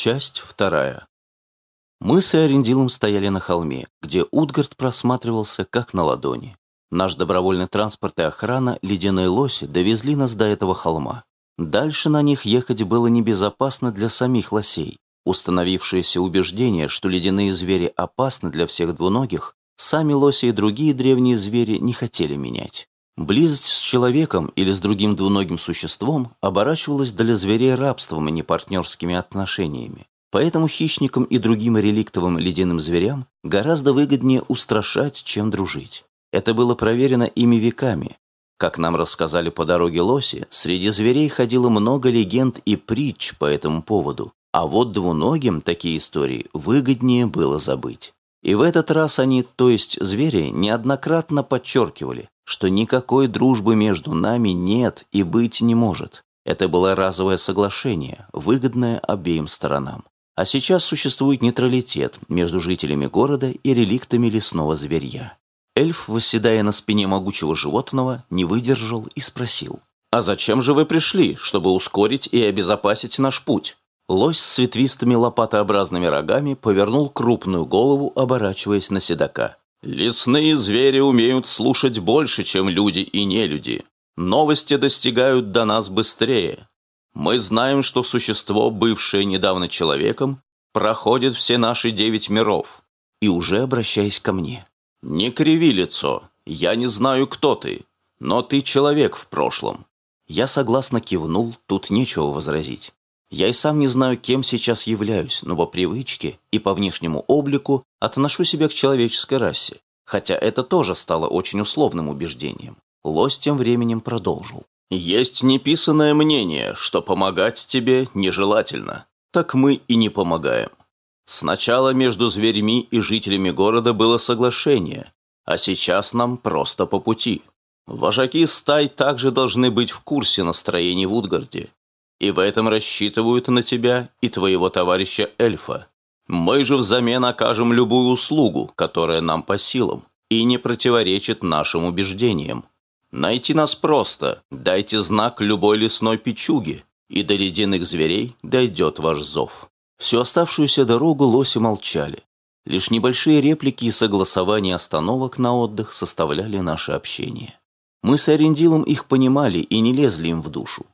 Часть вторая. Мы с Эрендилом стояли на холме, где Утгард просматривался как на ладони. Наш добровольный транспорт и охрана, ледяные лоси, довезли нас до этого холма. Дальше на них ехать было небезопасно для самих лосей. Установившееся убеждение, что ледяные звери опасны для всех двуногих, сами лоси и другие древние звери не хотели менять. Близость с человеком или с другим двуногим существом оборачивалась для зверей рабством, а не партнерскими отношениями. Поэтому хищникам и другим реликтовым ледяным зверям гораздо выгоднее устрашать, чем дружить. Это было проверено ими веками. Как нам рассказали по дороге лоси, среди зверей ходило много легенд и притч по этому поводу, а вот двуногим такие истории выгоднее было забыть. И в этот раз они, то есть звери, неоднократно подчеркивали, что никакой дружбы между нами нет и быть не может. Это было разовое соглашение, выгодное обеим сторонам. А сейчас существует нейтралитет между жителями города и реликтами лесного зверья. Эльф, восседая на спине могучего животного, не выдержал и спросил. «А зачем же вы пришли, чтобы ускорить и обезопасить наш путь?» Лось с ветвистыми лопатообразными рогами повернул крупную голову, оборачиваясь на седока. «Лесные звери умеют слушать больше, чем люди и нелюди. Новости достигают до нас быстрее. Мы знаем, что существо, бывшее недавно человеком, проходит все наши девять миров. И уже обращаясь ко мне. «Не криви лицо. Я не знаю, кто ты. Но ты человек в прошлом». Я согласно кивнул, тут нечего возразить. Я и сам не знаю, кем сейчас являюсь, но по привычке и по внешнему облику отношу себя к человеческой расе, хотя это тоже стало очень условным убеждением. Лось тем временем продолжил. «Есть неписанное мнение, что помогать тебе нежелательно. Так мы и не помогаем. Сначала между зверями и жителями города было соглашение, а сейчас нам просто по пути. Вожаки стай также должны быть в курсе настроений в Утгарде, и в этом рассчитывают на тебя и твоего товарища эльфа. Мы же взамен окажем любую услугу, которая нам по силам, и не противоречит нашим убеждениям. Найти нас просто, дайте знак любой лесной печуги, и до ледяных зверей дойдет ваш зов. Всю оставшуюся дорогу лоси молчали. Лишь небольшие реплики и согласования остановок на отдых составляли наше общение. Мы с Арендилом их понимали и не лезли им в душу.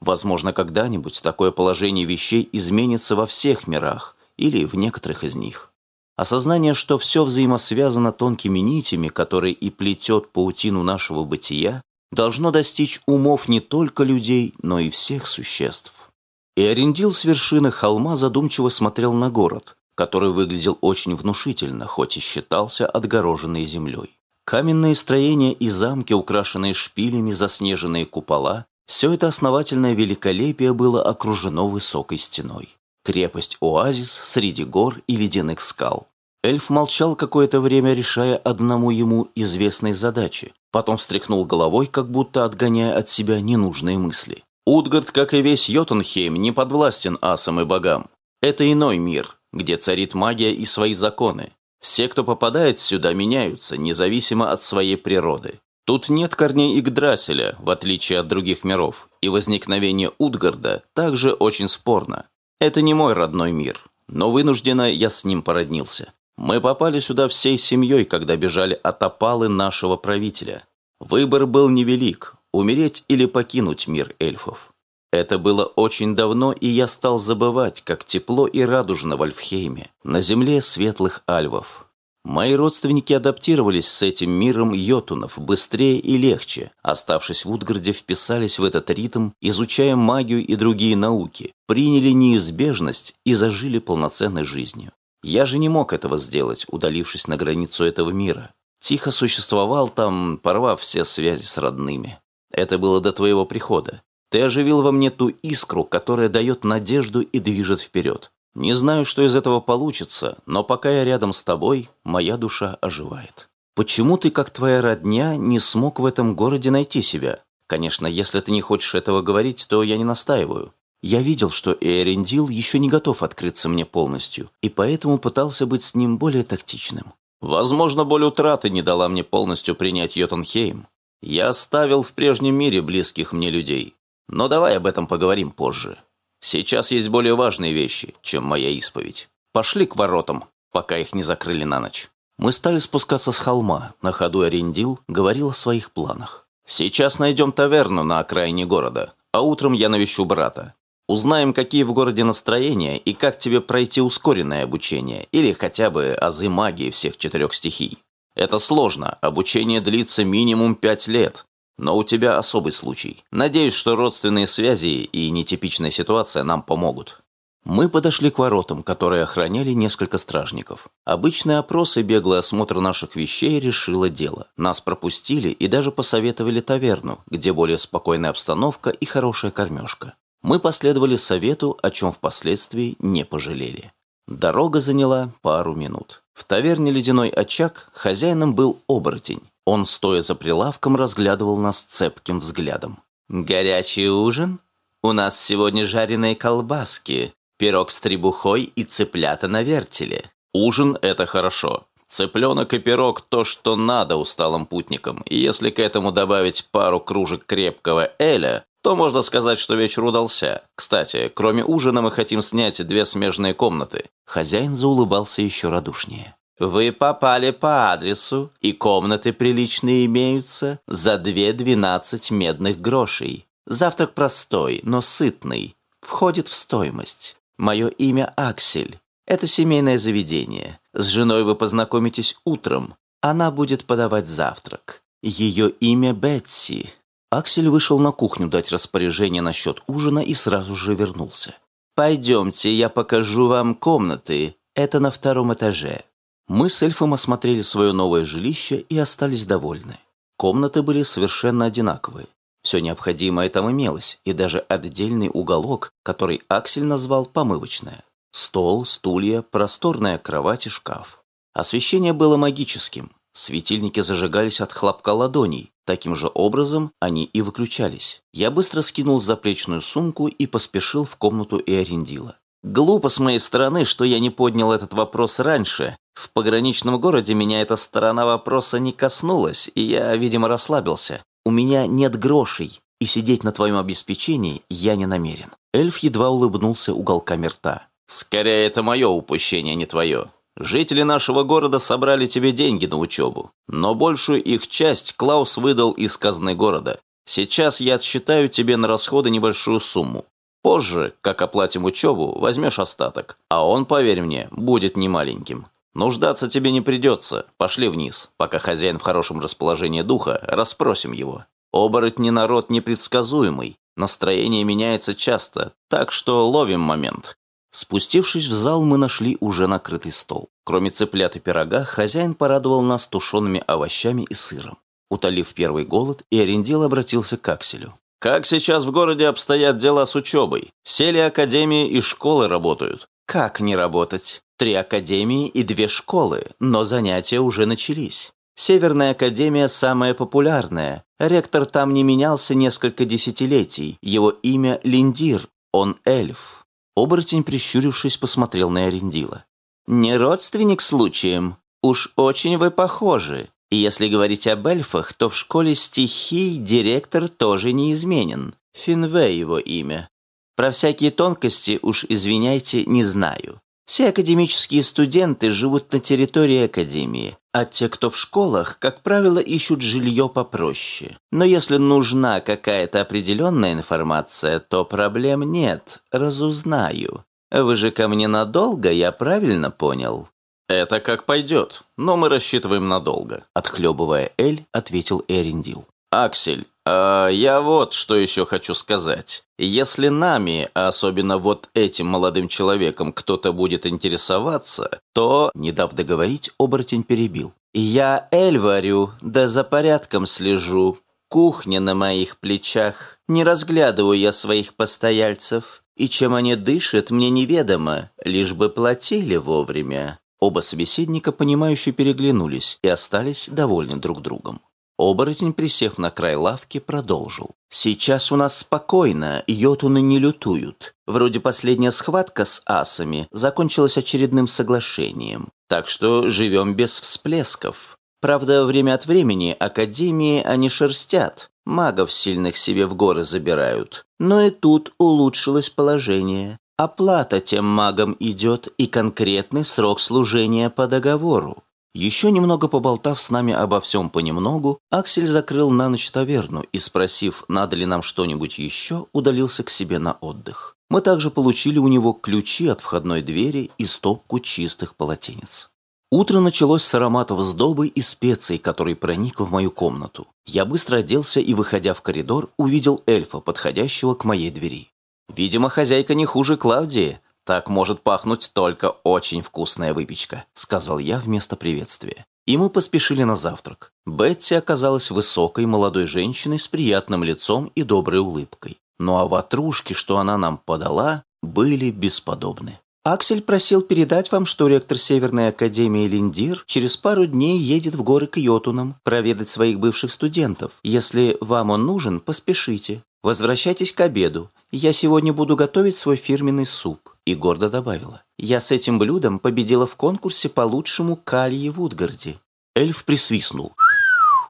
Возможно, когда-нибудь такое положение вещей изменится во всех мирах или в некоторых из них. Осознание, что все взаимосвязано тонкими нитями, которые и плетет паутину нашего бытия, должно достичь умов не только людей, но и всех существ. И Арендил с вершины холма задумчиво смотрел на город, который выглядел очень внушительно, хоть и считался отгороженной землей. Каменные строения и замки, украшенные шпилями, заснеженные купола – все это основательное великолепие было окружено высокой стеной. Крепость-оазис среди гор и ледяных скал. Эльф молчал какое-то время, решая одному ему известные задачи, потом встряхнул головой, как будто отгоняя от себя ненужные мысли. Утгард, как и весь Йотунхейм, не подвластен асам и богам. Это иной мир, где царит магия и свои законы. Все, кто попадает сюда, меняются, независимо от своей природы. Тут нет корней Игдраселя, в отличие от других миров, и возникновение Утгарда также очень спорно. Это не мой родной мир, но вынужденно я с ним породнился. Мы попали сюда всей семьей, когда бежали от опалы нашего правителя. Выбор был невелик, умереть или покинуть мир эльфов. Это было очень давно, и я стал забывать, как тепло и радужно в Альфхейме, на земле светлых альвов. Мои родственники адаптировались с этим миром йотунов быстрее и легче, оставшись в Утгарде, вписались в этот ритм, изучая магию и другие науки, приняли неизбежность и зажили полноценной жизнью. Я же не мог этого сделать, удалившись на границу этого мира. Тихо существовал там, порвав все связи с родными. Это было до твоего прихода. Ты оживил во мне ту искру, которая дает надежду и движет вперед. Не знаю, что из этого получится, но пока я рядом с тобой, моя душа оживает. Почему ты, как твоя родня, не смог в этом городе найти себя? Конечно, если ты не хочешь этого говорить, то я не настаиваю. Я видел, что Эрендил еще не готов открыться мне полностью, и поэтому пытался быть с ним более тактичным. Возможно, боль утраты не дала мне полностью принять Йотунхейм. Я оставил в прежнем мире близких мне людей. Но давай об этом поговорим позже. Сейчас есть более важные вещи, чем моя исповедь. Пошли к воротам, пока их не закрыли на ночь. Мы стали спускаться с холма. На ходу Арендил говорил о своих планах. «Сейчас найдем таверну на окраине города, а утром я навещу брата. Узнаем, какие в городе настроения и как тебе пройти ускоренное обучение, или хотя бы азы магии всех четырех стихий. Это сложно, обучение длится минимум пять лет, но у тебя особый случай. Надеюсь, что родственные связи и нетипичная ситуация нам помогут. Мы подошли к воротам, которые охраняли несколько стражников. Обычный опрос и беглый осмотр наших вещей решило дело. Нас пропустили и даже посоветовали таверну, где более спокойная обстановка и хорошая кормежка. Мы последовали совету, о чем впоследствии не пожалели. Дорога заняла пару минут. В таверне «Ледяной очаг» хозяином был оборотень. Он, стоя за прилавком, разглядывал нас цепким взглядом. «Горячий ужин? У нас сегодня жареные колбаски, пирог с требухой и цыплята на вертеле. Ужин – это хорошо. Цыпленок и пирог – то, что надо усталым путникам. И если к этому добавить пару кружек крепкого эля, то можно сказать, что вечер удался. Кстати, кроме ужина мы хотим снять две смежные комнаты. Хозяин заулыбался еще радушнее. Вы попали по адресу, и комнаты приличные имеются за две двенадцать медных грошей. Завтрак простой, но сытный. Входит в стоимость. Мое имя Аксель. Это семейное заведение. С женой вы познакомитесь утром. Она будет подавать завтрак. Ее имя Бетси. Аксель вышел на кухню дать распоряжение насчет ужина и сразу же вернулся. «Пойдемте, я покажу вам комнаты. Это на втором этаже». Мы с эльфом осмотрели свое новое жилище и остались довольны. Комнаты были совершенно одинаковые. Все необходимое там имелось, и даже отдельный уголок, который Аксель назвал помывочная. Стол, стулья, просторная кровать и шкаф. Освещение было магическим. Светильники зажигались от хлопка ладоней, Таким же образом они и выключались. Я быстро скинул заплечную сумку и поспешил в комнату Эорендила. Глупо с моей стороны, что я не поднял этот вопрос раньше. В пограничном городе меня эта сторона вопроса не коснулась, и я, видимо, расслабился. У меня нет грошей, и сидеть на твоем обеспечении я не намерен. Эльф едва улыбнулся уголками рта. «Скорее, это мое упущение, не твое. Жители нашего города собрали тебе деньги на учебу, но большую их часть Клаус выдал из казны города. Сейчас я отсчитаю тебе на расходы небольшую сумму. Позже, как оплатим учебу, возьмешь остаток, а он, поверь мне, будет немаленьким. Нуждаться тебе не придется, пошли вниз, пока хозяин в хорошем расположении духа, расспросим его. Оборотни народ непредсказуемый, настроение меняется часто, так что ловим момент. Спустившись в зал, мы нашли уже накрытый стол. Кроме цыплят и пирога, хозяин порадовал нас тушеными овощами и сыром. Утолив первый голод, и Арендил обратился к Акселю. «Как сейчас в городе обстоят дела с учебой? Все ли академии и школы работают?» «Как не работать? Три академии и две школы, но занятия уже начались. Северная академия самая популярная. Ректор там не менялся несколько десятилетий. Его имя Линдир, он эльф. Оборотень, прищурившись, посмотрел на Арендила. «Не родственник случаем? Уж очень вы похожи. И если говорить об эльфах, то в школе стихий директор тоже неизменен. Финвей его имя. Про всякие тонкости, уж извиняйте, не знаю. Все академические студенты живут на территории академии, а те, кто в школах, как правило, ищут жилье попроще. Но если нужна какая-то определенная информация, то проблем нет, разузнаю. Вы же ко мне надолго, я правильно понял? Это как пойдет, но мы рассчитываем надолго. Отхлебывая Эль, ответил Эриндил. Аксель, а я вот что еще хочу сказать. Если нами, а особенно вот этим молодым человеком, кто-то будет интересоваться, то, не дав договорить, оборотень перебил. Я эль варю, да за порядком слежу. Кухня на моих плечах. Не разглядываю я своих постояльцев. И чем они дышат, мне неведомо, лишь бы платили вовремя. Оба собеседника, понимающе переглянулись и остались довольны друг другом. Оборотень, присев на край лавки, продолжил. «Сейчас у нас спокойно, йотуны не лютуют. Вроде последняя схватка с асами закончилась очередным соглашением. Так что живем без всплесков. Правда, время от времени академии они шерстят. магов сильных себе в горы забирают. Но и тут улучшилось положение. Оплата тем магам идет и конкретный срок служения по договору. Еще немного поболтав с нами обо всем понемногу, Аксель закрыл на ночь таверну и, спросив, надо ли нам что-нибудь еще, удалился к себе на отдых. Мы также получили у него ключи от входной двери и стопку чистых полотенец. Утро началось с ароматов сдобы и специй, который проник в мою комнату. Я быстро оделся и, выходя в коридор, увидел эльфа, подходящего к моей двери. Видимо, хозяйка не хуже Клавдии, «Так может пахнуть только очень вкусная выпечка», — сказал я вместо приветствия. И мы поспешили на завтрак. Бетти оказалась высокой молодой женщиной с приятным лицом и доброй улыбкой. Ну а ватрушки, что она нам подала, были бесподобны. Аксель просил передать вам, что ректор Северной Академии Линдир через пару дней едет в горы к Йотунам проведать своих бывших студентов. Если вам он нужен, поспешите. Возвращайтесь к обеду. Я сегодня буду готовить свой фирменный суп и гордо добавила. «Я с этим блюдом победила в конкурсе по лучшему калье в Утгарде». Эльф присвистнул.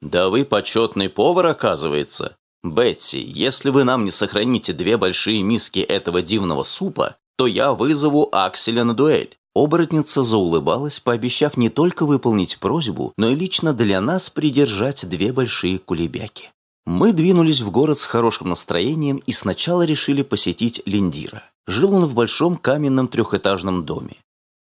«Да вы почетный повар, оказывается. Бетси, если вы нам не сохраните две большие миски этого дивного супа, то я вызову Акселя на дуэль». Оборотница заулыбалась, пообещав не только выполнить просьбу, но и лично для нас придержать две большие кулебяки. Мы двинулись в город с хорошим настроением и сначала решили посетить Линдира. Жил он в большом каменном трехэтажном доме.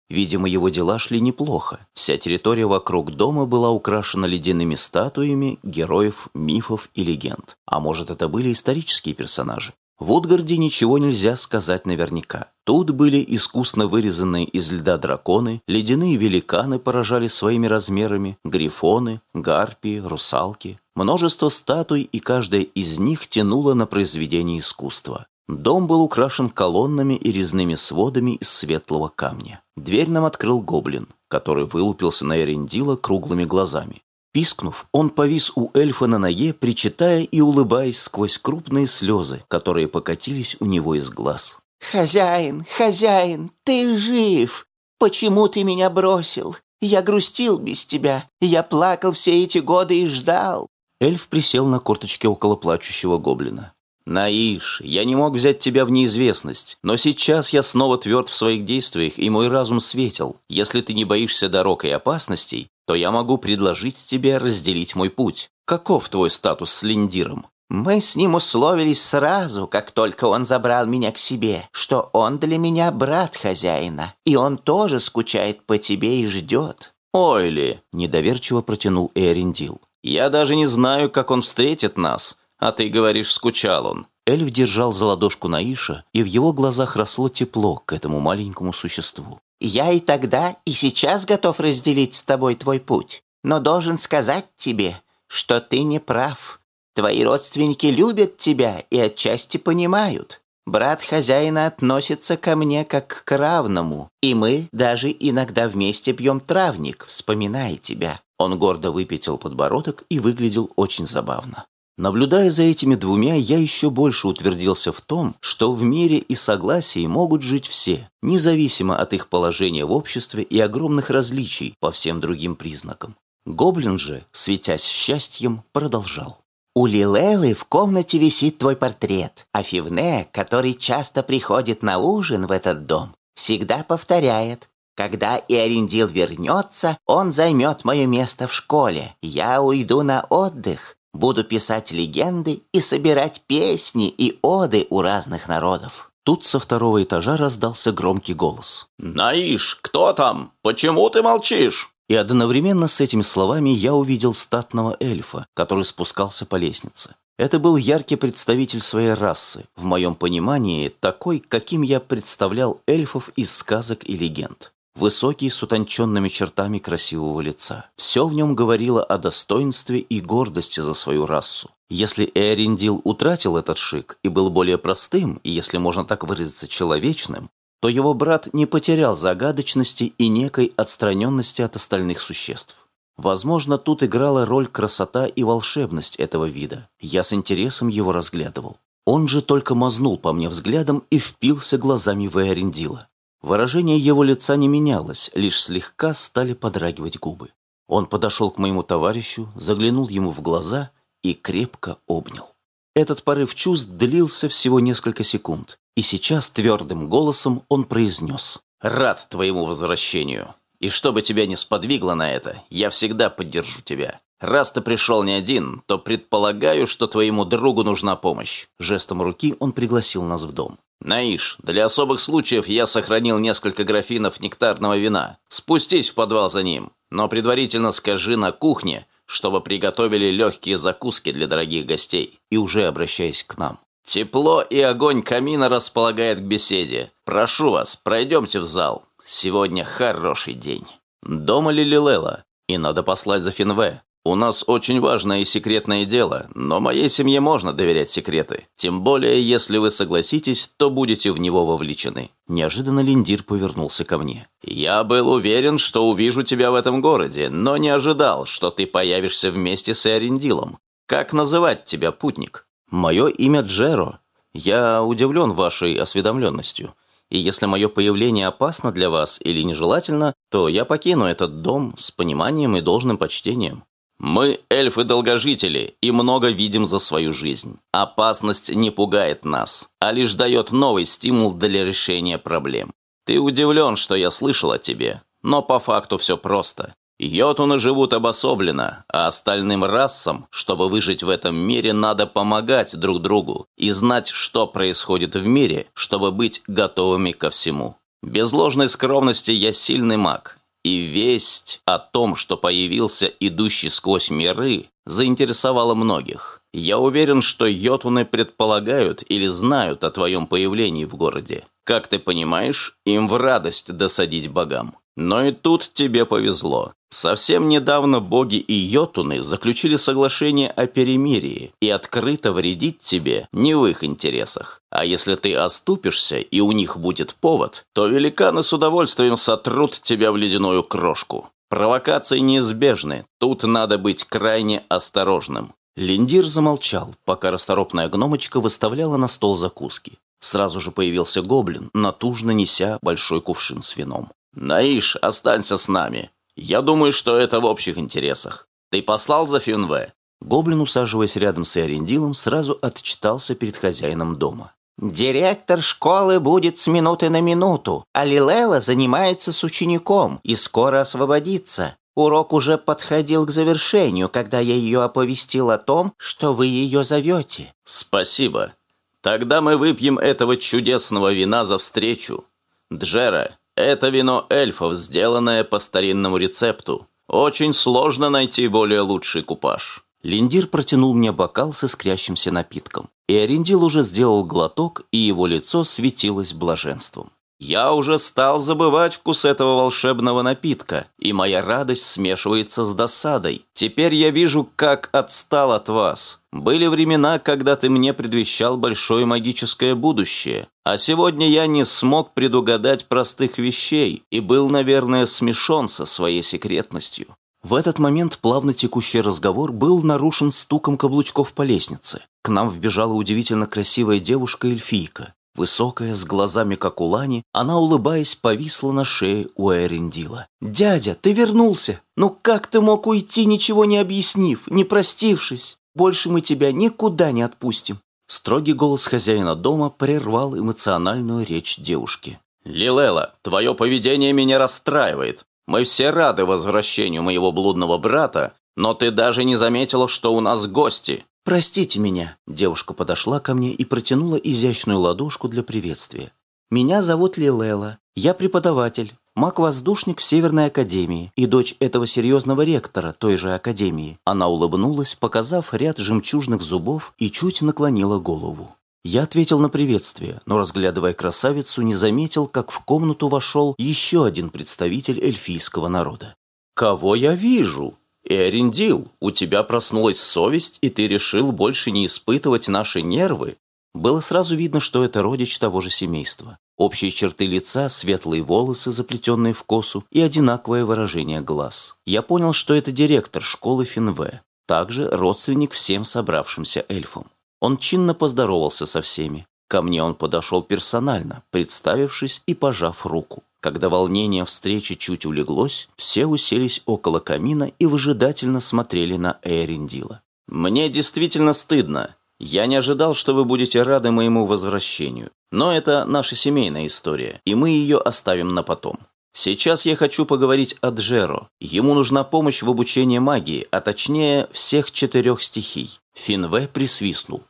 Видимо, его дела шли неплохо. Вся территория вокруг дома была украшена ледяными статуями героев, мифов и легенд. А может, это были исторические персонажи. В Утгарде ничего нельзя сказать наверняка. Тут были искусно вырезанные из льда драконы, ледяные великаны поражали своими размерами, грифоны, гарпии, русалки. Множество статуй, и каждая из них тянула на произведение искусства. Дом был украшен колоннами и резными сводами из светлого камня. Дверь нам открыл гоблин, который вылупился на Эрендила круглыми глазами. Пискнув, он повис у эльфа на ноге, причитая и улыбаясь сквозь крупные слезы, которые покатились у него из глаз. «Хозяин, хозяин, ты жив! Почему ты меня бросил? Я грустил без тебя, я плакал все эти годы и ждал!» Эльф присел на корточке около плачущего гоблина. «Наиш, я не мог взять тебя в неизвестность, но сейчас я снова тверд в своих действиях, и мой разум светил. Если ты не боишься дорог и опасностей, то я могу предложить тебе разделить мой путь. Каков твой статус с Линдиром?» «Мы с ним условились сразу, как только он забрал меня к себе, что он для меня брат хозяина, и он тоже скучает по тебе и ждет». «Ой ли!» – недоверчиво протянул Эрендил. «Я даже не знаю, как он встретит нас, «А ты говоришь, скучал он». Эльф держал за ладошку Наиша, и в его глазах росло тепло к этому маленькому существу. «Я и тогда, и сейчас готов разделить с тобой твой путь, но должен сказать тебе, что ты не прав. Твои родственники любят тебя и отчасти понимают. Брат хозяина относится ко мне как к равному, и мы даже иногда вместе пьем травник, вспоминая тебя». Он гордо выпятил подбородок и выглядел очень забавно. Наблюдая за этими двумя, я еще больше утвердился в том, что в мире и согласии могут жить все, независимо от их положения в обществе и огромных различий по всем другим признакам. Гоблин же, светясь счастьем, продолжал. У Лилелы в комнате висит твой портрет, а Фивне, который часто приходит на ужин в этот дом, всегда повторяет, когда Иорендил вернется, он займет мое место в школе. Я уйду на отдых, Буду писать легенды и собирать песни и оды у разных народов». Тут со второго этажа раздался громкий голос. «Наиш, кто там? Почему ты молчишь?» И одновременно с этими словами я увидел статного эльфа, который спускался по лестнице. Это был яркий представитель своей расы, в моем понимании такой, каким я представлял эльфов из сказок и легенд. Высокий, с утонченными чертами красивого лица. Все в нем говорило о достоинстве и гордости за свою расу. Если Эриндил утратил этот шик и был более простым, и, если можно так выразиться, человечным, то его брат не потерял загадочности и некой отстраненности от остальных существ. Возможно, тут играла роль красота и волшебность этого вида. Я с интересом его разглядывал. Он же только мазнул по мне взглядом и впился глазами в Эриндила. Выражение его лица не менялось, лишь слегка стали подрагивать губы. Он подошел к моему товарищу, заглянул ему в глаза и крепко обнял. Этот порыв чувств длился всего несколько секунд, и сейчас твердым голосом он произнес «Рад твоему возвращению, и что бы тебя ни сподвигло на это, я всегда поддержу тебя. Раз ты пришел не один, то предполагаю, что твоему другу нужна помощь». Жестом руки он пригласил нас в дом. «Наиш, для особых случаев я сохранил несколько графинов нектарного вина. Спустись в подвал за ним, но предварительно скажи на кухне, чтобы приготовили легкие закуски для дорогих гостей, и уже обращаясь к нам. Тепло и огонь камина располагает к беседе. Прошу вас, пройдемте в зал. Сегодня хороший день. Дома ли Лилела? И надо послать за Финве. У нас очень важное и секретное дело, но моей семье можно доверять секреты. Тем более, если вы согласитесь, то будете в него вовлечены. Неожиданно Линдир повернулся ко мне. Я был уверен, что увижу тебя в этом городе, но не ожидал, что ты появишься вместе с Эриндилом. Как называть тебя, путник? Мое имя Джеро. Я удивлен вашей осведомленностью. И если мое появление опасно для вас или нежелательно, то я покину этот дом с пониманием и должным почтением. Мы эльфы-долгожители и много видим за свою жизнь. Опасность не пугает нас, а лишь дает новый стимул для решения проблем. Ты удивлен, что я слышал о тебе, но по факту все просто. Йотуны живут обособленно, а остальным расам, чтобы выжить в этом мире, надо помогать друг другу и знать, что происходит в мире, чтобы быть готовыми ко всему. Без ложной скромности я сильный маг, и весть о том, что появился идущий сквозь миры, заинтересовала многих. Я уверен, что йотуны предполагают или знают о твоем появлении в городе. Как ты понимаешь, им в радость досадить богам. Но и тут тебе повезло. Совсем недавно боги и йотуны заключили соглашение о перемирии, и открыто вредить тебе не в их интересах. А если ты оступишься, и у них будет повод, то великаны с удовольствием сотрут тебя в ледяную крошку. Провокации неизбежны, тут надо быть крайне осторожным. Линдир замолчал, пока расторопная гномочка выставляла на стол закуски. Сразу же появился гоблин, натужно неся большой кувшин с вином. «Наиш, останься с нами. Я думаю, что это в общих интересах. Ты послал за Финве?» Гоблин, усаживаясь рядом с Эрендилом, сразу отчитался перед хозяином дома. «Директор школы будет с минуты на минуту, а Лилела занимается с учеником и скоро освободится. Урок уже подходил к завершению, когда я ее оповестил о том, что вы ее зовете». «Спасибо. Тогда мы выпьем этого чудесного вина за встречу. Джера, это вино эльфов, сделанное по старинному рецепту. Очень сложно найти более лучший купаж». Линдир протянул мне бокал с искрящимся напитком. И Арендил уже сделал глоток, и его лицо светилось блаженством. Я уже стал забывать вкус этого волшебного напитка, и моя радость смешивается с досадой. Теперь я вижу, как отстал от вас. Были времена, когда ты мне предвещал большое магическое будущее, а сегодня я не смог предугадать простых вещей и был, наверное, смешон со своей секретностью. В этот момент плавно текущий разговор был нарушен стуком каблучков по лестнице. К нам вбежала удивительно красивая девушка-эльфийка. Высокая, с глазами как у Лани, она, улыбаясь, повисла на шее у Эрендила. «Дядя, ты вернулся! Ну как ты мог уйти, ничего не объяснив, не простившись? Больше мы тебя никуда не отпустим!» Строгий голос хозяина дома прервал эмоциональную речь девушки. «Лилела, твое поведение меня расстраивает. Мы все рады возвращению моего блудного брата, но ты даже не заметила, что у нас гости. «Простите меня», – девушка подошла ко мне и протянула изящную ладошку для приветствия. «Меня зовут Лилела. Я преподаватель, маг-воздушник в Северной Академии и дочь этого серьезного ректора той же Академии». Она улыбнулась, показав ряд жемчужных зубов и чуть наклонила голову. Я ответил на приветствие, но, разглядывая красавицу, не заметил, как в комнату вошел еще один представитель эльфийского народа. «Кого я вижу?» «Эрендил, у тебя проснулась совесть, и ты решил больше не испытывать наши нервы?» Было сразу видно, что это родич того же семейства. Общие черты лица, светлые волосы, заплетенные в косу, и одинаковое выражение глаз. Я понял, что это директор школы Финве, также родственник всем собравшимся эльфам. Он чинно поздоровался со всеми. Ко мне он подошел персонально, представившись и пожав руку. Когда волнение встречи чуть улеглось, все уселись около камина и выжидательно смотрели на Эриндила. «Мне действительно стыдно. Я не ожидал, что вы будете рады моему возвращению. Но это наша семейная история, и мы ее оставим на потом. Сейчас я хочу поговорить о Джеро. Ему нужна помощь в обучении магии, а точнее всех четырех стихий. Финве присвистнул.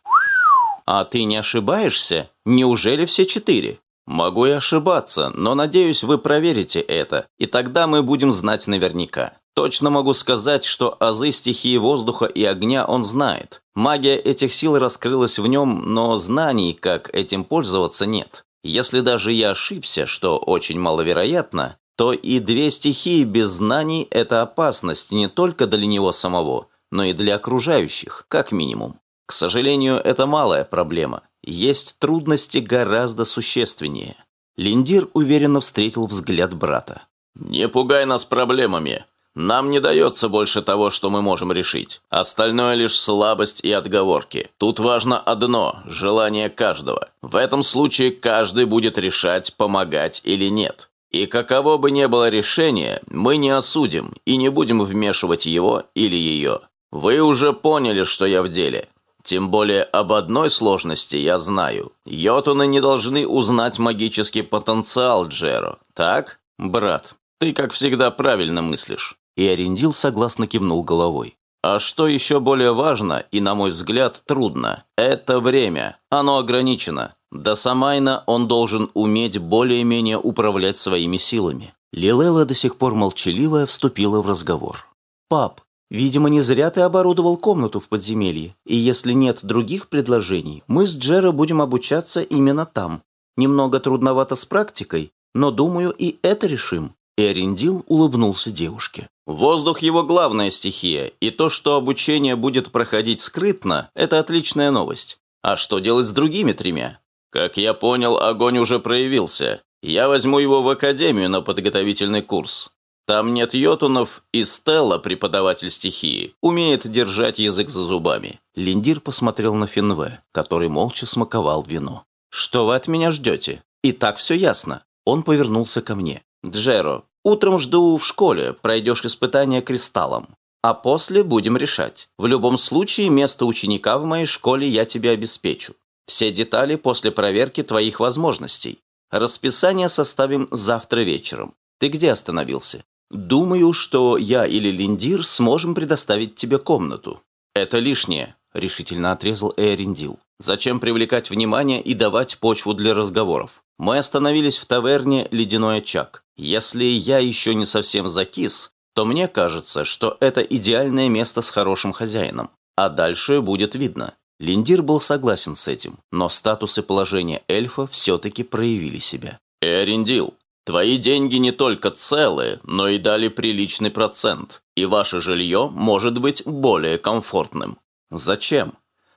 А ты не ошибаешься? Неужели все четыре? Могу и ошибаться, но надеюсь, вы проверите это, и тогда мы будем знать наверняка. Точно могу сказать, что азы стихии воздуха и огня он знает. Магия этих сил раскрылась в нем, но знаний, как этим пользоваться, нет. Если даже я ошибся, что очень маловероятно, то и две стихии без знаний – это опасность не только для него самого, но и для окружающих, как минимум. К сожалению, это малая проблема. Есть трудности гораздо существеннее. Линдир уверенно встретил взгляд брата. «Не пугай нас проблемами. Нам не дается больше того, что мы можем решить. Остальное лишь слабость и отговорки. Тут важно одно – желание каждого. В этом случае каждый будет решать, помогать или нет. И каково бы ни было решение, мы не осудим и не будем вмешивать его или ее. Вы уже поняли, что я в деле. Тем более об одной сложности я знаю. Йотуны не должны узнать магический потенциал Джеро, так? Брат, ты, как всегда, правильно мыслишь. И Арендил согласно кивнул головой. А что еще более важно и, на мой взгляд, трудно, это время. Оно ограничено. До Самайна он должен уметь более-менее управлять своими силами. Лилела до сих пор молчаливая вступила в разговор. «Пап, видимо, не зря ты оборудовал комнату в подземелье, и если нет других предложений, мы с Джеро будем обучаться именно там. Немного трудновато с практикой, но, думаю, и это решим». Эриндил улыбнулся девушке. Воздух его главная стихия, и то, что обучение будет проходить скрытно, это отличная новость. А что делать с другими тремя? Как я понял, огонь уже проявился. Я возьму его в академию на подготовительный курс. Там нет йотунов, и Стелла, преподаватель стихии, умеет держать язык за зубами. Линдир посмотрел на Финве, который молча смаковал вино. «Что вы от меня ждете? И так все ясно». Он повернулся ко мне. «Джеро, Утром жду в школе, пройдешь испытание кристаллом. А после будем решать. В любом случае, место ученика в моей школе я тебе обеспечу. Все детали после проверки твоих возможностей. Расписание составим завтра вечером. Ты где остановился? Думаю, что я или Линдир сможем предоставить тебе комнату. Это лишнее, решительно отрезал Эриндил. Зачем привлекать внимание и давать почву для разговоров? Мы остановились в таверне «Ледяной очаг». Если я еще не совсем закис, то мне кажется, что это идеальное место с хорошим хозяином. А дальше будет видно. Линдир был согласен с этим, но статус и положение эльфа все-таки проявили себя. «Эриндил, твои деньги не только целые, но и дали приличный процент, и ваше жилье может быть более комфортным. Зачем?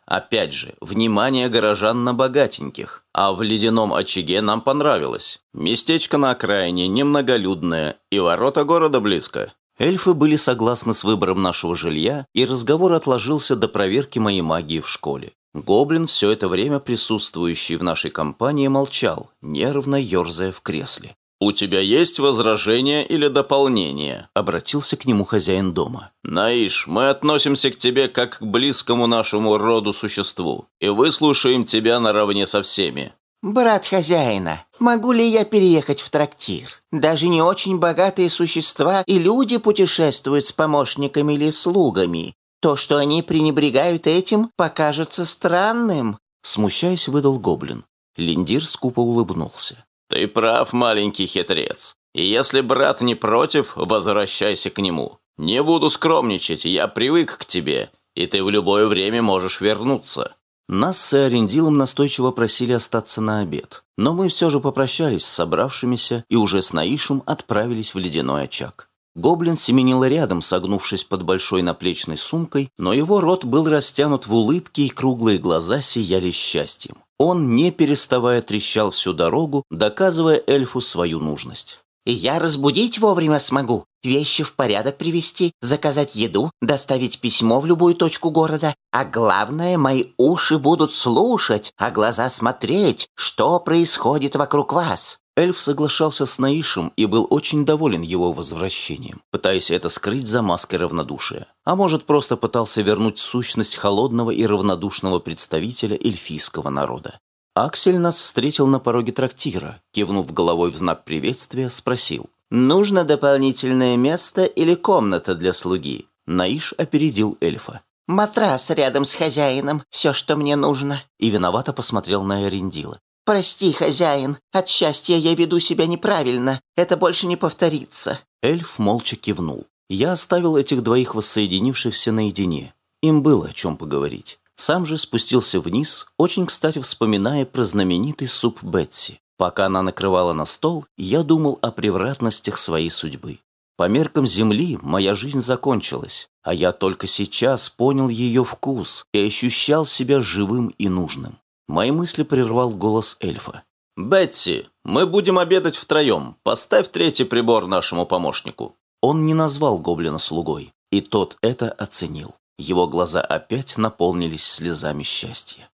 Опять же, внимание горожан на богатеньких. А в ледяном очаге нам понравилось. Местечко на окраине, немноголюдное, и ворота города близко. Эльфы были согласны с выбором нашего жилья, и разговор отложился до проверки моей магии в школе. Гоблин, все это время присутствующий в нашей компании, молчал, нервно ерзая в кресле. «У тебя есть возражения или дополнения?» – обратился к нему хозяин дома. «Наиш, мы относимся к тебе как к близкому нашему роду существу и выслушаем тебя наравне со всеми». «Брат хозяина, могу ли я переехать в трактир? Даже не очень богатые существа и люди путешествуют с помощниками или слугами. То, что они пренебрегают этим, покажется странным». Смущаясь, выдал гоблин. Линдир скупо улыбнулся. «Ты прав, маленький хитрец. И если брат не против, возвращайся к нему. Не буду скромничать, я привык к тебе, и ты в любое время можешь вернуться». Нас с Арендилом настойчиво просили остаться на обед, но мы все же попрощались с собравшимися и уже с Наишем отправились в ледяной очаг. Гоблин семенил рядом, согнувшись под большой наплечной сумкой, но его рот был растянут в улыбке и круглые глаза сияли счастьем. Он, не переставая, трещал всю дорогу, доказывая эльфу свою нужность. «Я разбудить вовремя смогу, вещи в порядок привести, заказать еду, доставить письмо в любую точку города. А главное, мои уши будут слушать, а глаза смотреть, что происходит вокруг вас. Эльф соглашался с Наишем и был очень доволен его возвращением, пытаясь это скрыть за маской равнодушия. А может, просто пытался вернуть сущность холодного и равнодушного представителя эльфийского народа. Аксель нас встретил на пороге трактира, кивнув головой в знак приветствия, спросил. «Нужно дополнительное место или комната для слуги?» Наиш опередил эльфа. «Матрас рядом с хозяином, все, что мне нужно». И виновато посмотрел на Эрендила. «Прости, хозяин, от счастья я веду себя неправильно. Это больше не повторится». Эльф молча кивнул. Я оставил этих двоих воссоединившихся наедине. Им было о чем поговорить. Сам же спустился вниз, очень кстати вспоминая про знаменитый суп Бетси. Пока она накрывала на стол, я думал о превратностях своей судьбы. По меркам Земли моя жизнь закончилась, а я только сейчас понял ее вкус и ощущал себя живым и нужным. Мои мысли прервал голос эльфа. «Бетси, мы будем обедать втроем. Поставь третий прибор нашему помощнику». Он не назвал гоблина слугой, и тот это оценил. Его глаза опять наполнились слезами счастья.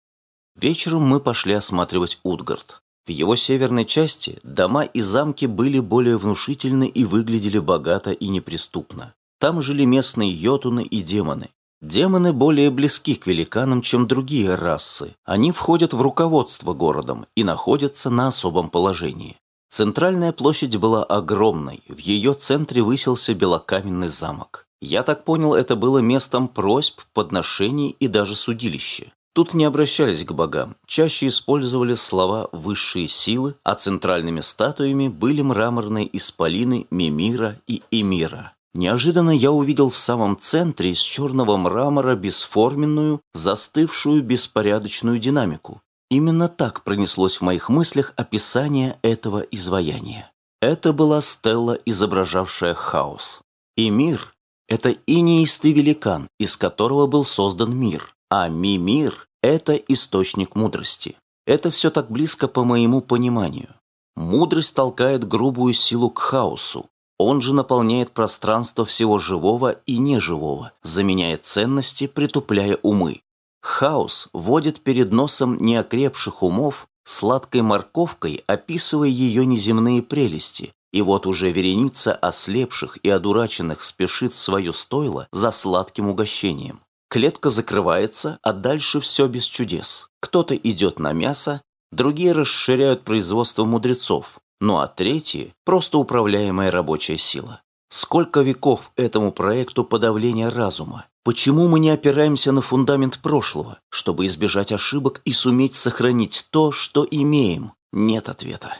Вечером мы пошли осматривать Утгард. В его северной части дома и замки были более внушительны и выглядели богато и неприступно. Там жили местные йотуны и демоны, Демоны более близки к великанам, чем другие расы. Они входят в руководство городом и находятся на особом положении. Центральная площадь была огромной, в ее центре высился белокаменный замок. Я так понял, это было местом просьб, подношений и даже судилища. Тут не обращались к богам, чаще использовали слова «высшие силы», а центральными статуями были мраморные исполины Мимира и Эмира. Неожиданно я увидел в самом центре из черного мрамора бесформенную, застывшую беспорядочную динамику. Именно так пронеслось в моих мыслях описание этого изваяния. Это была стелла, изображавшая хаос. И мир — это инеистый великан, из которого был создан мир, а мимир — это источник мудрости. Это все так близко по моему пониманию. Мудрость толкает грубую силу к хаосу, он же наполняет пространство всего живого и неживого, заменяя ценности, притупляя умы. Хаос водит перед носом неокрепших умов сладкой морковкой, описывая ее неземные прелести, и вот уже вереница ослепших и одураченных спешит в свое стойло за сладким угощением. Клетка закрывается, а дальше все без чудес. Кто-то идет на мясо, другие расширяют производство мудрецов, ну а третье – просто управляемая рабочая сила. Сколько веков этому проекту подавления разума? Почему мы не опираемся на фундамент прошлого, чтобы избежать ошибок и суметь сохранить то, что имеем? Нет ответа.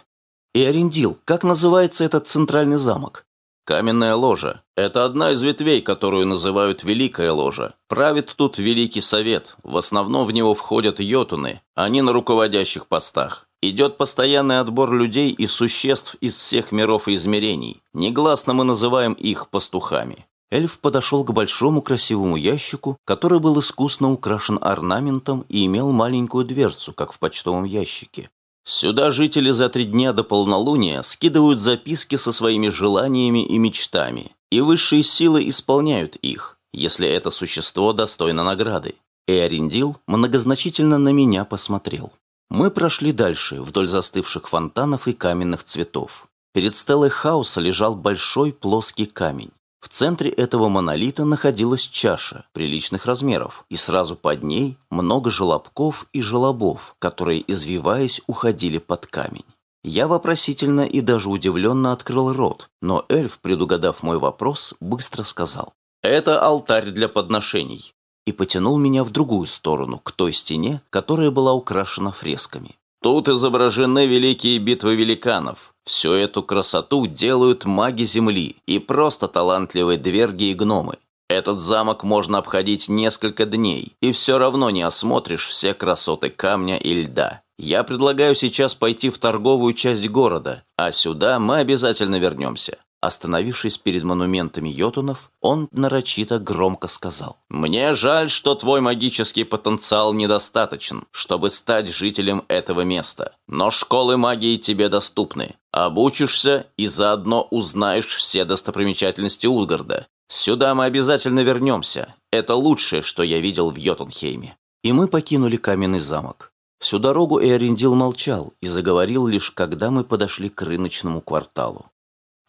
И Арендил, как называется этот центральный замок? Каменная ложа. Это одна из ветвей, которую называют Великая ложа. Правит тут Великий Совет. В основном в него входят йотуны. Они на руководящих постах. Идет постоянный отбор людей и существ из всех миров и измерений. Негласно мы называем их пастухами. Эльф подошел к большому красивому ящику, который был искусно украшен орнаментом и имел маленькую дверцу, как в почтовом ящике. Сюда жители за три дня до полнолуния скидывают записки со своими желаниями и мечтами, и высшие силы исполняют их, если это существо достойно награды. Эориндил многозначительно на меня посмотрел. Мы прошли дальше, вдоль застывших фонтанов и каменных цветов. Перед стелой хаоса лежал большой плоский камень. В центре этого монолита находилась чаша приличных размеров, и сразу под ней много желобков и желобов, которые, извиваясь, уходили под камень. Я вопросительно и даже удивленно открыл рот, но эльф, предугадав мой вопрос, быстро сказал. «Это алтарь для подношений и потянул меня в другую сторону, к той стене, которая была украшена фресками. Тут изображены великие битвы великанов. Всю эту красоту делают маги Земли и просто талантливые дверги и гномы. Этот замок можно обходить несколько дней, и все равно не осмотришь все красоты камня и льда. Я предлагаю сейчас пойти в торговую часть города, а сюда мы обязательно вернемся. Остановившись перед монументами йотунов, он нарочито громко сказал. «Мне жаль, что твой магический потенциал недостаточен, чтобы стать жителем этого места. Но школы магии тебе доступны. Обучишься и заодно узнаешь все достопримечательности Улгарда. Сюда мы обязательно вернемся. Это лучшее, что я видел в Йотунхейме». И мы покинули каменный замок. Всю дорогу Эорендил молчал и заговорил лишь, когда мы подошли к рыночному кварталу.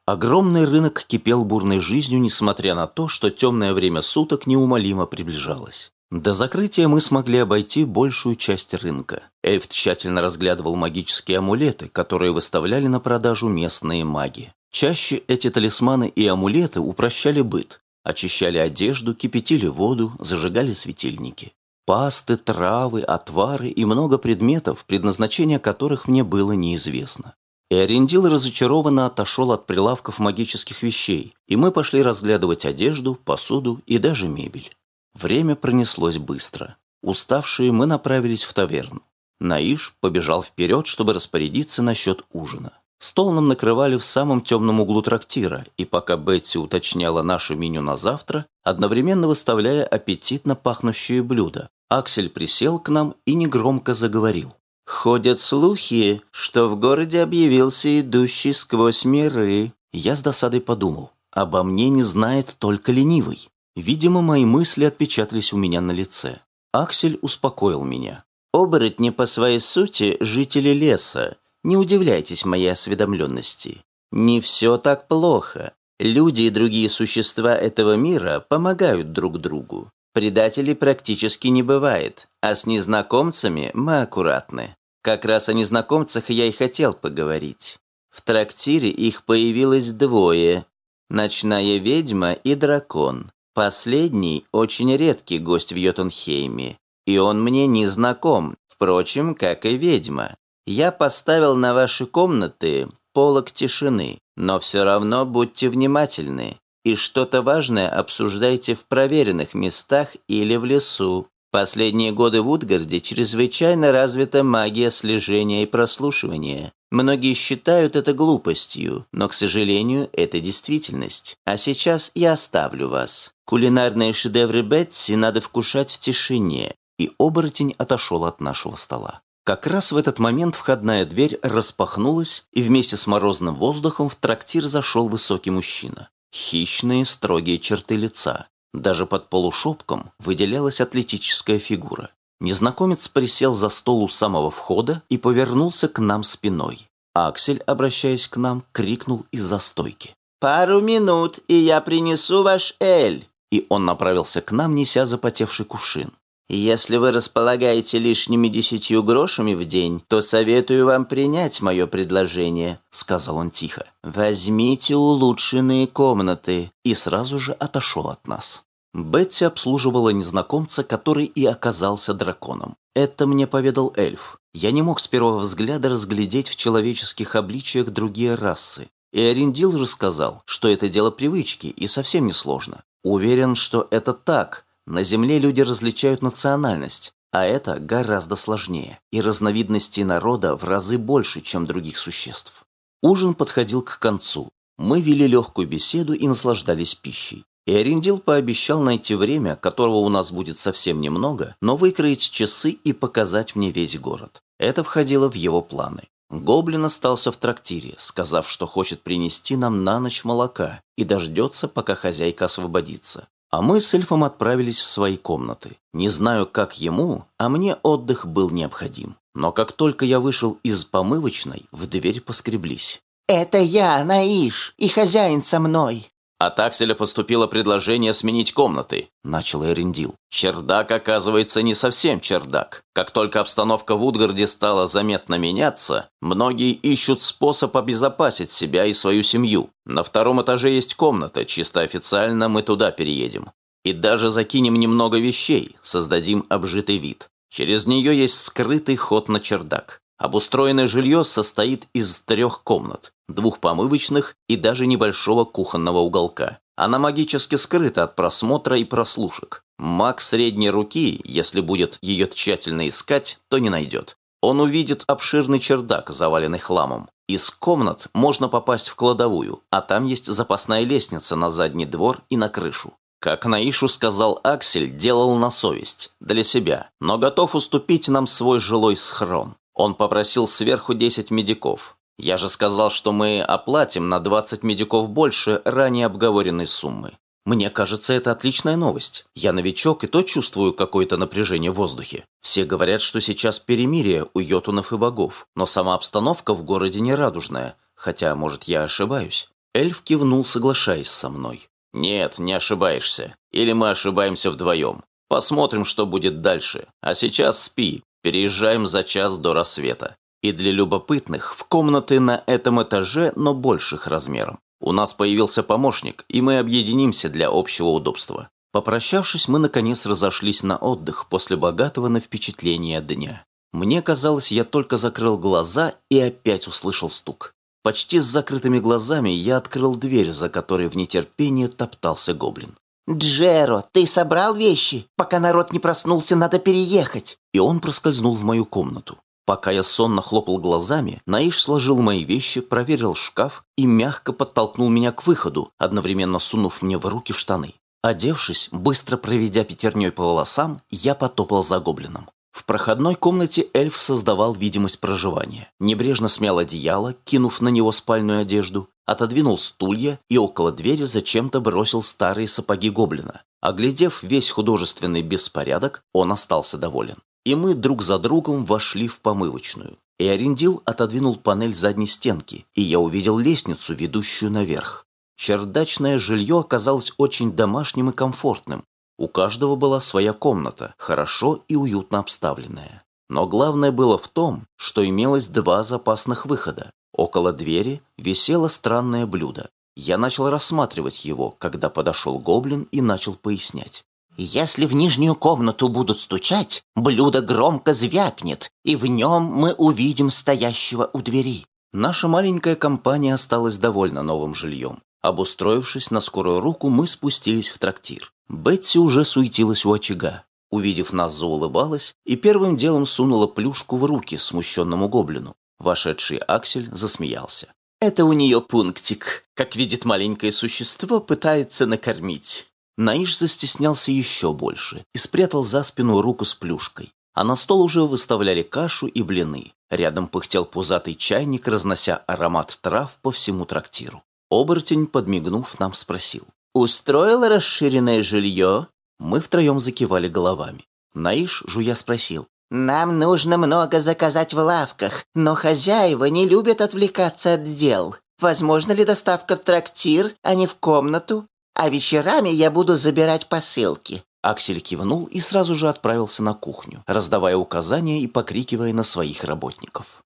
Огромный рынок кипел бурной жизнью, несмотря на то, что темное время суток неумолимо приближалось. До закрытия мы смогли обойти большую часть рынка. Эльф тщательно разглядывал магические амулеты, которые выставляли на продажу местные маги. Чаще эти талисманы и амулеты упрощали быт, очищали одежду, кипятили воду, зажигали светильники. Пасты, травы, отвары и много предметов, предназначение которых мне было неизвестно. И Арендил разочарованно отошел от прилавков магических вещей, и мы пошли разглядывать одежду, посуду и даже мебель. Время пронеслось быстро. Уставшие мы направились в таверну. Наиш побежал вперед, чтобы распорядиться насчет ужина. Стол нам накрывали в самом темном углу трактира, и пока Бетси уточняла наше меню на завтра, одновременно выставляя аппетитно пахнущие блюда, Аксель присел к нам и негромко заговорил. Ходят слухи, что в городе объявился идущий сквозь миры. Я с досадой подумал, обо мне не знает только ленивый. Видимо, мои мысли отпечатались у меня на лице. Аксель успокоил меня. Оборотни по своей сути жители леса. Не удивляйтесь моей осведомленности. Не все так плохо. Люди и другие существа этого мира помогают друг другу. Предателей практически не бывает, а с незнакомцами мы аккуратны. Как раз о незнакомцах я и хотел поговорить. В трактире их появилось двое. Ночная ведьма и дракон. Последний очень редкий гость в Йотунхейме. И он мне не знаком, впрочем, как и ведьма. Я поставил на ваши комнаты полок тишины, но все равно будьте внимательны и что-то важное обсуждайте в проверенных местах или в лесу. Последние годы в Утгарде чрезвычайно развита магия слежения и прослушивания. Многие считают это глупостью, но, к сожалению, это действительность. А сейчас я оставлю вас. Кулинарные шедевры Бетси надо вкушать в тишине. И оборотень отошел от нашего стола. Как раз в этот момент входная дверь распахнулась, и вместе с морозным воздухом в трактир зашел высокий мужчина. Хищные, строгие черты лица. Даже под полушубком выделялась атлетическая фигура. Незнакомец присел за стол у самого входа и повернулся к нам спиной. Аксель, обращаясь к нам, крикнул из-за стойки. «Пару минут, и я принесу ваш эль!» И он направился к нам, неся запотевший кувшин. «Если вы располагаете лишними десятью грошами в день, то советую вам принять мое предложение», — сказал он тихо. «Возьмите улучшенные комнаты», и сразу же отошел от нас. Бетти обслуживала незнакомца, который и оказался драконом. Это мне поведал эльф. Я не мог с первого взгляда разглядеть в человеческих обличиях другие расы. И Арендил же сказал, что это дело привычки и совсем не сложно. Уверен, что это так, на Земле люди различают национальность, а это гораздо сложнее, и разновидностей народа в разы больше, чем других существ. Ужин подходил к концу. Мы вели легкую беседу и наслаждались пищей. И Арендил пообещал найти время, которого у нас будет совсем немного, но выкроить часы и показать мне весь город. Это входило в его планы. Гоблин остался в трактире, сказав, что хочет принести нам на ночь молока и дождется, пока хозяйка освободится. А мы с эльфом отправились в свои комнаты. Не знаю, как ему, а мне отдых был необходим. Но как только я вышел из помывочной, в дверь поскреблись. «Это я, Наиш, и хозяин со мной. От Акселя поступило предложение сменить комнаты, начал Эрендил. Чердак, оказывается, не совсем чердак. Как только обстановка в Утгарде стала заметно меняться, многие ищут способ обезопасить себя и свою семью. На втором этаже есть комната, чисто официально мы туда переедем. И даже закинем немного вещей, создадим обжитый вид. Через нее есть скрытый ход на чердак. Обустроенное жилье состоит из трех комнат, двух помывочных и даже небольшого кухонного уголка. Она магически скрыта от просмотра и прослушек. Маг средней руки, если будет ее тщательно искать, то не найдет. Он увидит обширный чердак, заваленный хламом. Из комнат можно попасть в кладовую, а там есть запасная лестница на задний двор и на крышу. Как Наишу сказал Аксель, делал на совесть, для себя, но готов уступить нам свой жилой схрон. Он попросил сверху 10 медиков. Я же сказал, что мы оплатим на 20 медиков больше ранее обговоренной суммы. Мне кажется, это отличная новость. Я новичок и то чувствую какое-то напряжение в воздухе. Все говорят, что сейчас перемирие у йотунов и богов, но сама обстановка в городе не радужная, хотя, может, я ошибаюсь. Эльф кивнул, соглашаясь со мной. «Нет, не ошибаешься. Или мы ошибаемся вдвоем. Посмотрим, что будет дальше. А сейчас спи. Переезжаем за час до рассвета. И для любопытных в комнаты на этом этаже, но больших размером. У нас появился помощник, и мы объединимся для общего удобства. Попрощавшись, мы наконец разошлись на отдых после богатого на впечатления дня. Мне казалось, я только закрыл глаза и опять услышал стук. Почти с закрытыми глазами я открыл дверь, за которой в нетерпении топтался гоблин. «Джеро, ты собрал вещи? Пока народ не проснулся, надо переехать!» И он проскользнул в мою комнату. Пока я сонно хлопал глазами, Наиш сложил мои вещи, проверил шкаф и мягко подтолкнул меня к выходу, одновременно сунув мне в руки штаны. Одевшись, быстро проведя пятерней по волосам, я потопал за гоблином. В проходной комнате эльф создавал видимость проживания. Небрежно смял одеяло, кинув на него спальную одежду, отодвинул стулья и около двери зачем-то бросил старые сапоги гоблина. Оглядев весь художественный беспорядок, он остался доволен. И мы друг за другом вошли в помывочную. И Арендил отодвинул панель задней стенки, и я увидел лестницу, ведущую наверх. Чердачное жилье оказалось очень домашним и комфортным, у каждого была своя комната, хорошо и уютно обставленная. Но главное было в том, что имелось два запасных выхода. Около двери висело странное блюдо. Я начал рассматривать его, когда подошел гоблин и начал пояснять. «Если в нижнюю комнату будут стучать, блюдо громко звякнет, и в нем мы увидим стоящего у двери». Наша маленькая компания осталась довольна новым жильем. Обустроившись на скорую руку, мы спустились в трактир. Бетси уже суетилась у очага. Увидев нас, заулыбалась и первым делом сунула плюшку в руки смущенному гоблину. Вошедший Аксель засмеялся. «Это у нее пунктик. Как видит маленькое существо, пытается накормить». Наиш застеснялся еще больше и спрятал за спину руку с плюшкой. А на стол уже выставляли кашу и блины. Рядом пыхтел пузатый чайник, разнося аромат трав по всему трактиру. Оборотень, подмигнув, нам спросил. «Устроил расширенное жилье?» Мы втроем закивали головами. Наиш, жуя, спросил. «Нам нужно много заказать в лавках, но хозяева не любят отвлекаться от дел. Возможно ли доставка в трактир, а не в комнату? А вечерами я буду забирать посылки». Аксель кивнул и сразу же отправился на кухню, раздавая указания и покрикивая на своих работников.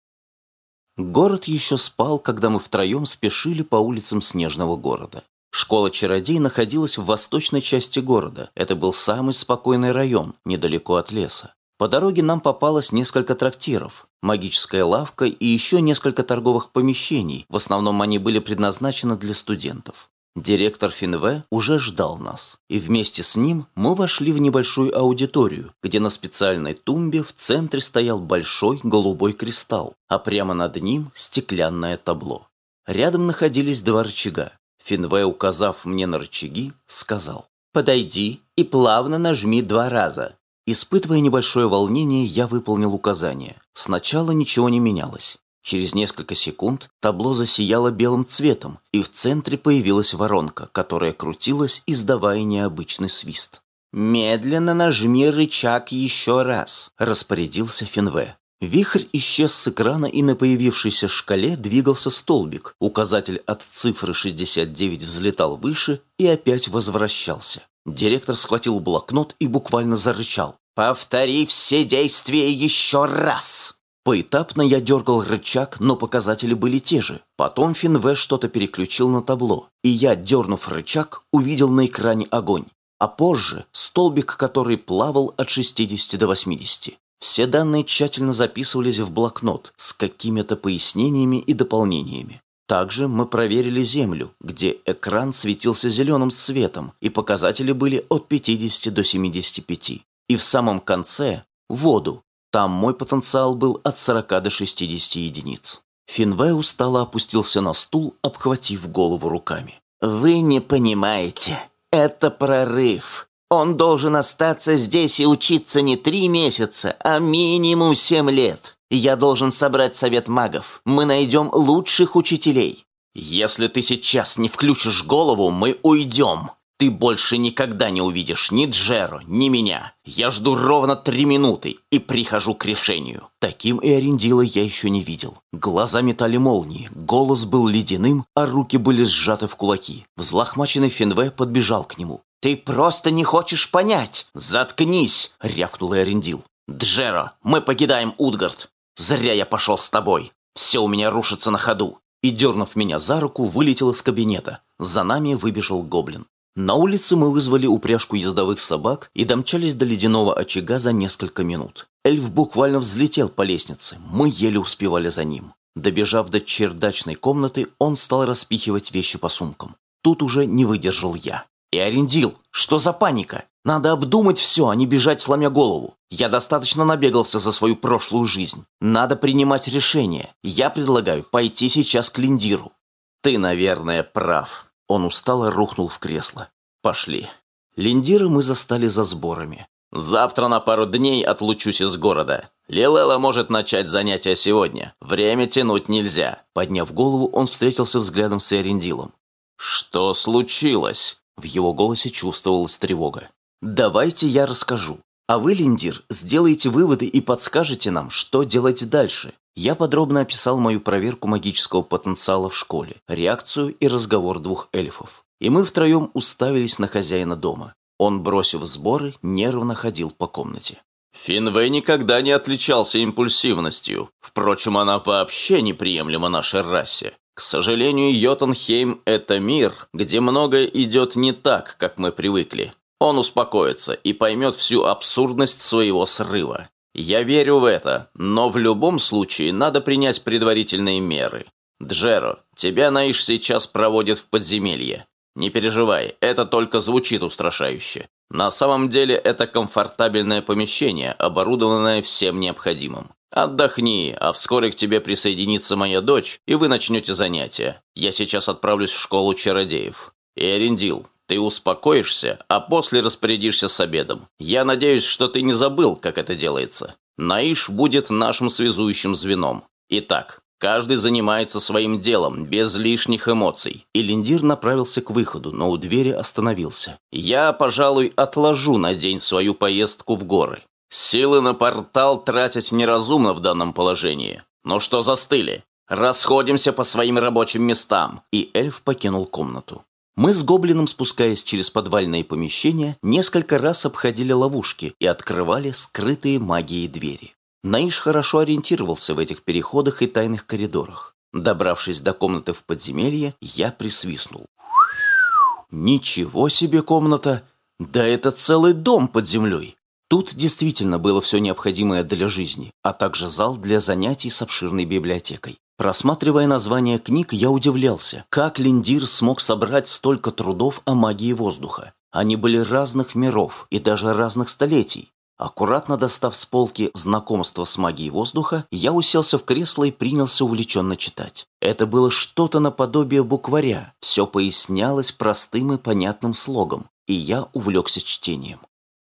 Город еще спал, когда мы втроем спешили по улицам снежного города. Школа чародей находилась в восточной части города. Это был самый спокойный район, недалеко от леса. По дороге нам попалось несколько трактиров, магическая лавка и еще несколько торговых помещений. В основном они были предназначены для студентов. Директор Финве уже ждал нас, и вместе с ним мы вошли в небольшую аудиторию, где на специальной тумбе в центре стоял большой голубой кристалл, а прямо над ним стеклянное табло. Рядом находились два рычага. Финвей, указав мне на рычаги, сказал «Подойди и плавно нажми два раза». Испытывая небольшое волнение, я выполнил указание. Сначала ничего не менялось. Через несколько секунд табло засияло белым цветом, и в центре появилась воронка, которая крутилась, издавая необычный свист. «Медленно нажми рычаг еще раз», – распорядился Финве. Вихрь исчез с экрана, и на появившейся шкале двигался столбик. Указатель от цифры 69 взлетал выше и опять возвращался. Директор схватил блокнот и буквально зарычал. «Повтори все действия еще раз!» Поэтапно я дергал рычаг, но показатели были те же. Потом Финве что-то переключил на табло, и я, дернув рычаг, увидел на экране огонь. А позже столбик, который плавал от 60 до 80. Все данные тщательно записывались в блокнот с какими-то пояснениями и дополнениями. Также мы проверили Землю, где экран светился зеленым цветом, и показатели были от 50 до 75. И в самом конце – воду. Там мой потенциал был от 40 до 60 единиц. Финвей устало опустился на стул, обхватив голову руками. «Вы не понимаете. Это прорыв. Он должен остаться здесь и учиться не три месяца, а минимум семь лет. Я должен собрать совет магов. Мы найдем лучших учителей. Если ты сейчас не включишь голову, мы уйдем. Ты больше никогда не увидишь ни Джеро, ни меня. Я жду ровно три минуты и прихожу к решению. Таким и Арендила я еще не видел. Глаза метали молнии, голос был ледяным, а руки были сжаты в кулаки. Взлохмаченный Фенве подбежал к нему. «Ты просто не хочешь понять!» «Заткнись!» — рявкнул Эрендил. «Джеро, мы покидаем Утгард. Зря я пошел с тобой. Все у меня рушится на ходу». И, дернув меня за руку, вылетел из кабинета. За нами выбежал гоблин. На улице мы вызвали упряжку ездовых собак и домчались до ледяного очага за несколько минут. Эльф буквально взлетел по лестнице, мы еле успевали за ним. Добежав до чердачной комнаты, он стал распихивать вещи по сумкам. Тут уже не выдержал я. И Арендил, что за паника? Надо обдумать все, а не бежать, сломя голову. Я достаточно набегался за свою прошлую жизнь. Надо принимать решение. Я предлагаю пойти сейчас к Линдиру. Ты, наверное, прав. Он устало рухнул в кресло. «Пошли». Линдира мы застали за сборами. «Завтра на пару дней отлучусь из города. Лилела может начать занятия сегодня. Время тянуть нельзя». Подняв голову, он встретился взглядом с Эрендилом. «Что случилось?» В его голосе чувствовалась тревога. «Давайте я расскажу. А вы, Линдир, сделаете выводы и подскажете нам, что делать дальше. Я подробно описал мою проверку магического потенциала в школе, реакцию и разговор двух эльфов. И мы втроем уставились на хозяина дома. Он, бросив сборы, нервно ходил по комнате. Финвей никогда не отличался импульсивностью. Впрочем, она вообще неприемлема нашей расе. К сожалению, Йотунхейм – это мир, где многое идет не так, как мы привыкли. Он успокоится и поймет всю абсурдность своего срыва. Я верю в это, но в любом случае надо принять предварительные меры. Джеро, тебя Наиш сейчас проводит в подземелье. Не переживай, это только звучит устрашающе. На самом деле это комфортабельное помещение, оборудованное всем необходимым. Отдохни, а вскоре к тебе присоединится моя дочь, и вы начнете занятия. Я сейчас отправлюсь в школу чародеев. И ты успокоишься, а после распорядишься с обедом. Я надеюсь, что ты не забыл, как это делается. Наиш будет нашим связующим звеном. Итак, каждый занимается своим делом, без лишних эмоций. И направился к выходу, но у двери остановился. Я, пожалуй, отложу на день свою поездку в горы. Силы на портал тратить неразумно в данном положении. Но что застыли? Расходимся по своим рабочим местам. И эльф покинул комнату. Мы с Гоблином, спускаясь через подвальные помещения, несколько раз обходили ловушки и открывали скрытые магией двери. Наиш хорошо ориентировался в этих переходах и тайных коридорах. Добравшись до комнаты в подземелье, я присвистнул. Ничего себе комната! Да это целый дом под землей! Тут действительно было все необходимое для жизни, а также зал для занятий с обширной библиотекой. Просматривая названия книг, я удивлялся, как Линдир смог собрать столько трудов о магии воздуха. Они были разных миров и даже разных столетий. Аккуратно достав с полки знакомство с магией воздуха, я уселся в кресло и принялся увлеченно читать. Это было что-то наподобие букваря, все пояснялось простым и понятным слогом, и я увлекся чтением.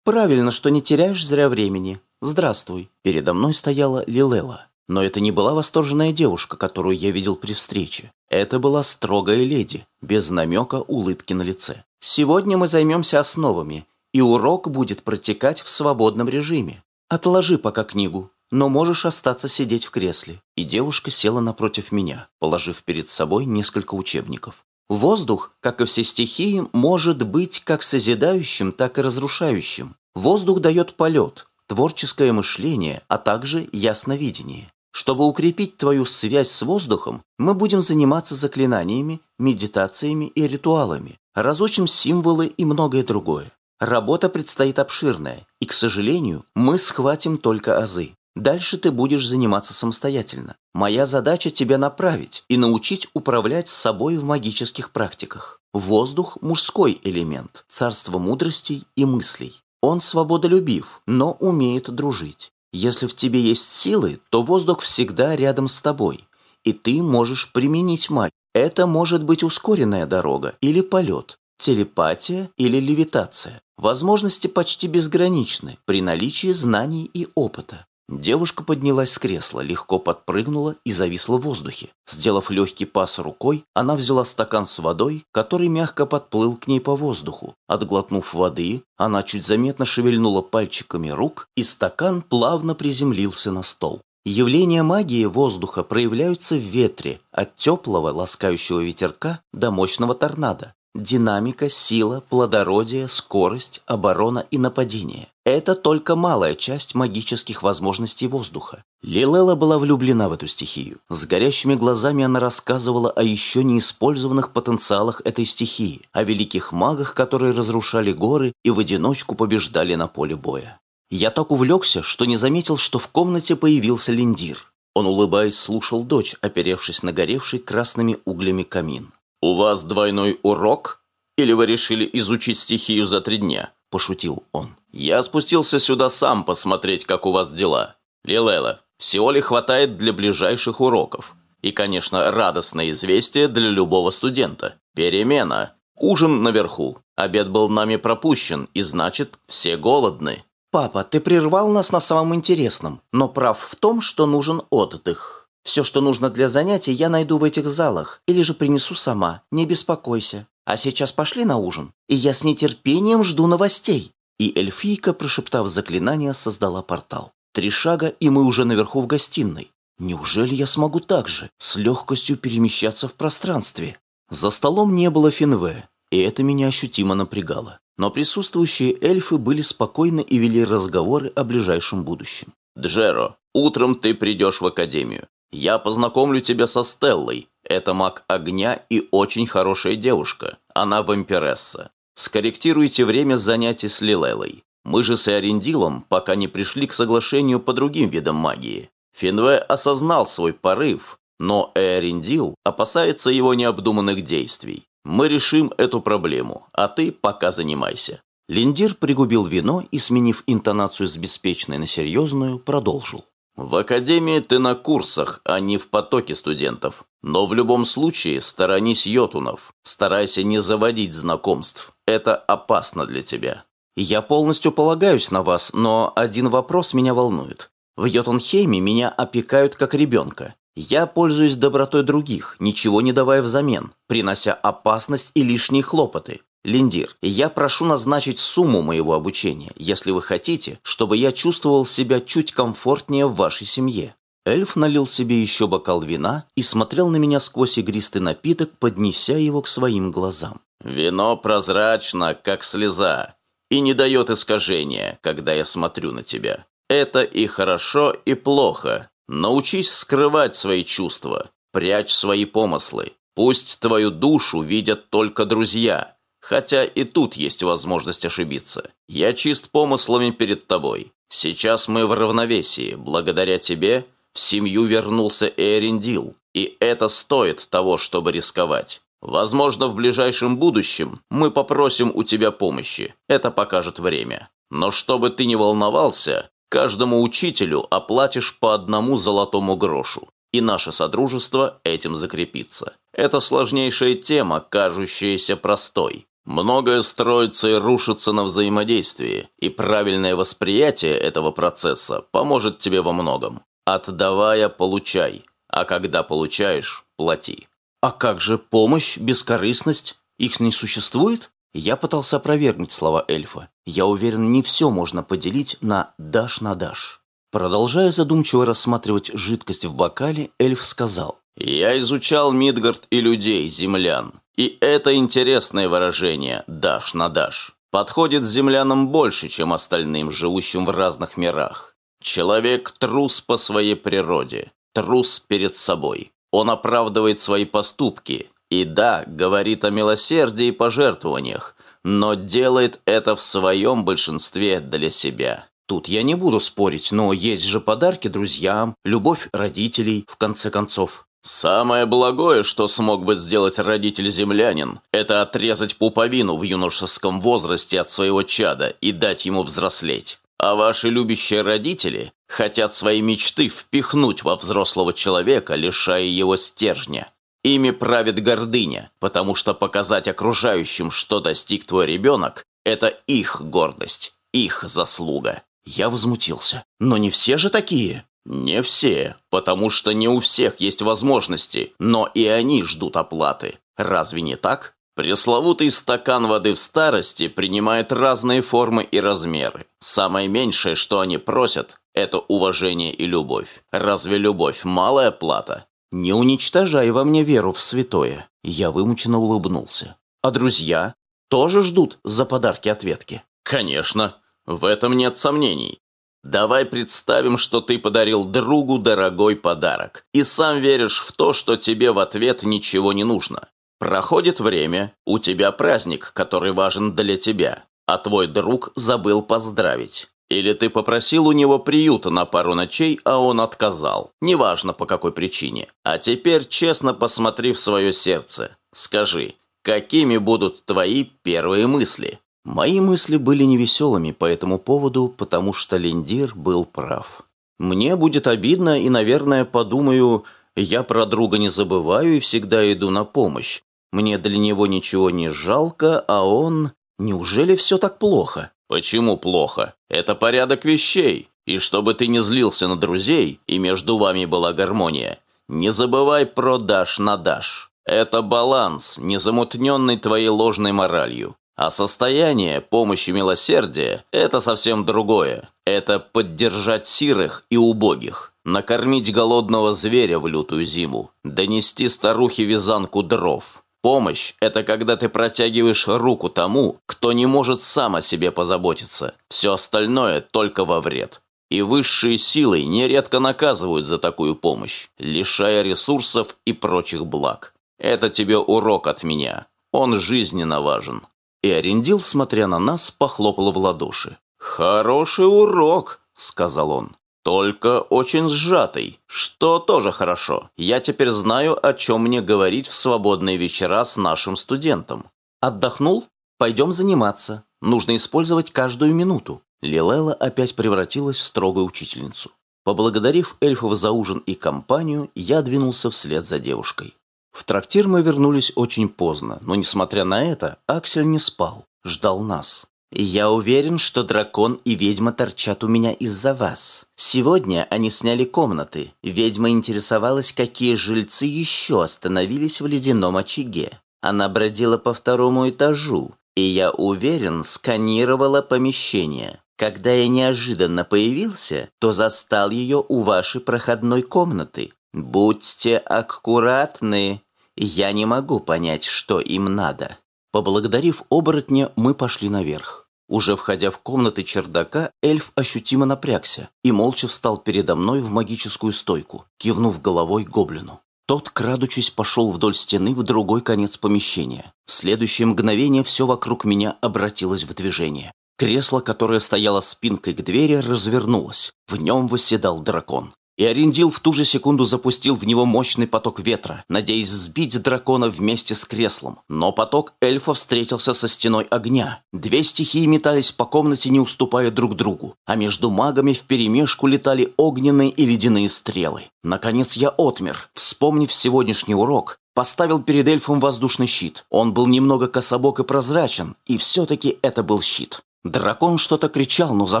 «Правильно, что не теряешь зря времени. Здравствуй». Передо мной стояла Лилела. Но это не была восторженная девушка, которую я видел при встрече. Это была строгая леди, без намека улыбки на лице. Сегодня мы займемся основами, и урок будет протекать в свободном режиме. Отложи пока книгу, но можешь остаться сидеть в кресле. И девушка села напротив меня, положив перед собой несколько учебников. Воздух, как и все стихии, может быть как созидающим, так и разрушающим. Воздух дает полет, творческое мышление, а также ясновидение. Чтобы укрепить твою связь с воздухом, мы будем заниматься заклинаниями, медитациями и ритуалами, разучим символы и многое другое. Работа предстоит обширная, и, к сожалению, мы схватим только азы. Дальше ты будешь заниматься самостоятельно. Моя задача тебя направить и научить управлять собой в магических практиках. Воздух – мужской элемент, царство мудростей и мыслей. Он свободолюбив, но умеет дружить. Если в тебе есть силы, то воздух всегда рядом с тобой, и ты можешь применить магию. Это может быть ускоренная дорога или полет, телепатия или левитация. Возможности почти безграничны при наличии знаний и опыта. Девушка поднялась с кресла, легко подпрыгнула и зависла в воздухе. Сделав легкий пас рукой, она взяла стакан с водой, который мягко подплыл к ней по воздуху. Отглотнув воды, она чуть заметно шевельнула пальчиками рук, и стакан плавно приземлился на стол. Явления магии воздуха проявляются в ветре, от теплого ласкающего ветерка до мощного торнадо. Динамика, сила, плодородие, скорость, оборона и нападение. Это только малая часть магических возможностей воздуха. Лилела была влюблена в эту стихию. С горящими глазами она рассказывала о еще не использованных потенциалах этой стихии, о великих магах, которые разрушали горы и в одиночку побеждали на поле боя. Я так увлекся, что не заметил, что в комнате появился линдир. Он, улыбаясь, слушал дочь, оперевшись на горевший красными углями камин. «У вас двойной урок? Или вы решили изучить стихию за три дня?» – пошутил он. «Я спустился сюда сам посмотреть, как у вас дела. Лилела, всего ли хватает для ближайших уроков? И, конечно, радостное известие для любого студента. Перемена. Ужин наверху. Обед был нами пропущен, и значит, все голодны». «Папа, ты прервал нас на самом интересном, но прав в том, что нужен отдых». Все, что нужно для занятий, я найду в этих залах или же принесу сама, не беспокойся. А сейчас пошли на ужин, и я с нетерпением жду новостей». И эльфийка, прошептав заклинание, создала портал. Три шага, и мы уже наверху в гостиной. Неужели я смогу так же, с легкостью перемещаться в пространстве? За столом не было Финве, и это меня ощутимо напрягало. Но присутствующие эльфы были спокойны и вели разговоры о ближайшем будущем. «Джеро, утром ты придешь в академию. Я познакомлю тебя со Стеллой. Это маг огня и очень хорошая девушка. Она вампиресса. Скорректируйте время занятий с Лилелой. Мы же с Эриндилом пока не пришли к соглашению по другим видам магии. Финве осознал свой порыв, но Эриндил опасается его необдуманных действий. Мы решим эту проблему, а ты пока занимайся. Линдир пригубил вино и, сменив интонацию с беспечной на серьезную, продолжил. В академии ты на курсах, а не в потоке студентов. Но в любом случае сторонись йотунов. Старайся не заводить знакомств. Это опасно для тебя. Я полностью полагаюсь на вас, но один вопрос меня волнует. В Йотунхейме меня опекают как ребенка. Я пользуюсь добротой других, ничего не давая взамен, принося опасность и лишние хлопоты. Линдир, я прошу назначить сумму моего обучения, если вы хотите, чтобы я чувствовал себя чуть комфортнее в вашей семье. Эльф налил себе еще бокал вина и смотрел на меня сквозь игристый напиток, поднеся его к своим глазам. «Вино прозрачно, как слеза, и не дает искажения, когда я смотрю на тебя. Это и хорошо, и плохо. Научись скрывать свои чувства, прячь свои помыслы. Пусть твою душу видят только друзья, Хотя и тут есть возможность ошибиться. Я чист помыслами перед тобой. Сейчас мы в равновесии. Благодаря тебе в семью вернулся Эрендил. И это стоит того, чтобы рисковать. Возможно, в ближайшем будущем мы попросим у тебя помощи. Это покажет время. Но чтобы ты не волновался, каждому учителю оплатишь по одному золотому грошу. И наше содружество этим закрепится. Это сложнейшая тема, кажущаяся простой. Многое строится и рушится на взаимодействии, и правильное восприятие этого процесса поможет тебе во многом. Отдавая, получай, а когда получаешь, плати. А как же помощь, бескорыстность? Их не существует? Я пытался опровергнуть слова эльфа. Я уверен, не все можно поделить на «дашь на дашь». Продолжая задумчиво рассматривать жидкость в бокале, эльф сказал. «Я изучал Мидгард и людей, землян. И это интересное выражение «дашь на дашь». Подходит землянам больше, чем остальным, живущим в разных мирах. Человек трус по своей природе, трус перед собой. Он оправдывает свои поступки. И да, говорит о милосердии и пожертвованиях, но делает это в своем большинстве для себя. Тут я не буду спорить, но есть же подарки друзьям, любовь родителей, в конце концов. Самое благое, что смог бы сделать родитель-землянин, это отрезать пуповину в юношеском возрасте от своего чада и дать ему взрослеть. А ваши любящие родители хотят свои мечты впихнуть во взрослого человека, лишая его стержня. Ими правит гордыня, потому что показать окружающим, что достиг твой ребенок, это их гордость, их заслуга. Я возмутился. «Но не все же такие!» «Не все, потому что не у всех есть возможности, но и они ждут оплаты. Разве не так?» Пресловутый стакан воды в старости принимает разные формы и размеры. Самое меньшее, что они просят, это уважение и любовь. Разве любовь малая плата? Не уничтожай во мне веру в святое. Я вымученно улыбнулся. А друзья тоже ждут за подарки-ответки? Конечно, в этом нет сомнений. Давай представим, что ты подарил другу дорогой подарок, и сам веришь в то, что тебе в ответ ничего не нужно. Проходит время, у тебя праздник, который важен для тебя, а твой друг забыл поздравить. Или ты попросил у него приюта на пару ночей, а он отказал. Неважно по какой причине. А теперь честно посмотри в свое сердце. Скажи, какими будут твои первые мысли? Мои мысли были невеселыми по этому поводу, потому что Лендир был прав. Мне будет обидно и, наверное, подумаю, я про друга не забываю и всегда иду на помощь. Мне для него ничего не жалко, а он... Неужели все так плохо? Почему плохо? Это порядок вещей. И чтобы ты не злился на друзей, и между вами была гармония, не забывай про дашь на дашь. Это баланс, не замутненный твоей ложной моралью. А состояние помощи милосердия – это совсем другое. Это поддержать сирых и убогих, накормить голодного зверя в лютую зиму, донести старухе вязанку дров, Помощь – это когда ты протягиваешь руку тому, кто не может сам о себе позаботиться. Все остальное только во вред. И высшие силы нередко наказывают за такую помощь, лишая ресурсов и прочих благ. Это тебе урок от меня. Он жизненно важен. И Арендил, смотря на нас, похлопал в ладоши. «Хороший урок», – сказал он. Только очень сжатый, что тоже хорошо. Я теперь знаю, о чем мне говорить в свободные вечера с нашим студентом. Отдохнул? Пойдем заниматься. Нужно использовать каждую минуту. Лилела опять превратилась в строгую учительницу. Поблагодарив эльфов за ужин и компанию, я двинулся вслед за девушкой. В трактир мы вернулись очень поздно, но, несмотря на это, Аксель не спал, ждал нас. «Я уверен, что дракон и ведьма торчат у меня из-за вас. Сегодня они сняли комнаты. Ведьма интересовалась, какие жильцы еще остановились в ледяном очаге. Она бродила по второму этажу, и я уверен, сканировала помещение. Когда я неожиданно появился, то застал ее у вашей проходной комнаты. Будьте аккуратны. Я не могу понять, что им надо». Поблагодарив оборотня, мы пошли наверх. Уже входя в комнаты чердака, эльф ощутимо напрягся и молча встал передо мной в магическую стойку, кивнув головой гоблину. Тот, крадучись, пошел вдоль стены в другой конец помещения. В следующее мгновение все вокруг меня обратилось в движение. Кресло, которое стояло спинкой к двери, развернулось. В нем восседал дракон и Арендил в ту же секунду запустил в него мощный поток ветра, надеясь сбить дракона вместе с креслом. Но поток эльфа встретился со стеной огня. Две стихии метались по комнате, не уступая друг другу, а между магами вперемешку летали огненные и ледяные стрелы. Наконец я отмер, вспомнив сегодняшний урок, поставил перед эльфом воздушный щит. Он был немного кособок и прозрачен, и все-таки это был щит. Дракон что-то кричал, но за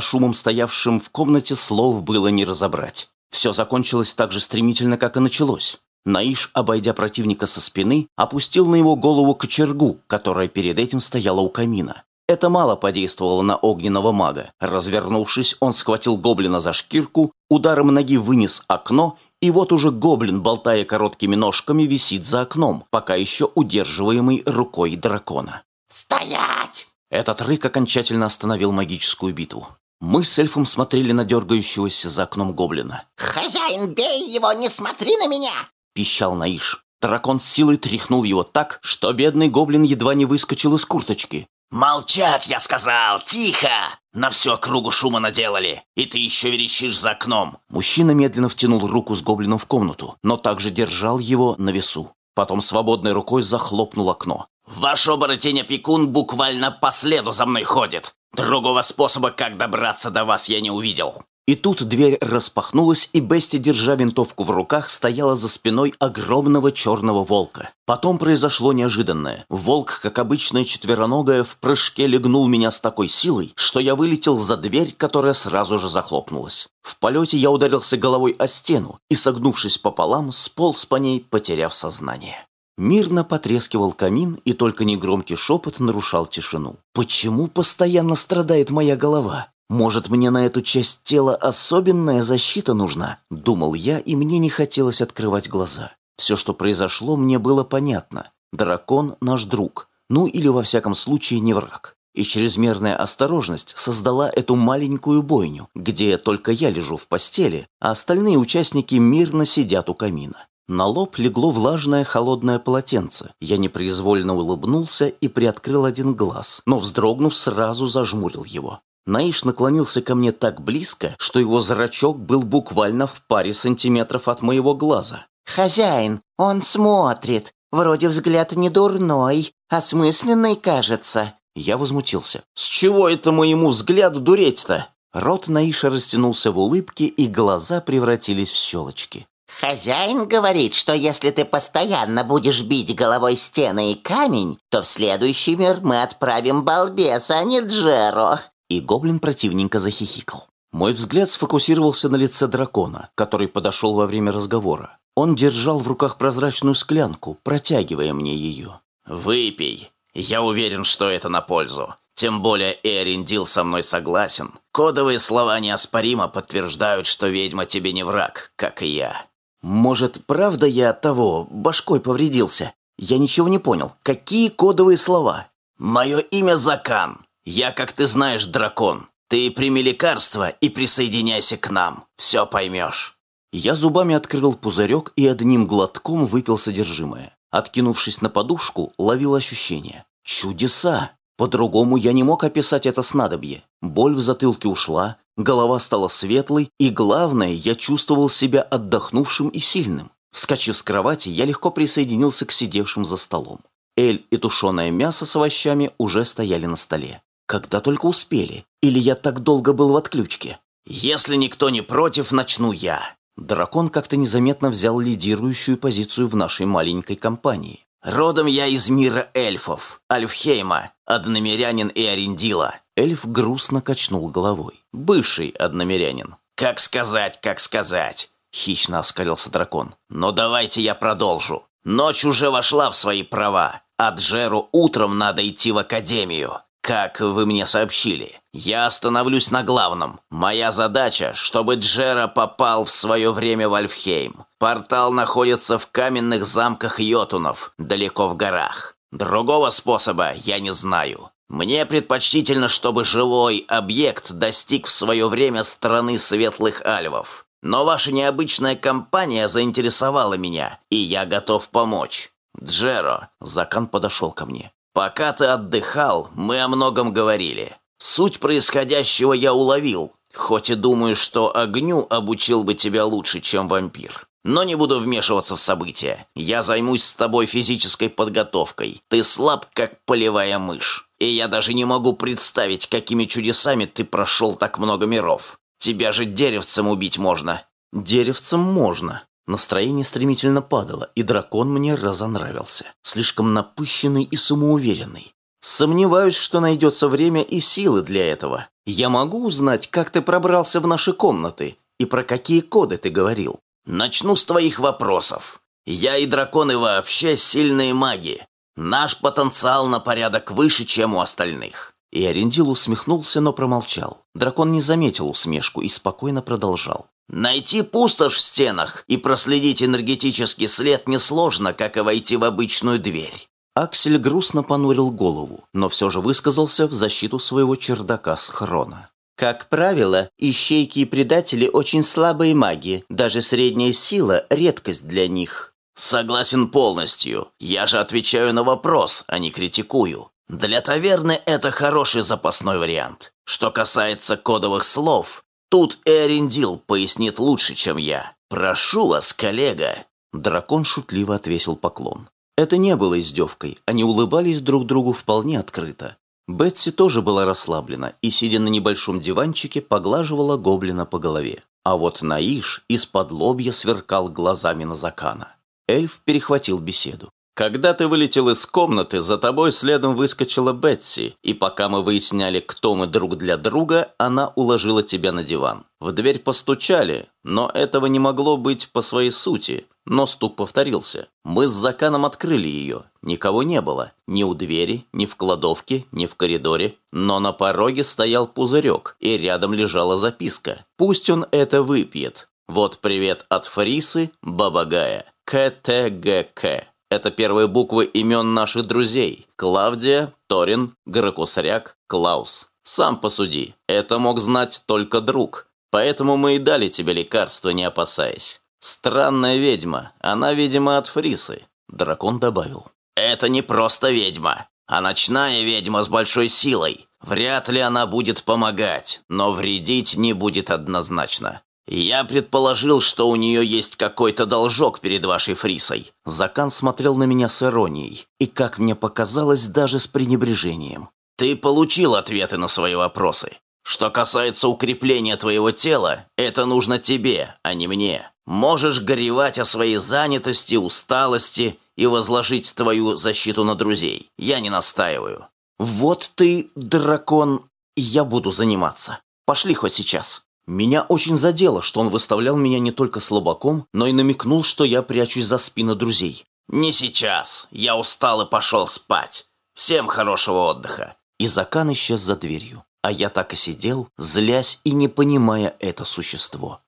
шумом, стоявшим в комнате, слов было не разобрать. Все закончилось так же стремительно, как и началось. Наиш, обойдя противника со спины, опустил на его голову кочергу, которая перед этим стояла у камина. Это мало подействовало на огненного мага. Развернувшись, он схватил гоблина за шкирку, ударом ноги вынес окно, и вот уже гоблин, болтая короткими ножками, висит за окном, пока еще удерживаемый рукой дракона. «Стоять!» Этот рык окончательно остановил магическую битву. Мы с эльфом смотрели на дергающегося за окном гоблина. «Хозяин, бей его, не смотри на меня!» – пищал Наиш. Дракон с силой тряхнул его так, что бедный гоблин едва не выскочил из курточки. «Молчать, я сказал! Тихо! На всю округу шума наделали, и ты еще верещишь за окном!» Мужчина медленно втянул руку с гоблином в комнату, но также держал его на весу. Потом свободной рукой захлопнул окно. «Ваш оборотень-опекун буквально по следу за мной ходит. Другого способа, как добраться до вас, я не увидел. И тут дверь распахнулась, и Бести, держа винтовку в руках, стояла за спиной огромного черного волка. Потом произошло неожиданное. Волк, как обычная четвероногая, в прыжке легнул меня с такой силой, что я вылетел за дверь, которая сразу же захлопнулась. В полете я ударился головой о стену и, согнувшись пополам, сполз по ней, потеряв сознание. Мирно потрескивал камин, и только негромкий шепот нарушал тишину. «Почему постоянно страдает моя голова? «Может, мне на эту часть тела особенная защита нужна?» – думал я, и мне не хотелось открывать глаза. Все, что произошло, мне было понятно. Дракон – наш друг. Ну или, во всяком случае, не враг. И чрезмерная осторожность создала эту маленькую бойню, где только я лежу в постели, а остальные участники мирно сидят у камина. На лоб легло влажное холодное полотенце. Я непроизвольно улыбнулся и приоткрыл один глаз, но, вздрогнув, сразу зажмурил его. Наиш наклонился ко мне так близко, что его зрачок был буквально в паре сантиметров от моего глаза. «Хозяин, он смотрит. Вроде взгляд не дурной, осмысленный, кажется». Я возмутился. «С чего это моему взгляду дуреть-то?» Рот Наиша растянулся в улыбке, и глаза превратились в щелочки. «Хозяин говорит, что если ты постоянно будешь бить головой стены и камень, то в следующий мир мы отправим балбеса, а не Джеро и гоблин противненько захихикал. Мой взгляд сфокусировался на лице дракона, который подошел во время разговора. Он держал в руках прозрачную склянку, протягивая мне ее. «Выпей. Я уверен, что это на пользу. Тем более Эрин со мной согласен. Кодовые слова неоспоримо подтверждают, что ведьма тебе не враг, как и я». «Может, правда я от того башкой повредился? Я ничего не понял. Какие кодовые слова?» «Мое имя Закан. «Я, как ты знаешь, дракон. Ты прими лекарство и присоединяйся к нам. Все поймешь». Я зубами открыл пузырек и одним глотком выпил содержимое. Откинувшись на подушку, ловил ощущение. Чудеса! По-другому я не мог описать это снадобье. Боль в затылке ушла, голова стала светлой, и главное, я чувствовал себя отдохнувшим и сильным. Вскочив с кровати, я легко присоединился к сидевшим за столом. Эль и тушеное мясо с овощами уже стояли на столе. Когда только успели. Или я так долго был в отключке? Если никто не против, начну я. Дракон как-то незаметно взял лидирующую позицию в нашей маленькой компании. Родом я из мира эльфов, Альфхейма, одномерянин и Арендила. Эльф грустно качнул головой. Бывший одномерянин. Как сказать, как сказать. Хищно оскалился дракон. Но давайте я продолжу. Ночь уже вошла в свои права, а Джеру утром надо идти в академию. Как вы мне сообщили, я остановлюсь на главном. Моя задача, чтобы Джера попал в свое время в Альфхейм. Портал находится в каменных замках Йотунов, далеко в горах. Другого способа я не знаю. Мне предпочтительно, чтобы живой объект достиг в свое время страны светлых альвов. Но ваша необычная компания заинтересовала меня, и я готов помочь. Джеро, Закан подошел ко мне. Пока ты отдыхал, мы о многом говорили. Суть происходящего я уловил, хоть и думаю, что огню обучил бы тебя лучше, чем вампир. Но не буду вмешиваться в события. Я займусь с тобой физической подготовкой. Ты слаб, как полевая мышь. И я даже не могу представить, какими чудесами ты прошел так много миров. Тебя же деревцем убить можно. Деревцем можно. Настроение стремительно падало, и дракон мне разонравился. Слишком напыщенный и самоуверенный. Сомневаюсь, что найдется время и силы для этого. Я могу узнать, как ты пробрался в наши комнаты и про какие коды ты говорил? Начну с твоих вопросов. Я и драконы вообще сильные маги. Наш потенциал на порядок выше, чем у остальных. И Арендил усмехнулся, но промолчал. Дракон не заметил усмешку и спокойно продолжал. Найти пустошь в стенах и проследить энергетический след несложно, как и войти в обычную дверь. Аксель грустно понурил голову, но все же высказался в защиту своего чердака с хрона. Как правило, ищейки и предатели очень слабые маги, даже средняя сила – редкость для них. Согласен полностью. Я же отвечаю на вопрос, а не критикую. Для таверны это хороший запасной вариант. Что касается кодовых слов, Тут Эрендил пояснит лучше, чем я. Прошу вас, коллега». Дракон шутливо отвесил поклон. Это не было издевкой, они улыбались друг другу вполне открыто. Бетси тоже была расслаблена и, сидя на небольшом диванчике, поглаживала гоблина по голове. А вот Наиш из-под лобья сверкал глазами на Закана. Эльф перехватил беседу. Когда ты вылетел из комнаты, за тобой следом выскочила Бетси, и пока мы выясняли, кто мы друг для друга, она уложила тебя на диван. В дверь постучали, но этого не могло быть по своей сути. Но стук повторился. Мы с Заканом открыли ее. Никого не было. Ни у двери, ни в кладовке, ни в коридоре. Но на пороге стоял пузырек, и рядом лежала записка. Пусть он это выпьет. Вот привет от Фрисы, Бабагая. КТГК. Это первые буквы имен наших друзей. Клавдия, Торин, Гракусряк, Клаус. Сам посуди, это мог знать только друг. Поэтому мы и дали тебе лекарство, не опасаясь. Странная ведьма, она, видимо, от Фрисы. Дракон добавил. Это не просто ведьма, а ночная ведьма с большой силой. Вряд ли она будет помогать, но вредить не будет однозначно. «Я предположил, что у нее есть какой-то должок перед вашей Фрисой». Закан смотрел на меня с иронией и, как мне показалось, даже с пренебрежением. «Ты получил ответы на свои вопросы. Что касается укрепления твоего тела, это нужно тебе, а не мне. Можешь горевать о своей занятости, усталости и возложить твою защиту на друзей. Я не настаиваю». «Вот ты, дракон, я буду заниматься. Пошли хоть сейчас». Меня очень задело, что он выставлял меня не только слабаком, но и намекнул, что я прячусь за спину друзей. «Не сейчас. Я устал и пошел спать. Всем хорошего отдыха». И Закан исчез за дверью, а я так и сидел, злясь и не понимая это существо.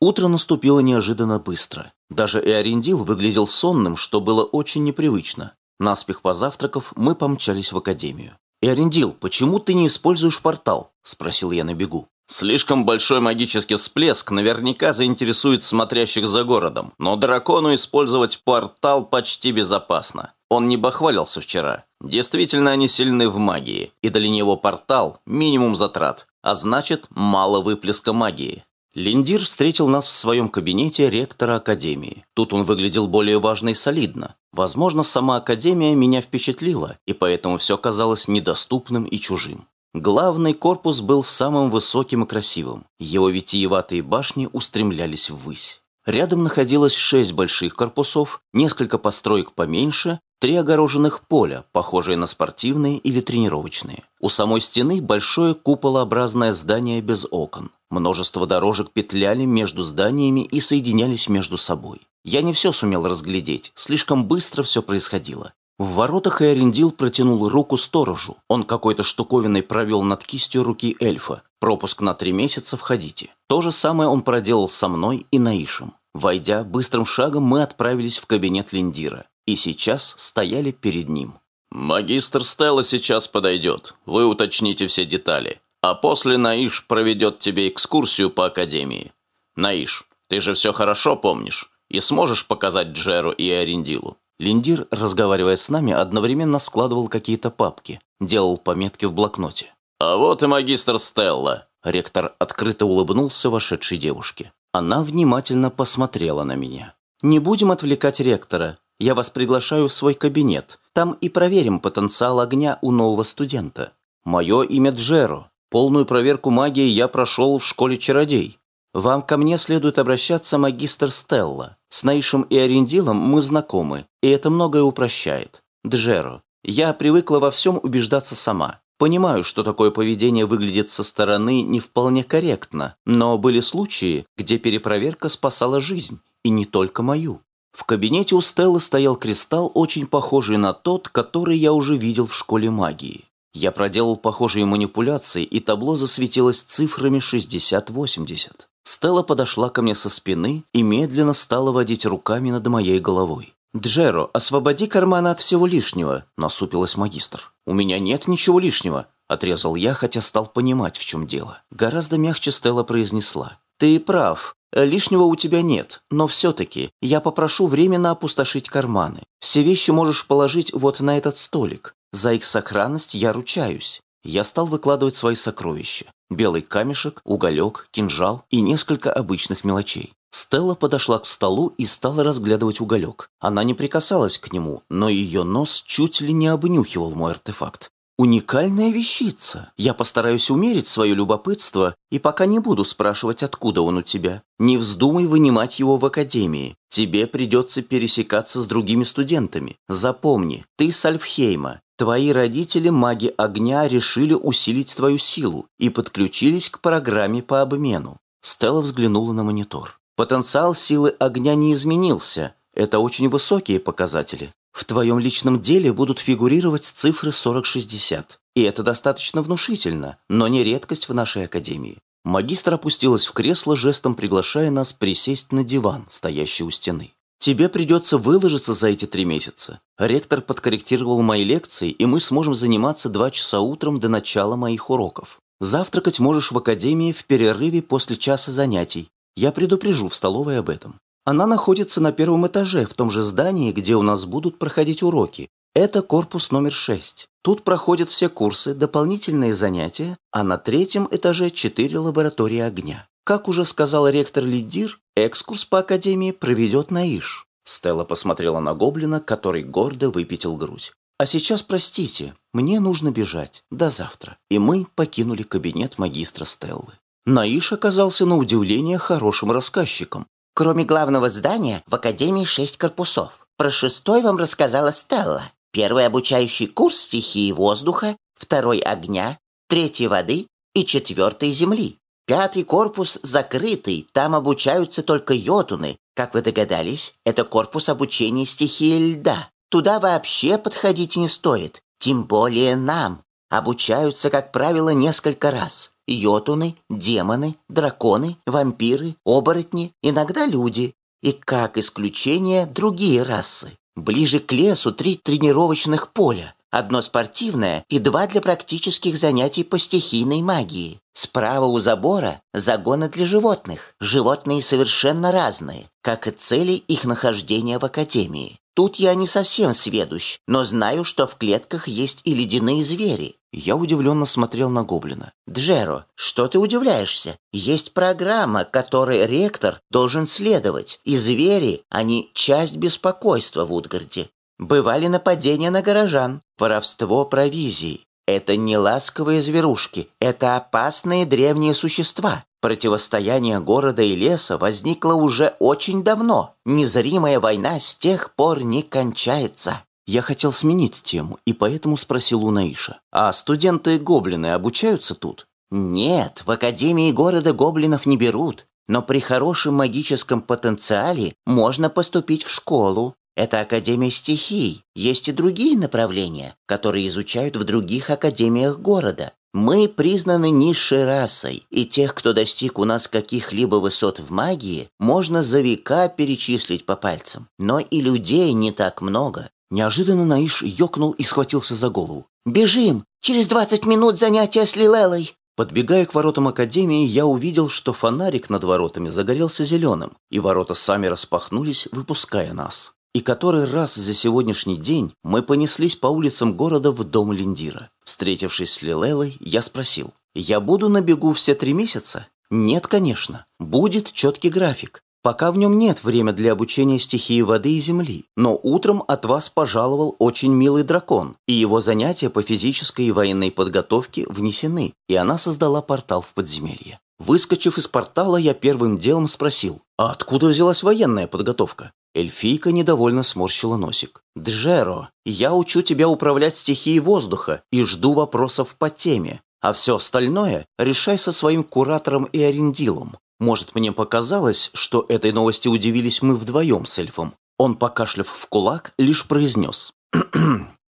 Утро наступило неожиданно быстро. Даже и Арендил выглядел сонным, что было очень непривычно. Наспех позавтракав, мы помчались в академию. «И Арендил, почему ты не используешь портал?» – спросил я на бегу. Слишком большой магический всплеск наверняка заинтересует смотрящих за городом, но дракону использовать портал почти безопасно. Он не бахвалился вчера. Действительно, они сильны в магии, и для него портал – минимум затрат, а значит, мало выплеска магии. Линдир встретил нас в своем кабинете ректора Академии. Тут он выглядел более важно и солидно. Возможно, сама Академия меня впечатлила, и поэтому все казалось недоступным и чужим. Главный корпус был самым высоким и красивым. Его витиеватые башни устремлялись ввысь. Рядом находилось шесть больших корпусов, несколько построек поменьше, три огороженных поля, похожие на спортивные или тренировочные. У самой стены большое куполообразное здание без окон. Множество дорожек петляли между зданиями и соединялись между собой. Я не все сумел разглядеть, слишком быстро все происходило. В воротах Эрендил протянул руку сторожу. Он какой-то штуковиной провел над кистью руки эльфа. Пропуск на три месяца, входите. То же самое он проделал со мной и Наишем. Войдя, быстрым шагом мы отправились в кабинет Линдира. И сейчас стояли перед ним. «Магистр Стелла сейчас подойдет. Вы уточните все детали. А после Наиш проведет тебе экскурсию по Академии. Наиш, ты же все хорошо помнишь и сможешь показать Джеру и Арендилу?» Линдир, разговаривая с нами, одновременно складывал какие-то папки, делал пометки в блокноте. «А вот и магистр Стелла!» Ректор открыто улыбнулся вошедшей девушке. Она внимательно посмотрела на меня. «Не будем отвлекать ректора. Я вас приглашаю в свой кабинет. Там и проверим потенциал огня у нового студента. Мое имя Джеро. Полную проверку магии я прошел в школе чародей. Вам ко мне следует обращаться магистр Стелла. С Наишем и Арендилом мы знакомы, и это многое упрощает. Джеро, я привыкла во всем убеждаться сама. Понимаю, что такое поведение выглядит со стороны не вполне корректно, но были случаи, где перепроверка спасала жизнь, и не только мою. В кабинете у Стеллы стоял кристалл, очень похожий на тот, который я уже видел в школе магии. Я проделал похожие манипуляции, и табло засветилось цифрами 60-80. Стелла подошла ко мне со спины и медленно стала водить руками над моей головой. «Джеро, освободи карманы от всего лишнего», – насупилась магистр. «У меня нет ничего лишнего», – отрезал я, хотя стал понимать, в чем дело. Гораздо мягче Стелла произнесла. «Ты прав. Лишнего у тебя нет, но все-таки я попрошу временно опустошить карманы. Все вещи можешь положить вот на этот столик. За их сохранность я ручаюсь. Я стал выкладывать свои сокровища. Белый камешек, уголек, кинжал и несколько обычных мелочей. Стелла подошла к столу и стала разглядывать уголек. Она не прикасалась к нему, но ее нос чуть ли не обнюхивал мой артефакт. Уникальная вещица. Я постараюсь умерить свое любопытство и пока не буду спрашивать, откуда он у тебя. Не вздумай вынимать его в академии. Тебе придется пересекаться с другими студентами. Запомни, ты с Альфхейма. Твои родители, маги огня, решили усилить твою силу и подключились к программе по обмену. Стелла взглянула на монитор. Потенциал силы огня не изменился. Это очень высокие показатели. В твоем личном деле будут фигурировать цифры 40-60. И это достаточно внушительно, но не редкость в нашей академии. Магистр опустилась в кресло, жестом приглашая нас присесть на диван, стоящий у стены. Тебе придется выложиться за эти три месяца. Ректор подкорректировал мои лекции, и мы сможем заниматься два часа утром до начала моих уроков. Завтракать можешь в академии в перерыве после часа занятий. Я предупрежу в столовой об этом. Она находится на первом этаже, в том же здании, где у нас будут проходить уроки. Это корпус номер 6. Тут проходят все курсы, дополнительные занятия, а на третьем этаже четыре лаборатории огня. Как уже сказал ректор Лидир, экскурс по академии проведет Наиш. Стелла посмотрела на гоблина, который гордо выпятил грудь. «А сейчас, простите, мне нужно бежать. До завтра». И мы покинули кабинет магистра Стеллы. Наиш оказался на удивление хорошим рассказчиком. Кроме главного здания, в Академии шесть корпусов. Про шестой вам рассказала Стелла. Первый обучающий курс стихии воздуха, второй огня, третий воды и четвертый земли. Пятый корпус закрытый, там обучаются только йотуны. Как вы догадались, это корпус обучения стихии льда. Туда вообще подходить не стоит, тем более нам. Обучаются, как правило, несколько раз йотуны, демоны, драконы, вампиры, оборотни, иногда люди. И, как исключение, другие расы. Ближе к лесу три тренировочных поля. Одно спортивное и два для практических занятий по стихийной магии. Справа у забора загоны для животных. Животные совершенно разные, как и цели их нахождения в академии. Тут я не совсем сведущ, но знаю, что в клетках есть и ледяные звери. Я удивленно смотрел на гоблина. Джеро, что ты удивляешься? Есть программа, которой ректор должен следовать, и звери, они часть беспокойства в Утгарде. Бывали нападения на горожан, воровство провизии. Это не ласковые зверушки, это опасные древние существа. Противостояние города и леса возникло уже очень давно. Незримая война с тех пор не кончается. Я хотел сменить тему, и поэтому спросил у Наиша. А студенты-гоблины обучаются тут? Нет, в Академии города гоблинов не берут. Но при хорошем магическом потенциале можно поступить в школу. Это Академия стихий. Есть и другие направления, которые изучают в других академиях города. Мы признаны низшей расой, и тех, кто достиг у нас каких-либо высот в магии, можно за века перечислить по пальцам. Но и людей не так много. Неожиданно Наиш ёкнул и схватился за голову. «Бежим! Через двадцать минут занятия с Лилелой!» Подбегая к воротам Академии, я увидел, что фонарик над воротами загорелся зеленым, и ворота сами распахнулись, выпуская нас. И который раз за сегодняшний день мы понеслись по улицам города в дом Линдира. Встретившись с Лилелой, я спросил, «Я буду на бегу все три месяца?» «Нет, конечно. Будет четкий график. Пока в нем нет время для обучения стихии воды и земли, но утром от вас пожаловал очень милый дракон, и его занятия по физической и военной подготовке внесены, и она создала портал в подземелье. Выскочив из портала, я первым делом спросил, а откуда взялась военная подготовка? Эльфийка недовольно сморщила носик. «Джеро, я учу тебя управлять стихией воздуха и жду вопросов по теме, а все остальное решай со своим куратором и арендилом. Может, мне показалось, что этой новости удивились мы вдвоем с эльфом. Он, покашляв в кулак, лишь произнес.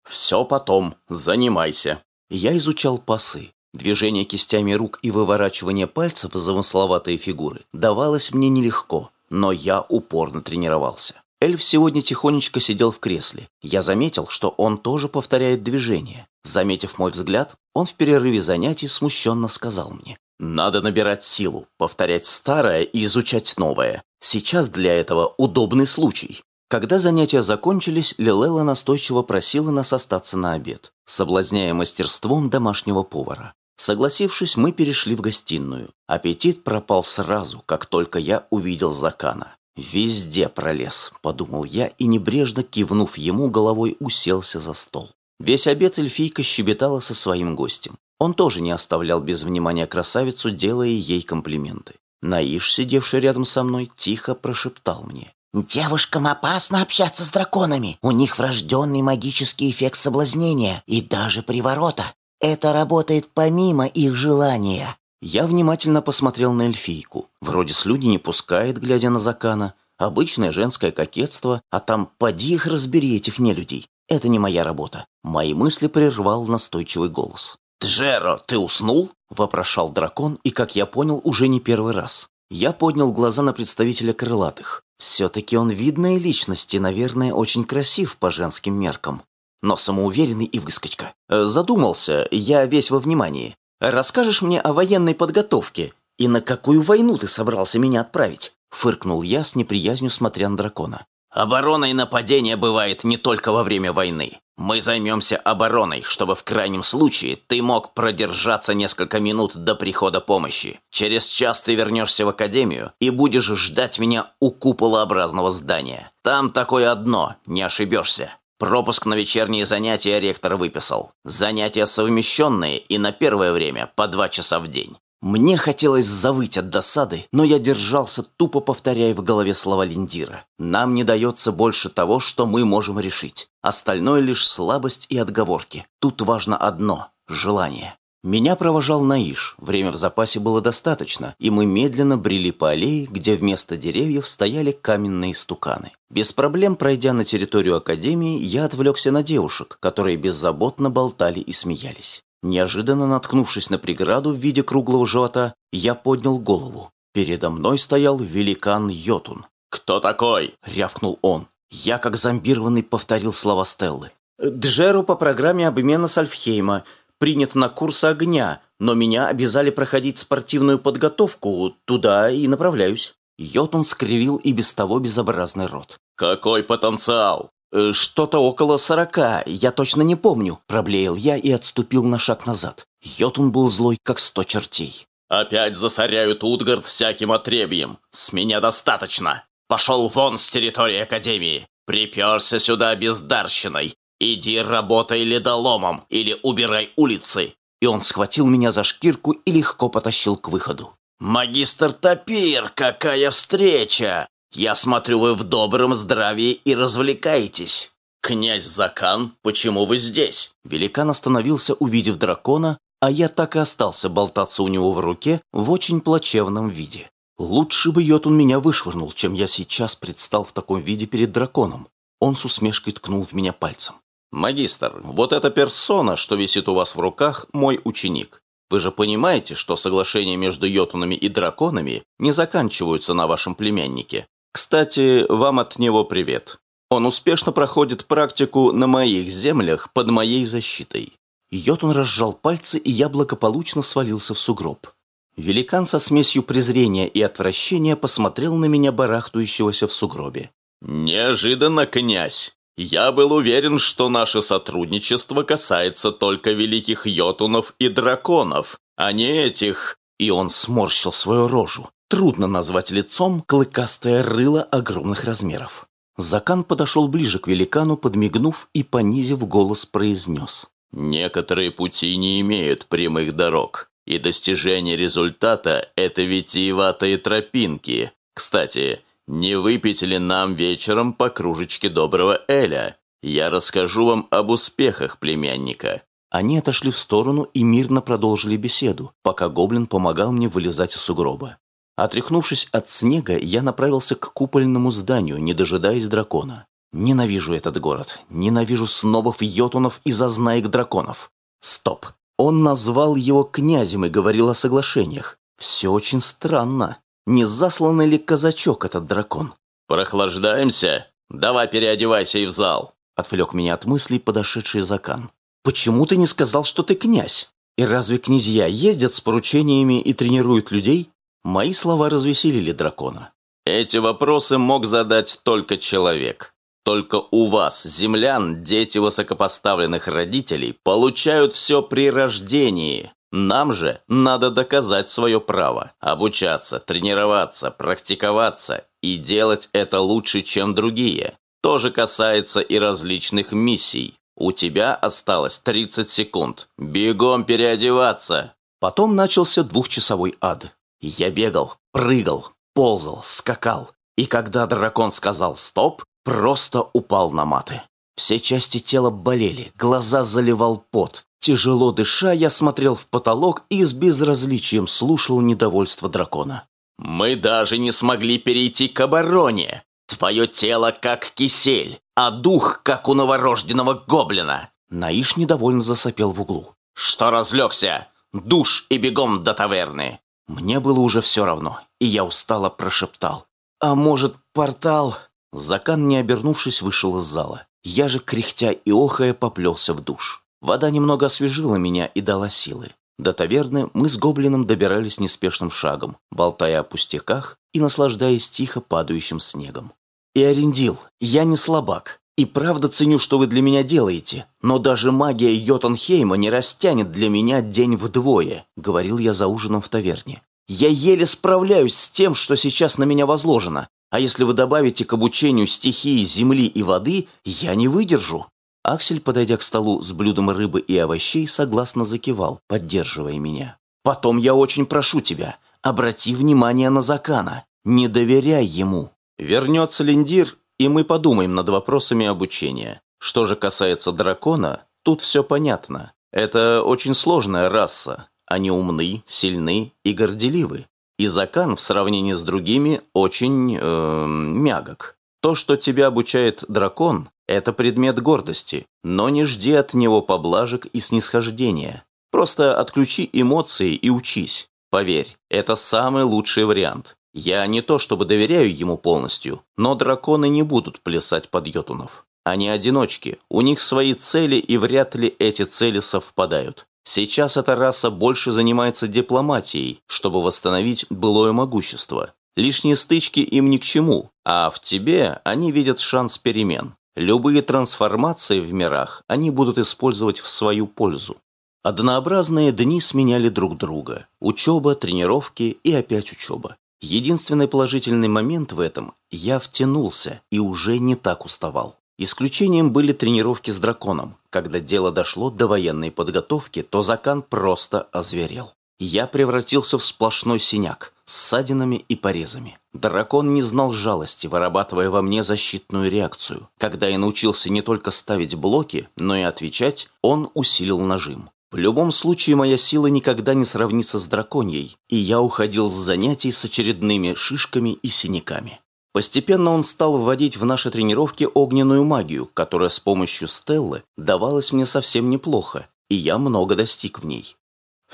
«Все потом, занимайся». Я изучал пасы. Движение кистями рук и выворачивание пальцев замысловатые фигуры давалось мне нелегко но я упорно тренировался. Эльф сегодня тихонечко сидел в кресле. Я заметил, что он тоже повторяет движение. Заметив мой взгляд, он в перерыве занятий смущенно сказал мне. «Надо набирать силу, повторять старое и изучать новое. Сейчас для этого удобный случай». Когда занятия закончились, Лилела настойчиво просила нас остаться на обед, соблазняя мастерством домашнего повара. Согласившись, мы перешли в гостиную. Аппетит пропал сразу, как только я увидел Закана. «Везде пролез», — подумал я и, небрежно кивнув ему головой, уселся за стол. Весь обед эльфийка щебетала со своим гостем. Он тоже не оставлял без внимания красавицу, делая ей комплименты. Наиш, сидевший рядом со мной, тихо прошептал мне. «Девушкам опасно общаться с драконами. У них врожденный магический эффект соблазнения и даже приворота. Это работает помимо их желания». Я внимательно посмотрел на эльфийку. Вроде слюни не пускает, глядя на Закана. Обычное женское кокетство, а там поди их разбери, этих нелюдей. Это не моя работа. Мои мысли прервал настойчивый голос. «Джеро, ты уснул?» – вопрошал дракон, и, как я понял, уже не первый раз. Я поднял глаза на представителя крылатых. Все-таки он видная личность и, наверное, очень красив по женским меркам. Но самоуверенный и выскочка. Э, задумался, я весь во внимании. Расскажешь мне о военной подготовке и на какую войну ты собрался меня отправить? Фыркнул я с неприязнью, смотря на дракона. Оборона и нападение бывает не только во время войны. Мы займемся обороной, чтобы в крайнем случае ты мог продержаться несколько минут до прихода помощи. Через час ты вернешься в академию и будешь ждать меня у куполообразного здания. Там такое одно, не ошибешься. Пропуск на вечерние занятия ректор выписал. Занятия совмещенные и на первое время по два часа в день. Мне хотелось завыть от досады, но я держался, тупо повторяя в голове слова Линдира. Нам не дается больше того, что мы можем решить. Остальное лишь слабость и отговорки. Тут важно одно – желание. Меня провожал Наиш, время в запасе было достаточно, и мы медленно брели по аллее, где вместо деревьев стояли каменные стуканы. Без проблем пройдя на территорию Академии, я отвлекся на девушек, которые беззаботно болтали и смеялись. Неожиданно наткнувшись на преграду в виде круглого живота, я поднял голову. Передо мной стоял великан Йотун. «Кто такой?» — рявкнул он. Я, как зомбированный, повторил слова Стеллы. «Джеру по программе обмена с Альфхейма. Принят на курс огня, но меня обязали проходить спортивную подготовку. Туда и направляюсь». Йотун скривил и без того безобразный рот. «Какой потенциал?» Э, «Что-то около сорока, я точно не помню», – проблеял я и отступил на шаг назад. Йотун был злой, как сто чертей. «Опять засоряют Утгард всяким отребьем. С меня достаточно. Пошел вон с территории Академии. Приперся сюда бездарщиной. Иди работай ледоломом или убирай улицы». И он схватил меня за шкирку и легко потащил к выходу. «Магистр Тапир, какая встреча!» Я смотрю, вы в добром здравии и развлекаетесь. Князь Закан, почему вы здесь? Великан остановился, увидев дракона, а я так и остался болтаться у него в руке в очень плачевном виде. Лучше бы Йотун меня вышвырнул, чем я сейчас предстал в таком виде перед драконом. Он с усмешкой ткнул в меня пальцем. «Магистр, вот эта персона, что висит у вас в руках, мой ученик. Вы же понимаете, что соглашения между йотунами и драконами не заканчиваются на вашем племяннике. Кстати, вам от него привет. Он успешно проходит практику на моих землях под моей защитой». Йотун разжал пальцы, и я благополучно свалился в сугроб. Великан со смесью презрения и отвращения посмотрел на меня, барахтующегося в сугробе. «Неожиданно, князь! Я был уверен, что наше сотрудничество касается только великих йотунов и драконов, а не этих...» И он сморщил свою рожу. Трудно назвать лицом клыкастое рыло огромных размеров. Закан подошел ближе к великану, подмигнув и, понизив голос, произнес. «Некоторые пути не имеют прямых дорог, и достижение результата – это витиеватые тропинки. Кстати, не выпить ли нам вечером по кружечке доброго Эля? Я расскажу вам об успехах племянника». Они отошли в сторону и мирно продолжили беседу, пока гоблин помогал мне вылезать из сугроба. Отряхнувшись от снега, я направился к купольному зданию, не дожидаясь дракона. Ненавижу этот город. Ненавижу снобов, йотунов и зазнаек драконов. Стоп. Он назвал его князем и говорил о соглашениях. Все очень странно. Не засланный ли казачок этот дракон? «Прохлаждаемся? Давай переодевайся и в зал!» Отвлек меня от мыслей подошедший Закан. «Почему ты не сказал, что ты князь? И разве князья ездят с поручениями и тренируют людей?» Мои слова развеселили дракона. Эти вопросы мог задать только человек. Только у вас, землян, дети высокопоставленных родителей, получают все при рождении. Нам же надо доказать свое право, обучаться, тренироваться, практиковаться и делать это лучше, чем другие. То же касается и различных миссий. У тебя осталось 30 секунд. Бегом переодеваться!» Потом начался двухчасовой ад. Я бегал, прыгал, ползал, скакал. И когда дракон сказал «стоп», просто упал на маты. Все части тела болели, глаза заливал пот. Тяжело дыша, я смотрел в потолок и с безразличием слушал недовольство дракона. «Мы даже не смогли перейти к обороне. Твое тело как кисель, а дух как у новорожденного гоблина!» Наиш недовольно засопел в углу. «Что разлегся? Душ и бегом до таверны!» Мне было уже все равно, и я устало прошептал. «А может, портал?» Закан, не обернувшись, вышел из зала. Я же, кряхтя и охая, поплелся в душ. Вода немного освежила меня и дала силы. До таверны мы с гоблином добирались неспешным шагом, болтая о пустяках и наслаждаясь тихо падающим снегом. И Арендил, я не слабак, и правда ценю, что вы для меня делаете, но даже магия Йотунхейма не растянет для меня день вдвое», — говорил я за ужином в таверне. «Я еле справляюсь с тем, что сейчас на меня возложено, а если вы добавите к обучению стихии земли и воды, я не выдержу». Аксель, подойдя к столу с блюдом рыбы и овощей, согласно закивал, поддерживая меня. «Потом я очень прошу тебя, обрати внимание на Закана, не доверяй ему». Вернется Линдир, и мы подумаем над вопросами обучения. Что же касается дракона, тут все понятно. Это очень сложная раса. Они умны, сильны и горделивы. И Закан в сравнении с другими очень э, мягок. То, что тебя обучает дракон, это предмет гордости, но не жди от него поблажек и снисхождения. Просто отключи эмоции и учись. Поверь, это самый лучший вариант. Я не то чтобы доверяю ему полностью, но драконы не будут плясать под йотунов. Они одиночки, у них свои цели и вряд ли эти цели совпадают. Сейчас эта раса больше занимается дипломатией, чтобы восстановить былое могущество. Лишние стычки им ни к чему, а в тебе они видят шанс перемен. Любые трансформации в мирах они будут использовать в свою пользу. Однообразные дни сменяли друг друга. Учеба, тренировки и опять учеба. Единственный положительный момент в этом – я втянулся и уже не так уставал. Исключением были тренировки с драконом. Когда дело дошло до военной подготовки, то Закан просто озверел. Я превратился в сплошной синяк, ссадинами и порезами. Дракон не знал жалости, вырабатывая во мне защитную реакцию. Когда я научился не только ставить блоки, но и отвечать, он усилил нажим. В любом случае, моя сила никогда не сравнится с драконьей, и я уходил с занятий с очередными шишками и синяками. Постепенно он стал вводить в наши тренировки огненную магию, которая с помощью Стеллы давалась мне совсем неплохо, и я много достиг в ней.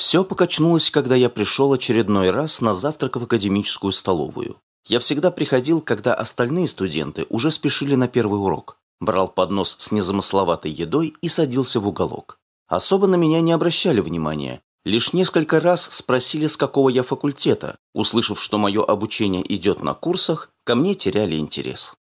Все покачнулось, когда я пришел очередной раз на завтрак в академическую столовую. Я всегда приходил, когда остальные студенты уже спешили на первый урок, брал поднос с незамысловатой едой и садился в уголок. Особо на меня не обращали внимания. Лишь несколько раз спросили, с какого я факультета. Услышав, что мое обучение идет на курсах, ко мне теряли интерес.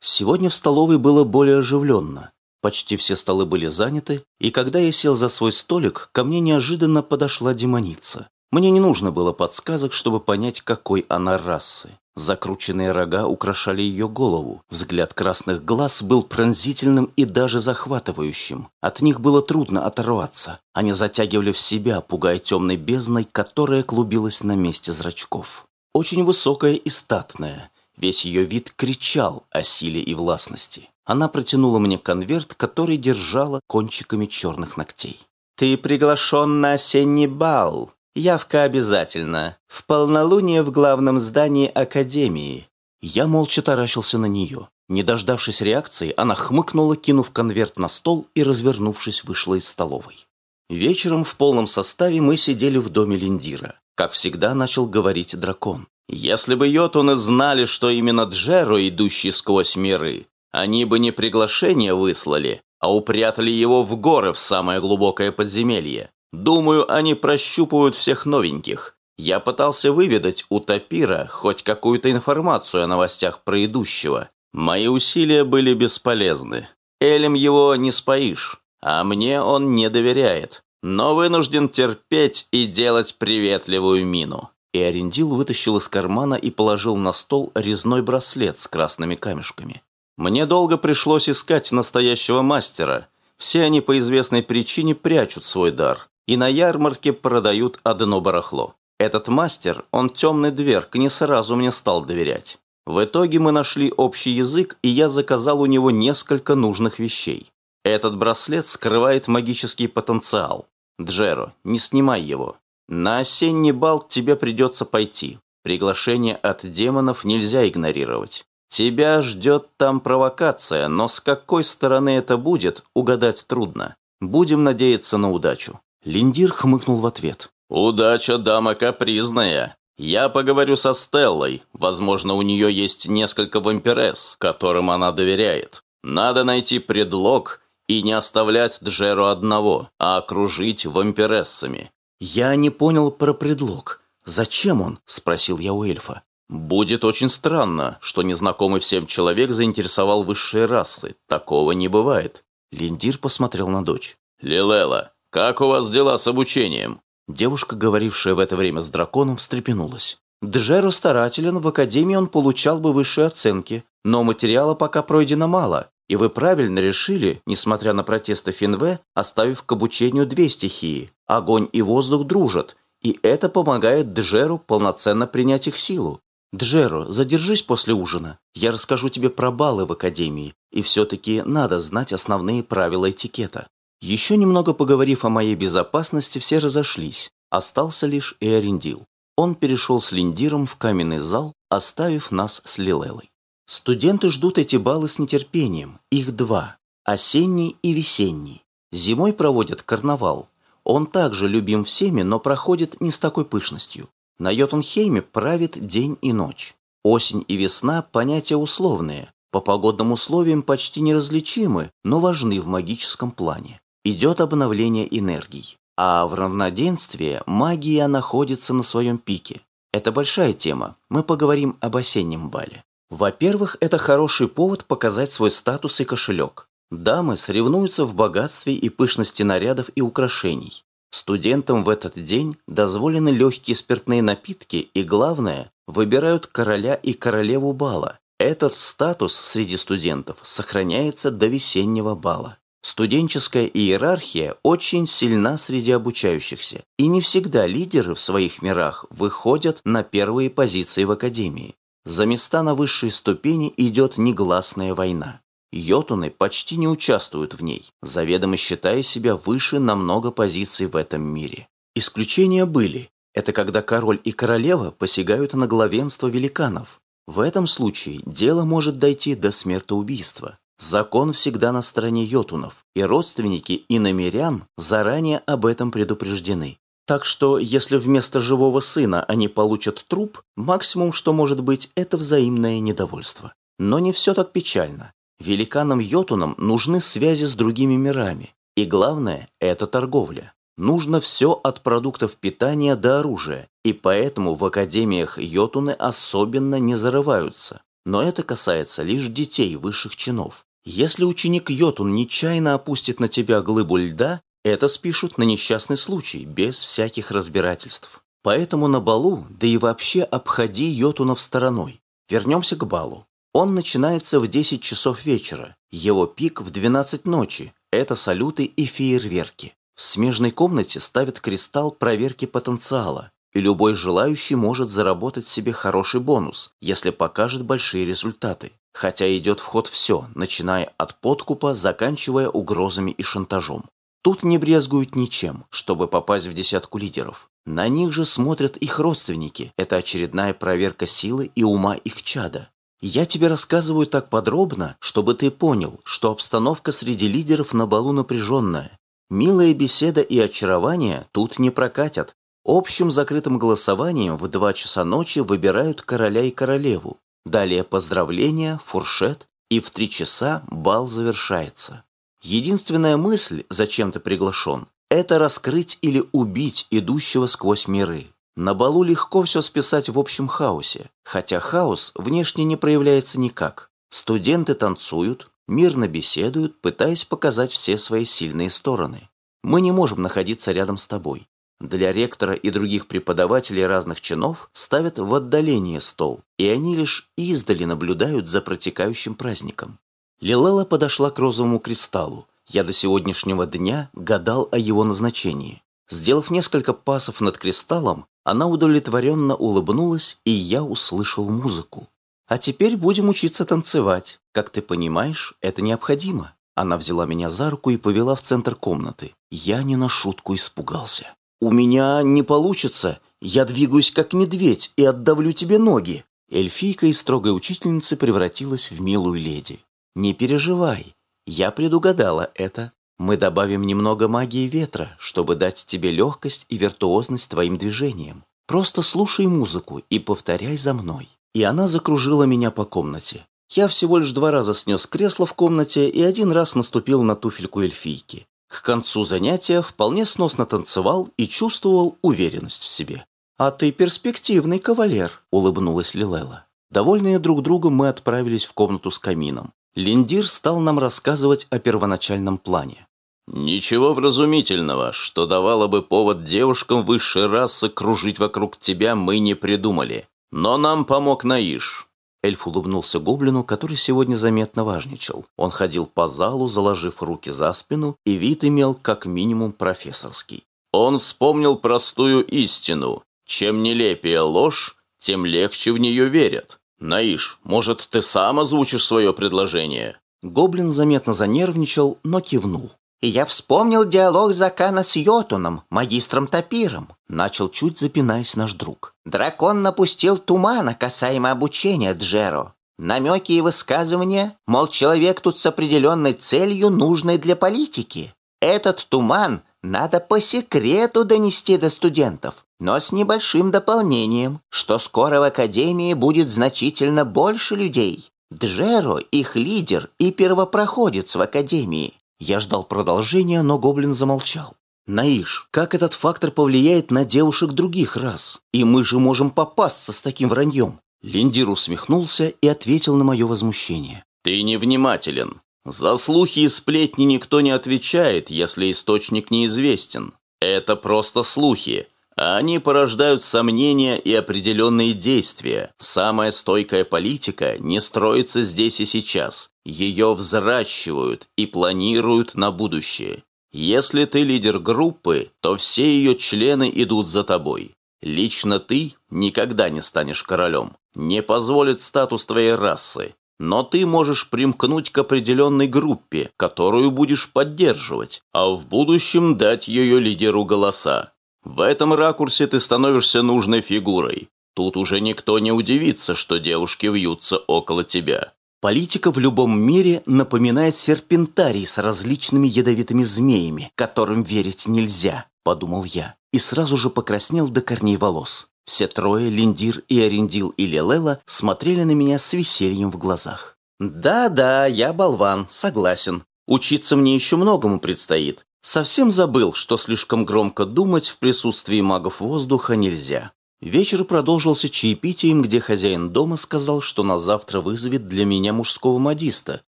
Сегодня в столовой было более оживленно. Почти все столы были заняты, и когда я сел за свой столик, ко мне неожиданно подошла демоница. Мне не нужно было подсказок, чтобы понять, какой она расы. Закрученные рога украшали ее голову. Взгляд красных глаз был пронзительным и даже захватывающим. От них было трудно оторваться. Они затягивали в себя, пугая темной бездной, которая клубилась на месте зрачков. Очень высокая и статная. Весь ее вид кричал о силе и властности. Она протянула мне конверт, который держала кончиками черных ногтей. «Ты приглашен на осенний бал», Явка обязательно. В полнолуние в главном здании Академии. Я молча таращился на нее. Не дождавшись реакции, она хмыкнула, кинув конверт на стол и, развернувшись, вышла из столовой. Вечером в полном составе мы сидели в доме Линдира. Как всегда начал говорить дракон. Если бы йотуны знали, что именно Джеро, идущий сквозь миры, они бы не приглашение выслали, а упрятали его в горы в самое глубокое подземелье. Думаю, они прощупывают всех новеньких. Я пытался выведать у Тапира хоть какую-то информацию о новостях про идущего. Мои усилия были бесполезны. Элем его не споишь, а мне он не доверяет. Но вынужден терпеть и делать приветливую мину. И Арендил вытащил из кармана и положил на стол резной браслет с красными камешками. Мне долго пришлось искать настоящего мастера, Все они по известной причине прячут свой дар и на ярмарке продают одно барахло. Этот мастер, он темный дверг, не сразу мне стал доверять. В итоге мы нашли общий язык, и я заказал у него несколько нужных вещей. Этот браслет скрывает магический потенциал. Джеро, не снимай его. На осенний бал тебе придется пойти. Приглашение от демонов нельзя игнорировать. Тебя ждет там провокация, но с какой стороны это будет, угадать трудно. Будем надеяться на удачу. Линдир хмыкнул в ответ. «Удача дама капризная. Я поговорю со Стеллой. Возможно, у нее есть несколько вампирес, которым она доверяет. Надо найти предлог и не оставлять Джеру одного, а окружить вампирессами». «Я не понял про предлог. Зачем он?» – спросил я у эльфа. «Будет очень странно, что незнакомый всем человек заинтересовал высшие расы. Такого не бывает». Линдир посмотрел на дочь. «Лилела, как у вас дела с обучением?» Девушка, говорившая в это время с драконом, встрепенулась. Джеро старателен, в академии он получал бы высшие оценки, но материала пока пройдено мало, и вы правильно решили, несмотря на протесты Финве, оставив к обучению две стихии. Огонь и воздух дружат, и это помогает Джеру полноценно принять их силу. Джеро, задержись после ужина. Я расскажу тебе про баллы в академии, и все-таки надо знать основные правила этикета. Еще немного поговорив о моей безопасности, все разошлись. Остался лишь и Эрендил. Он перешел с Линдиром в каменный зал, оставив нас с Лилелой. Студенты ждут эти баллы с нетерпением. Их два. Осенний и весенний. Зимой проводят карнавал. Он также любим всеми, но проходит не с такой пышностью. На Йотунхейме правит день и ночь. Осень и весна – понятия условные, по погодным условиям почти неразличимы, но важны в магическом плане идет обновление энергий. А в равноденствии магия находится на своем пике. Это большая тема, мы поговорим об осеннем бале. Во-первых, это хороший повод показать свой статус и кошелек. Дамы соревнуются в богатстве и пышности нарядов и украшений. Студентам в этот день дозволены легкие спиртные напитки и, главное, выбирают короля и королеву бала. Этот статус среди студентов сохраняется до весеннего бала. Студенческая иерархия очень сильна среди обучающихся, и не всегда лидеры в своих мирах выходят на первые позиции в академии. За места на высшей ступени идет негласная война. Йотуны почти не участвуют в ней, заведомо считая себя выше на много позиций в этом мире. Исключения были. Это когда король и королева посягают на главенство великанов. В этом случае дело может дойти до смертоубийства. Закон всегда на стороне йотунов, и родственники и намерян заранее об этом предупреждены. Так что, если вместо живого сына они получат труп, максимум, что может быть, это взаимное недовольство. Но не все так печально. Великанам-йотунам нужны связи с другими мирами. И главное – это торговля. Нужно все от продуктов питания до оружия, и поэтому в академиях йотуны особенно не зарываются. Но это касается лишь детей высших чинов. Если ученик Йотун нечаянно опустит на тебя глыбу льда, это спишут на несчастный случай, без всяких разбирательств. Поэтому на балу, да и вообще обходи Йотунов стороной. Вернемся к балу. Он начинается в 10 часов вечера, его пик в 12 ночи. Это салюты и фейерверки. В смежной комнате ставят кристалл проверки потенциала, и любой желающий может заработать себе хороший бонус, если покажет большие результаты хотя идет в ход все, начиная от подкупа, заканчивая угрозами и шантажом. Тут не брезгуют ничем, чтобы попасть в десятку лидеров. На них же смотрят их родственники. Это очередная проверка силы и ума их чада. Я тебе рассказываю так подробно, чтобы ты понял, что обстановка среди лидеров на балу напряженная. Милая беседа и очарование тут не прокатят. Общим закрытым голосованием в два часа ночи выбирают короля и королеву. Далее поздравления, фуршет, и в три часа бал завершается. Единственная мысль, зачем ты приглашен, это раскрыть или убить идущего сквозь миры. На балу легко все списать в общем хаосе, хотя хаос внешне не проявляется никак. Студенты танцуют, мирно беседуют, пытаясь показать все свои сильные стороны. Мы не можем находиться рядом с тобой. Для ректора и других преподавателей разных чинов ставят в отдалении стол, и они лишь издали наблюдают за протекающим праздником. Лилела подошла к розовому кристаллу. Я до сегодняшнего дня гадал о его назначении. Сделав несколько пасов над кристаллом, она удовлетворенно улыбнулась, и я услышал музыку. «А теперь будем учиться танцевать. Как ты понимаешь, это необходимо». Она взяла меня за руку и повела в центр комнаты. Я не на шутку испугался. «У меня не получится. Я двигаюсь как медведь и отдавлю тебе ноги». Эльфийка из строгой учительницы превратилась в милую леди. «Не переживай. Я предугадала это. Мы добавим немного магии ветра, чтобы дать тебе легкость и виртуозность твоим движениям. Просто слушай музыку и повторяй за мной». И она закружила меня по комнате. Я всего лишь два раза снес кресло в комнате и один раз наступил на туфельку эльфийки. К концу занятия вполне сносно танцевал и чувствовал уверенность в себе. «А ты перспективный кавалер», — улыбнулась Лилела. Довольные друг другом мы отправились в комнату с камином. Линдир стал нам рассказывать о первоначальном плане. «Ничего вразумительного, что давало бы повод девушкам высшей расы кружить вокруг тебя, мы не придумали. Но нам помог Наиш. Эльф улыбнулся гоблину, который сегодня заметно важничал. Он ходил по залу, заложив руки за спину, и вид имел как минимум профессорский. Он вспомнил простую истину. Чем нелепее ложь, тем легче в нее верят. Наиш, может, ты сам озвучишь свое предложение? Гоблин заметно занервничал, но кивнул. И я вспомнил диалог Закана с Йотуном, магистром Тапиром. Начал чуть запинаясь наш друг. Дракон напустил тумана касаемо обучения Джеро. Намеки и высказывания, мол, человек тут с определенной целью, нужной для политики. Этот туман надо по секрету донести до студентов, но с небольшим дополнением, что скоро в Академии будет значительно больше людей. Джеро – их лидер и первопроходец в Академии. Я ждал продолжения, но гоблин замолчал. Наиш, как этот фактор повлияет на девушек других рас? И мы же можем попасться с таким враньем. Линдир усмехнулся и ответил на мое возмущение. Ты невнимателен. За слухи и сплетни никто не отвечает, если источник неизвестен. Это просто слухи, они порождают сомнения и определенные действия. Самая стойкая политика не строится здесь и сейчас. Ее взращивают и планируют на будущее. Если ты лидер группы, то все ее члены идут за тобой. Лично ты никогда не станешь королем. Не позволит статус твоей расы. Но ты можешь примкнуть к определенной группе, которую будешь поддерживать, а в будущем дать ее лидеру голоса. В этом ракурсе ты становишься нужной фигурой. Тут уже никто не удивится, что девушки вьются около тебя. Политика в любом мире напоминает серпентарий с различными ядовитыми змеями, которым верить нельзя, подумал я, и сразу же покраснел до корней волос. Все трое, Линдир и Арендил и Лелела, смотрели на меня с весельем в глазах. «Да-да, я болван, согласен. Учиться мне еще многому предстоит. Совсем забыл, что слишком громко думать в присутствии магов воздуха нельзя. Вечер продолжился чаепитием, где хозяин дома сказал, что на завтра вызовет для меня мужского модиста,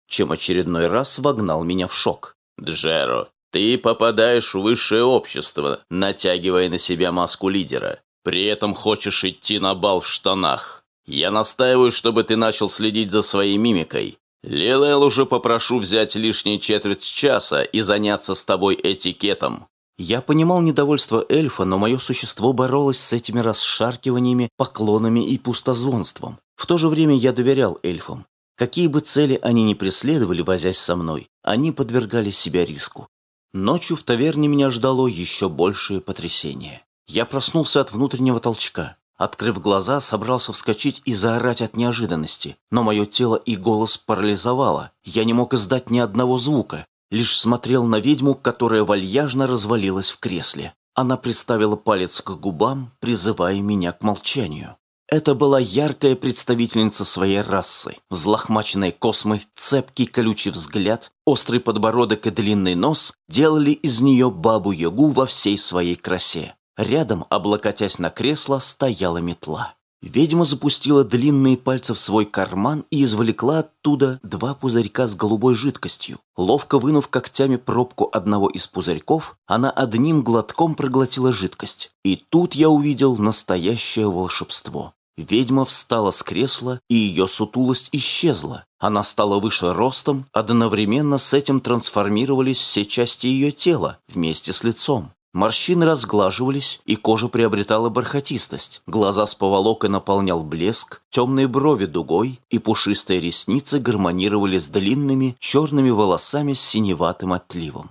чем очередной раз вогнал меня в шок. «Джеро, ты попадаешь в высшее общество, натягивая на себя маску лидера. При этом хочешь идти на бал в штанах. Я настаиваю, чтобы ты начал следить за своей мимикой. Лилел уже попрошу взять лишние четверть часа и заняться с тобой этикетом». Я понимал недовольство эльфа, но мое существо боролось с этими расшаркиваниями, поклонами и пустозвонством. В то же время я доверял эльфам. Какие бы цели они ни преследовали, возясь со мной, они подвергали себя риску. Ночью в таверне меня ждало еще большее потрясение. Я проснулся от внутреннего толчка. Открыв глаза, собрался вскочить и заорать от неожиданности, но мое тело и голос парализовало. Я не мог издать ни одного звука, лишь смотрел на ведьму, которая вальяжно развалилась в кресле. Она приставила палец к губам, призывая меня к молчанию. Это была яркая представительница своей расы. Взлохмаченные космы, цепкий колючий взгляд, острый подбородок и длинный нос делали из нее бабу-ягу во всей своей красе. Рядом, облокотясь на кресло, стояла метла. Ведьма запустила длинные пальцы в свой карман и извлекла оттуда два пузырька с голубой жидкостью. Ловко вынув когтями пробку одного из пузырьков, она одним глотком проглотила жидкость. И тут я увидел настоящее волшебство. Ведьма встала с кресла, и ее сутулость исчезла. Она стала выше ростом, одновременно с этим трансформировались все части ее тела вместе с лицом. Морщины разглаживались, и кожа приобретала бархатистость. Глаза с поволокой наполнял блеск, темные брови дугой и пушистые ресницы гармонировали с длинными черными волосами с синеватым отливом.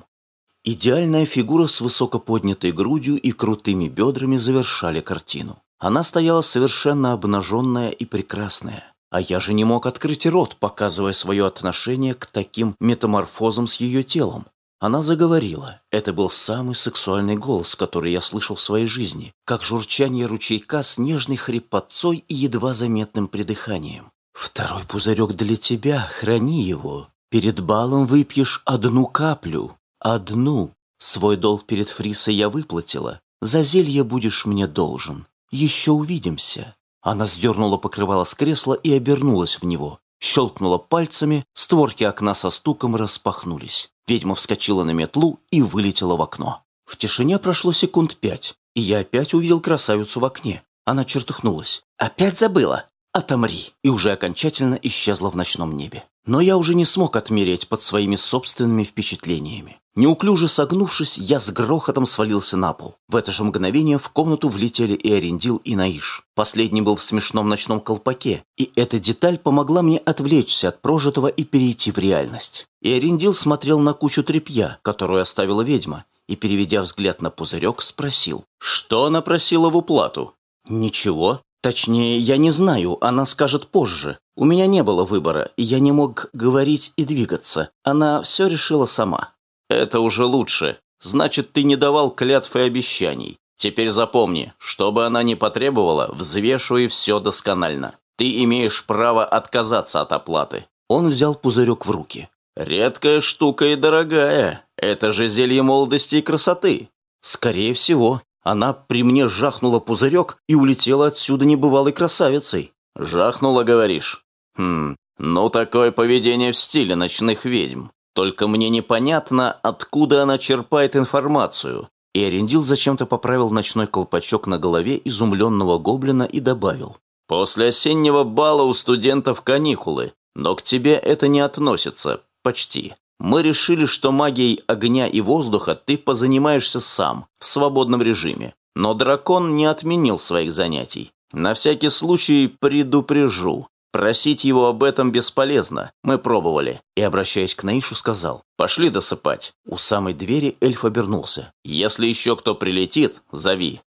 Идеальная фигура с высоко поднятой грудью и крутыми бедрами завершали картину. Она стояла совершенно обнаженная и прекрасная. А я же не мог открыть рот, показывая свое отношение к таким метаморфозам с ее телом. Она заговорила. Это был самый сексуальный голос, который я слышал в своей жизни, как журчание ручейка с нежной хрипотцой и едва заметным придыханием. «Второй пузырек для тебя, храни его. Перед балом выпьешь одну каплю. Одну. Свой долг перед Фрисой я выплатила. За зелье будешь мне должен. Еще увидимся». Она сдернула покрывало с кресла и обернулась в него. Щелкнула пальцами, створки окна со стуком распахнулись. Ведьма вскочила на метлу и вылетела в окно. В тишине прошло секунд пять, и я опять увидел красавицу в окне. Она чертыхнулась. «Опять забыла? Отомри!» И уже окончательно исчезла в ночном небе. Но я уже не смог отмереть под своими собственными впечатлениями. Неуклюже согнувшись, я с грохотом свалился на пол. В это же мгновение в комнату влетели и Арендил, и Наиш. Последний был в смешном ночном колпаке, и эта деталь помогла мне отвлечься от прожитого и перейти в реальность. И Арендил смотрел на кучу тряпья, которую оставила ведьма, и, переведя взгляд на пузырек, спросил, что она просила в уплату. «Ничего. Точнее, я не знаю, она скажет позже. У меня не было выбора, и я не мог говорить и двигаться. Она все решила сама». Это уже лучше. Значит, ты не давал клятв и обещаний. Теперь запомни, что бы она ни потребовала, взвешивай все досконально. Ты имеешь право отказаться от оплаты. Он взял пузырек в руки. Редкая штука и дорогая. Это же зелье молодости и красоты. Скорее всего, она при мне жахнула пузырек и улетела отсюда небывалой красавицей. Жахнула, говоришь? Хм, ну такое поведение в стиле ночных ведьм. Только мне непонятно, откуда она черпает информацию. И Арендил зачем-то поправил ночной колпачок на голове изумленного гоблина и добавил. «После осеннего бала у студентов каникулы, но к тебе это не относится. Почти. Мы решили, что магией огня и воздуха ты позанимаешься сам, в свободном режиме. Но дракон не отменил своих занятий. На всякий случай предупрежу. Просить его об этом бесполезно. Мы пробовали. И, обращаясь к Наишу, сказал, «Пошли досыпать». У самой двери эльф обернулся. «Если еще кто прилетит, зови».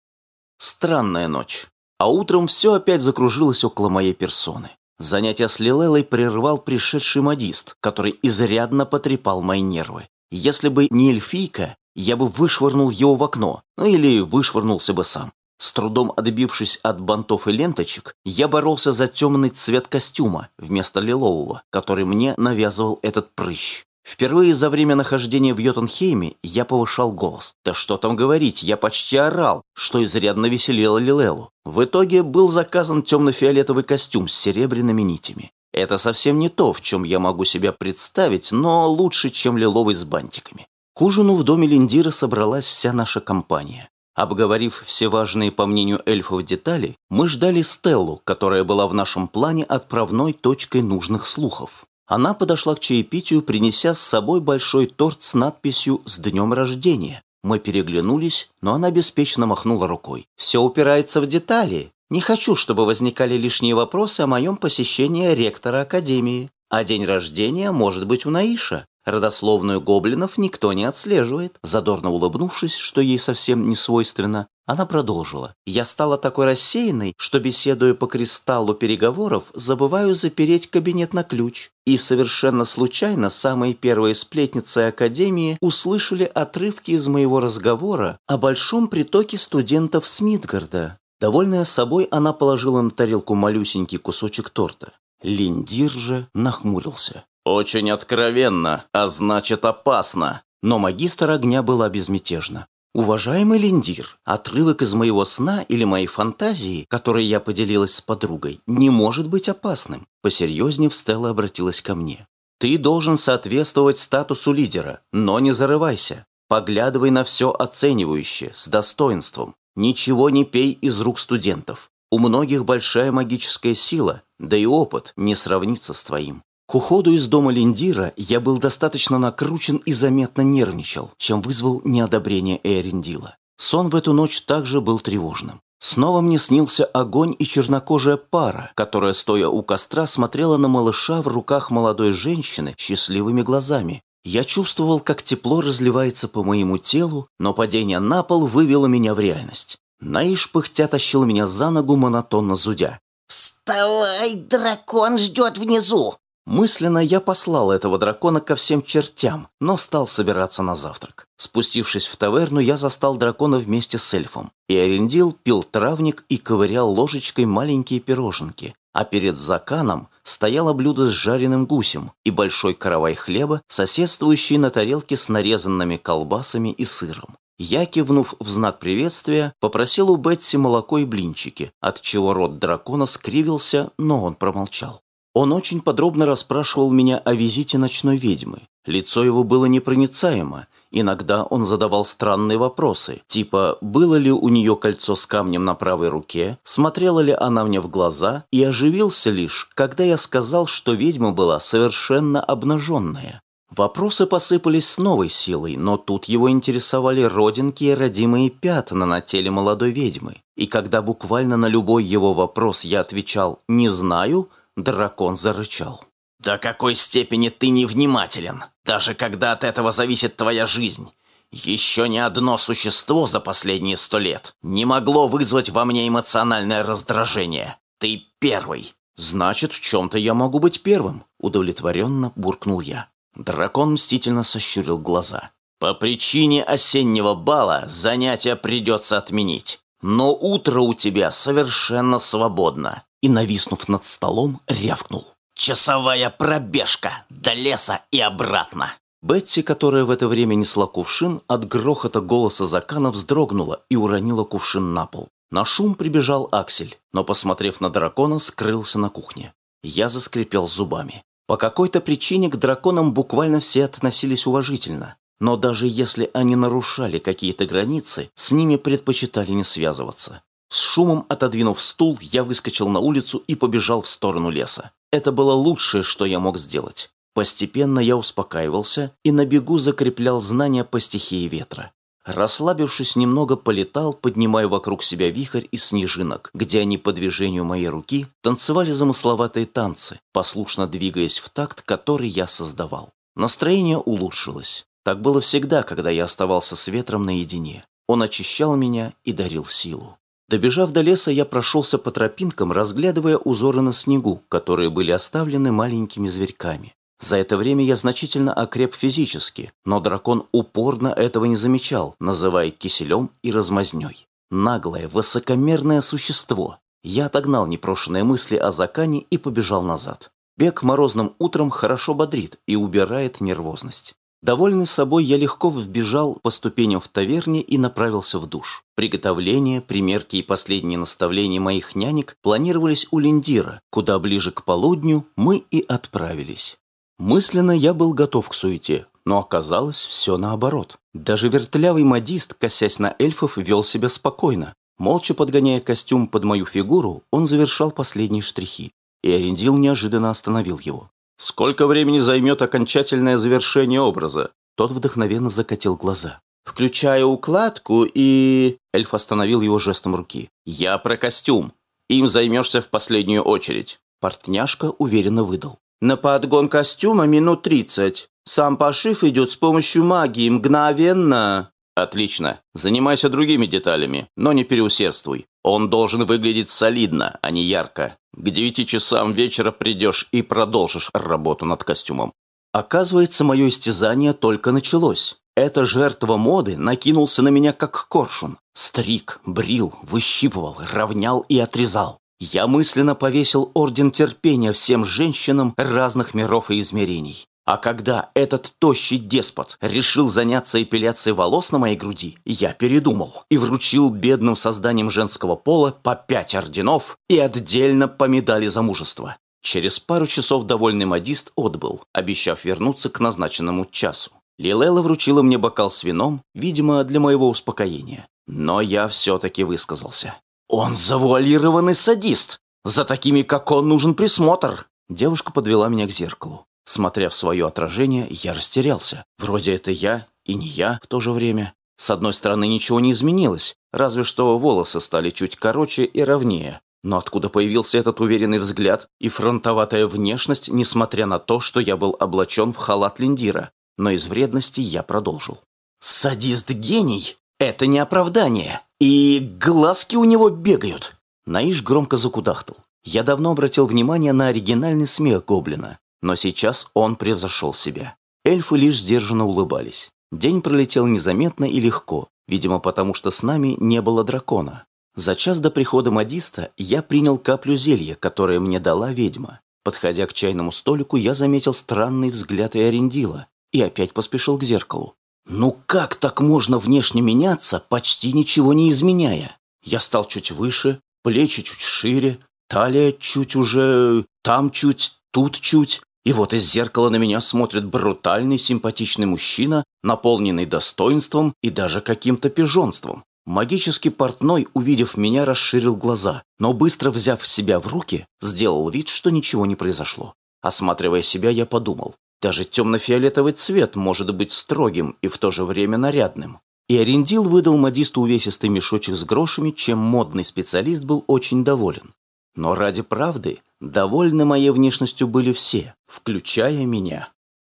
Странная ночь. А утром все опять закружилось около моей персоны. Занятие с Лилелой прервал пришедший модист, который изрядно потрепал мои нервы. Если бы не эльфийка, я бы вышвырнул его в окно, ну или вышвырнулся бы сам. С трудом отбившись от бантов и ленточек, я боролся за темный цвет костюма вместо лилового, который мне навязывал этот прыщ. Впервые за время нахождения в Йотунхейме я повышал голос. Да что там говорить, я почти орал, что изрядно веселило Лилелу. В итоге был заказан темно-фиолетовый костюм с серебряными нитями. Это совсем не то, в чем я могу себя представить, но лучше, чем лиловый с бантиками. К ужину в доме Линдира собралась вся наша компания. Обговорив все важные, по мнению эльфов, детали, мы ждали Стеллу, которая была в нашем плане отправной точкой нужных слухов. Она подошла к чаепитию, принеся с собой большой торт с надписью «С днем рождения». Мы переглянулись, но она беспечно махнула рукой. «Все упирается в детали. Не хочу, чтобы возникали лишние вопросы о моем посещении ректора Академии. А день рождения может быть у Наиша. Родословную гоблинов никто не отслеживает. Задорно улыбнувшись, что ей совсем не свойственно, она продолжила. «Я стала такой рассеянной, что, беседуя по кристаллу переговоров, забываю запереть кабинет на ключ. И совершенно случайно самые первые сплетницы Академии услышали отрывки из моего разговора о большом притоке студентов Смитгарда. Довольная собой, она положила на тарелку малюсенький кусочек торта. Линдир же нахмурился. «Очень откровенно, а значит опасно». Но магистр огня была безмятежна. «Уважаемый Линдир, отрывок из моего сна или моей фантазии, которой я поделилась с подругой, не может быть опасным». Посерьезнее Стелла обратилась ко мне. «Ты должен соответствовать статусу лидера, но не зарывайся. Поглядывай на все оценивающе, с достоинством. Ничего не пей из рук студентов. У многих большая магическая сила, да и опыт не сравнится с твоим. К уходу из дома Линдира я был достаточно накручен и заметно нервничал, чем вызвал неодобрение Эриндила. Сон в эту ночь также был тревожным. Снова мне снился огонь и чернокожая пара, которая, стоя у костра, смотрела на малыша в руках молодой женщины счастливыми глазами. Я чувствовал, как тепло разливается по моему телу, но падение на пол вывело меня в реальность. Наиш пыхтя тащил меня за ногу, монотонно зудя. «Вставай, дракон ждет внизу!» Мысленно я послал этого дракона ко всем чертям, но стал собираться на завтрак. Спустившись в таверну, я застал дракона вместе с эльфом. И Арендил пил травник и ковырял ложечкой маленькие пироженки, а перед заканом стояло блюдо с жареным гусем и большой каравай хлеба, соседствующий на тарелке с нарезанными колбасами и сыром. Я, кивнув в знак приветствия, попросил у Бетси молоко и блинчики, от чего рот дракона скривился, но он промолчал. Он очень подробно расспрашивал меня о визите ночной ведьмы. Лицо его было непроницаемо. Иногда он задавал странные вопросы, типа «было ли у нее кольцо с камнем на правой руке?», «смотрела ли она мне в глаза?» и оживился лишь, когда я сказал, что ведьма была совершенно обнаженная. Вопросы посыпались с новой силой, но тут его интересовали родинки и родимые пятна на теле молодой ведьмы. И когда буквально на любой его вопрос я отвечал «не знаю», Дракон зарычал. «До какой степени ты невнимателен, даже когда от этого зависит твоя жизнь. Еще ни одно существо за последние сто лет не могло вызвать во мне эмоциональное раздражение. Ты первый». «Значит, в чем-то я могу быть первым», — удовлетворенно буркнул я. Дракон мстительно сощурил глаза. «По причине осеннего бала занятия придется отменить. Но утро у тебя совершенно свободно и, нависнув над столом, рявкнул. «Часовая пробежка! До леса и обратно!» Бетси, которая в это время несла кувшин, от грохота голоса Закана вздрогнула и уронила кувшин на пол. На шум прибежал Аксель, но, посмотрев на дракона, скрылся на кухне. Я заскрипел зубами. По какой-то причине к драконам буквально все относились уважительно, но даже если они нарушали какие-то границы, с ними предпочитали не связываться. С шумом отодвинув стул, я выскочил на улицу и побежал в сторону леса. Это было лучшее, что я мог сделать. Постепенно я успокаивался и на бегу закреплял знания по стихии ветра. Расслабившись немного, полетал, поднимая вокруг себя вихрь из снежинок, где они по движению моей руки танцевали замысловатые танцы, послушно двигаясь в такт, который я создавал. Настроение улучшилось. Так было всегда, когда я оставался с ветром наедине. Он очищал меня и дарил силу. Добежав до леса, я прошелся по тропинкам, разглядывая узоры на снегу, которые были оставлены маленькими зверьками. За это время я значительно окреп физически, но дракон упорно этого не замечал, называя киселем и размазней. Наглое, высокомерное существо. Я отогнал непрошенные мысли о закане и побежал назад. Бег морозным утром хорошо бодрит и убирает нервозность. Довольный собой, я легко вбежал по ступеням в таверне и направился в душ. Приготовление, примерки и последние наставления моих нянек планировались у Линдира, куда ближе к полудню мы и отправились. Мысленно я был готов к суете, но оказалось все наоборот. Даже вертлявый модист, косясь на эльфов, вел себя спокойно. Молча подгоняя костюм под мою фигуру, он завершал последние штрихи. И Арендил неожиданно остановил его. Сколько времени займет окончательное завершение образа? Тот вдохновенно закатил глаза. Включая укладку и... Эльф остановил его жестом руки. Я про костюм. Им займешься в последнюю очередь. Портняшка уверенно выдал. На подгон костюма минут тридцать. Сам пошив идет с помощью магии, мгновенно. Отлично. Занимайся другими деталями, но не переусердствуй. Он должен выглядеть солидно, а не ярко. К девяти часам вечера придешь и продолжишь работу над костюмом. Оказывается, мое истязание только началось. Эта жертва моды накинулся на меня как коршун. Стриг, брил, выщипывал, равнял и отрезал. Я мысленно повесил орден терпения всем женщинам разных миров и измерений. А когда этот тощий деспот решил заняться эпиляцией волос на моей груди, я передумал и вручил бедным созданиям женского пола по пять орденов и отдельно по медали за мужество. Через пару часов довольный модист отбыл, обещав вернуться к назначенному часу. Лилела вручила мне бокал с вином, видимо, для моего успокоения. Но я все-таки высказался. Он завуалированный садист. За такими, как он, нужен присмотр. Девушка подвела меня к зеркалу. Смотря в свое отражение, я растерялся. Вроде это я и не я в то же время. С одной стороны, ничего не изменилось, разве что волосы стали чуть короче и ровнее. Но откуда появился этот уверенный взгляд и фронтоватая внешность, несмотря на то, что я был облачен в халат линдира? Но из вредности я продолжил. «Садист-гений — это не оправдание, и глазки у него бегают!» Наиш громко закудахтал. Я давно обратил внимание на оригинальный смех гоблина, но сейчас он превзошел себя. Эльфы лишь сдержанно улыбались. День пролетел незаметно и легко, видимо, потому что с нами не было дракона. За час до прихода модиста я принял каплю зелья, которое мне дала ведьма. Подходя к чайному столику, я заметил странный взгляд и Иорендила и опять поспешил к зеркалу. Ну как так можно внешне меняться, почти ничего не изменяя? Я стал чуть выше, плечи чуть шире, талия чуть уже... там чуть, тут чуть. И вот из зеркала на меня смотрит брутальный, симпатичный мужчина, наполненный достоинством и даже каким-то пижонством. Магический портной, увидев меня, расширил глаза, но быстро взяв себя в руки, сделал вид, что ничего не произошло. Осматривая себя, я подумал, даже темно-фиолетовый цвет может быть строгим и в то же время нарядным. И Арендил выдал модисту увесистый мешочек с грошами, чем модный специалист был очень доволен. Но ради правды, довольны моей внешностью были все, включая меня.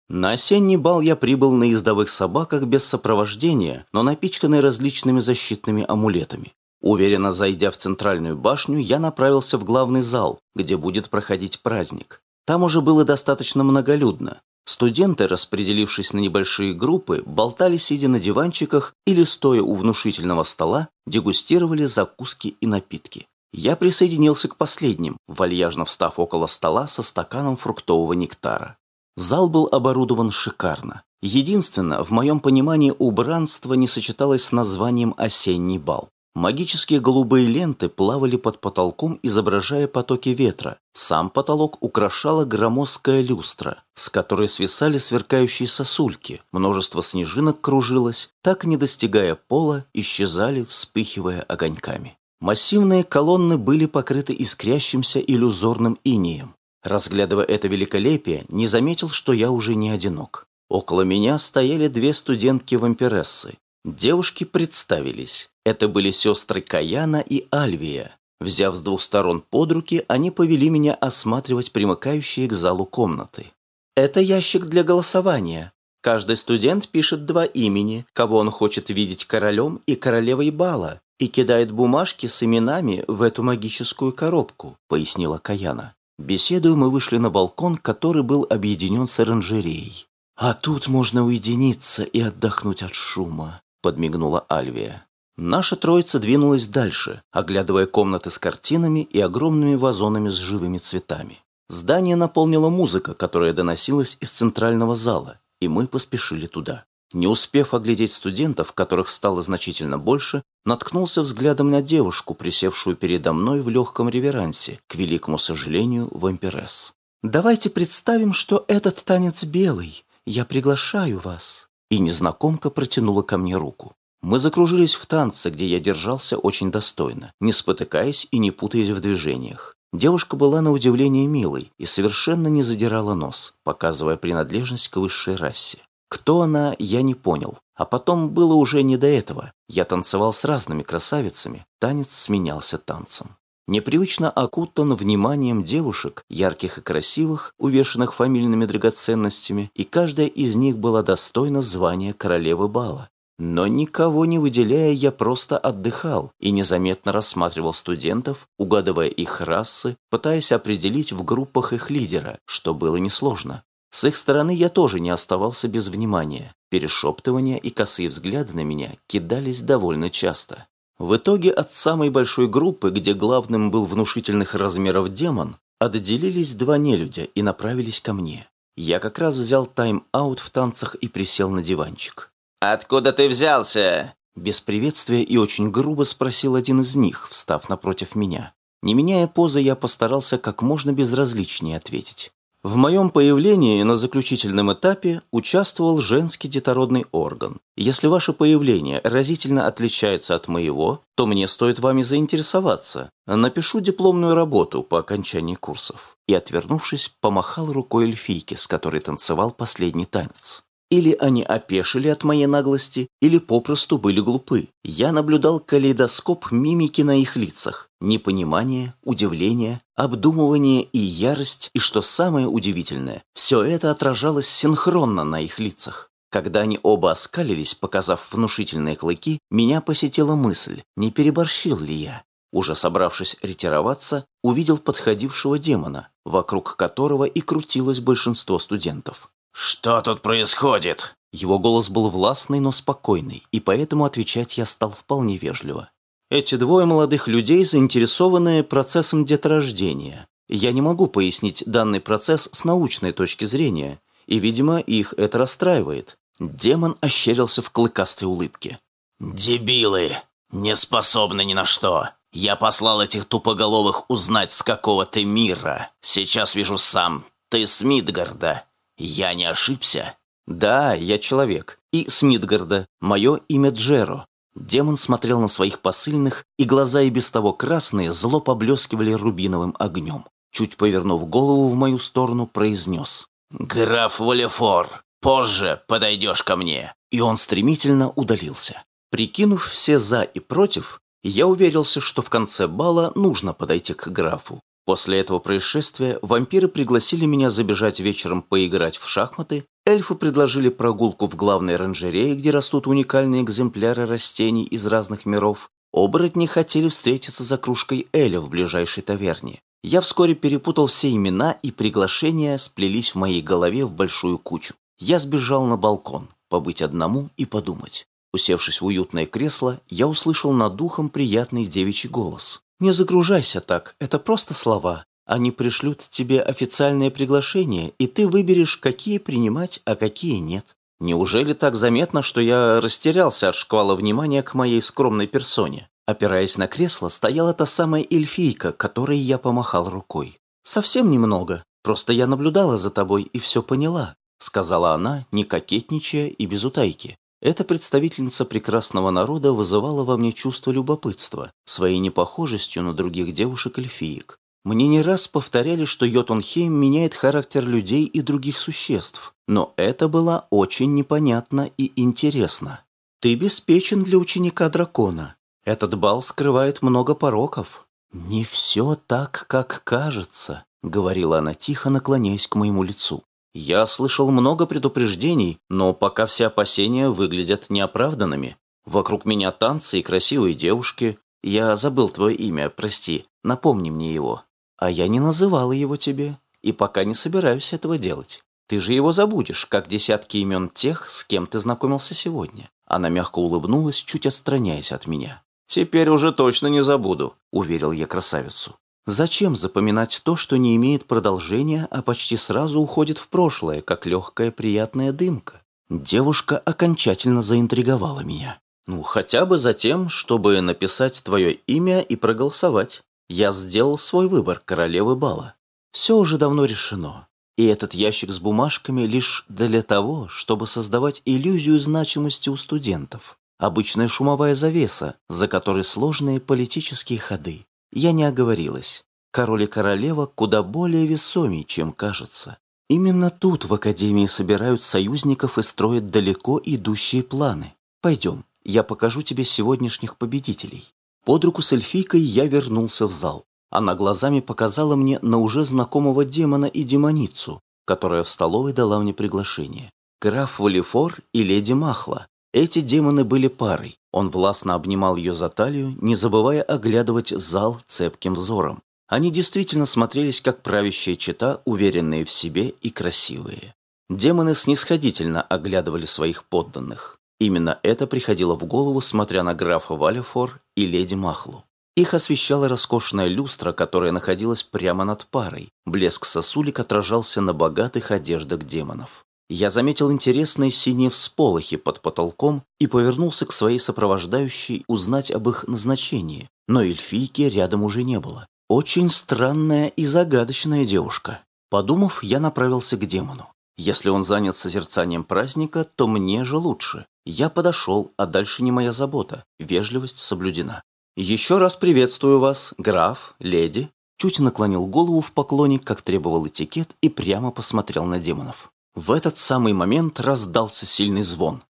На осенний бал я прибыл на ездовых собаках без сопровождения, но напичканный различными защитными амулетами. Уверенно зайдя в центральную башню, я направился в главный зал, где будет проходить праздник. Там уже было достаточно многолюдно. Студенты, распределившись на небольшие группы, болтали, сидя на диванчиках или стоя у внушительного стола, дегустировали закуски и напитки. Я присоединился к последним, вальяжно встав около стола со стаканом фруктового нектара. Зал был оборудован шикарно. Единственно, в моем понимании убранство не сочеталось с названием «Осенний бал». Магические голубые ленты плавали под потолком, изображая потоки ветра. Сам потолок украшала громоздкая люстра, с которой свисали сверкающие сосульки. Множество снежинок кружилось, так не достигая пола, исчезали, вспыхивая огоньками. Массивные колонны были покрыты искрящимся иллюзорным инием. Разглядывая это великолепие, не заметил, что я уже не одинок. Около меня стояли две студентки-вампирессы. Девушки представились. Это были сестры Каяна и Альвия. Взяв с двух сторон под руки, они повели меня осматривать примыкающие к залу комнаты. «Это ящик для голосования. Каждый студент пишет два имени, кого он хочет видеть королем и королевой бала, и кидает бумажки с именами в эту магическую коробку», — пояснила Каяна. Беседуя, мы вышли на балкон, который был объединен с оранжереей. «А тут можно уединиться и отдохнуть от шума», — подмигнула Альвия. Наша троица двинулась дальше, оглядывая комнаты с картинами и огромными вазонами с живыми цветами. Здание наполнила музыка, которая доносилась из центрального зала, и мы поспешили туда. Не успев оглядеть студентов, которых стало значительно больше, наткнулся взглядом на девушку, присевшую передо мной в легком реверансе, к великому сожалению, вампиресс. «Давайте представим, что этот танец белый. Я приглашаю вас». И незнакомка протянула ко мне руку. Мы закружились в танце, где я держался очень достойно, не спотыкаясь и не путаясь в движениях. Девушка была на удивление милой и совершенно не задирала нос, показывая принадлежность к высшей расе. Кто она, я не понял. А потом было уже не до этого. Я танцевал с разными красавицами, танец сменялся танцем. Непривычно окутан вниманием девушек, ярких и красивых, увешанных фамильными драгоценностями, и каждая из них была достойна звания королевы бала. Но никого не выделяя, я просто отдыхал и незаметно рассматривал студентов, угадывая их расы, пытаясь определить в группах их лидера, что было несложно. С их стороны я тоже не оставался без внимания. Перешептывания и косые взгляды на меня кидались довольно часто. В итоге от самой большой группы, где главным был внушительных размеров демон, отделились два нелюдя и направились ко мне. Я как раз взял тайм-аут в танцах и присел на диванчик. «Откуда ты взялся?» Без приветствия и очень грубо спросил один из них, встав напротив меня. Не меняя позы, я постарался как можно безразличнее ответить. В моем появлении на заключительном этапе участвовал женский детородный орган. Если ваше появление разительно отличается от моего, то мне стоит вами заинтересоваться. Напишу дипломную работу по окончании курсов. И, отвернувшись, помахал рукой эльфийке, с которой танцевал последний танец. Или они опешили от моей наглости, или попросту были глупы. Я наблюдал калейдоскоп мимики на их лицах. Непонимание, удивление, обдумывание и ярость, и что самое удивительное, все это отражалось синхронно на их лицах. Когда они оба оскалились, показав внушительные клыки, меня посетила мысль, не переборщил ли я. Уже собравшись ретироваться, увидел подходившего демона, вокруг которого и крутилось большинство студентов. «Что тут происходит?» Его голос был властный, но спокойный, и поэтому отвечать я стал вполне вежливо. Эти двое молодых людей заинтересованы процессом деторождения. Я не могу пояснить данный процесс с научной точки зрения, и, видимо, их это расстраивает. Демон ощерился в клыкастой улыбке. «Дебилы! Не способны ни на что! Я послал этих тупоголовых узнать, с какого ты мира. Сейчас вижу сам. Ты с Мидгарда. Я не ошибся?» «Да, я человек. И с Мидгарда. Мое имя Джеро». Демон смотрел на своих посыльных, и глаза и без того красные зло поблескивали рубиновым огнем. Чуть повернув голову в мою сторону, произнес. «Граф Волефор, позже подойдешь ко мне». И он стремительно удалился. Прикинув все «за» и «против», я уверился, что в конце бала нужно подойти к графу. После этого происшествия вампиры пригласили меня забежать вечером поиграть в шахматы, эльфы предложили прогулку в главной оранжерее, где растут уникальные экземпляры растений из разных миров, оборотни хотели встретиться за кружкой Эля в ближайшей таверне. Я вскоре перепутал все имена, и приглашения сплелись в моей голове в большую кучу. Я сбежал на балкон, побыть одному и подумать. Усевшись в уютное кресло, я услышал над духом приятный девичий голос. Не загружайся так, это просто слова. Они пришлют тебе официальное приглашение, и ты выберешь, какие принимать, а какие нет. Неужели так заметно, что я растерялся от шквала внимания к моей скромной персоне? Опираясь на кресло, стояла та самая эльфийка, которой я помахал рукой. «Совсем немного. Просто я наблюдала за тобой и все поняла», сказала она, не кокетничая и без утайки. Эта представительница прекрасного народа вызывала во мне чувство любопытства, своей непохожестью на других девушек-эльфиек. Мне не раз повторяли, что Йотунхейм меняет характер людей и других существ, но это было очень непонятно и интересно. Ты беспечен для ученика дракона. Этот бал скрывает много пороков. Не все так, как кажется, говорила она тихо, наклоняясь к моему лицу. Я слышал много предупреждений, но пока все опасения выглядят неоправданными. Вокруг меня танцы и красивые девушки. Я забыл твое имя, прости, напомни мне его. А я не называла его тебе, и пока не собираюсь этого делать. Ты же его забудешь, как десятки имен тех, с кем ты знакомился сегодня. Она мягко улыбнулась, чуть отстраняясь от меня. «Теперь уже точно не забуду», — уверил я красавицу. Зачем запоминать то, что не имеет продолжения, а почти сразу уходит в прошлое, как легкая приятная дымка? Девушка окончательно заинтриговала меня. Ну, хотя бы за тем, чтобы написать твое имя и проголосовать. Я сделал свой выбор королевы бала. Все уже давно решено. И этот ящик с бумажками лишь для того, чтобы создавать иллюзию значимости у студентов. Обычная шумовая завеса, за которой сложные политические ходы. Я не оговорилась. Король и королева куда более весомей, чем кажется. Именно тут в Академии собирают союзников и строят далеко идущие планы. Пойдем, я покажу тебе сегодняшних победителей. Под руку с эльфийкой я вернулся в зал. Она глазами показала мне на уже знакомого демона и демоницу, которая в столовой дала мне приглашение. Граф Валифор и леди Махла. Эти демоны были парой. Он властно обнимал ее за талию, не забывая оглядывать зал цепким взором. Они действительно смотрелись как правящая чета, уверенные в себе и красивые. Демоны снисходительно оглядывали своих подданных. Именно это приходило в голову, смотря на графа Валефор и леди Махлу. Их освещала роскошная люстра, которая находилась прямо над парой. Блеск сосулек отражался на богатых одеждах демонов. Я заметил интересные синие всполохи под потолком и повернулся к своей сопровождающей узнать об их назначении, но эльфийки рядом уже не было. Очень странная и загадочная девушка. Подумав, я направился к демону. Если он занят созерцанием праздника, то мне же лучше. Я подошел, а дальше не моя забота. Вежливость соблюдена. «Еще раз приветствую вас, граф, леди». Чуть наклонил голову в поклоне, как требовал этикет, и прямо посмотрел на демонов. В этот самый момент раздался сильный звон.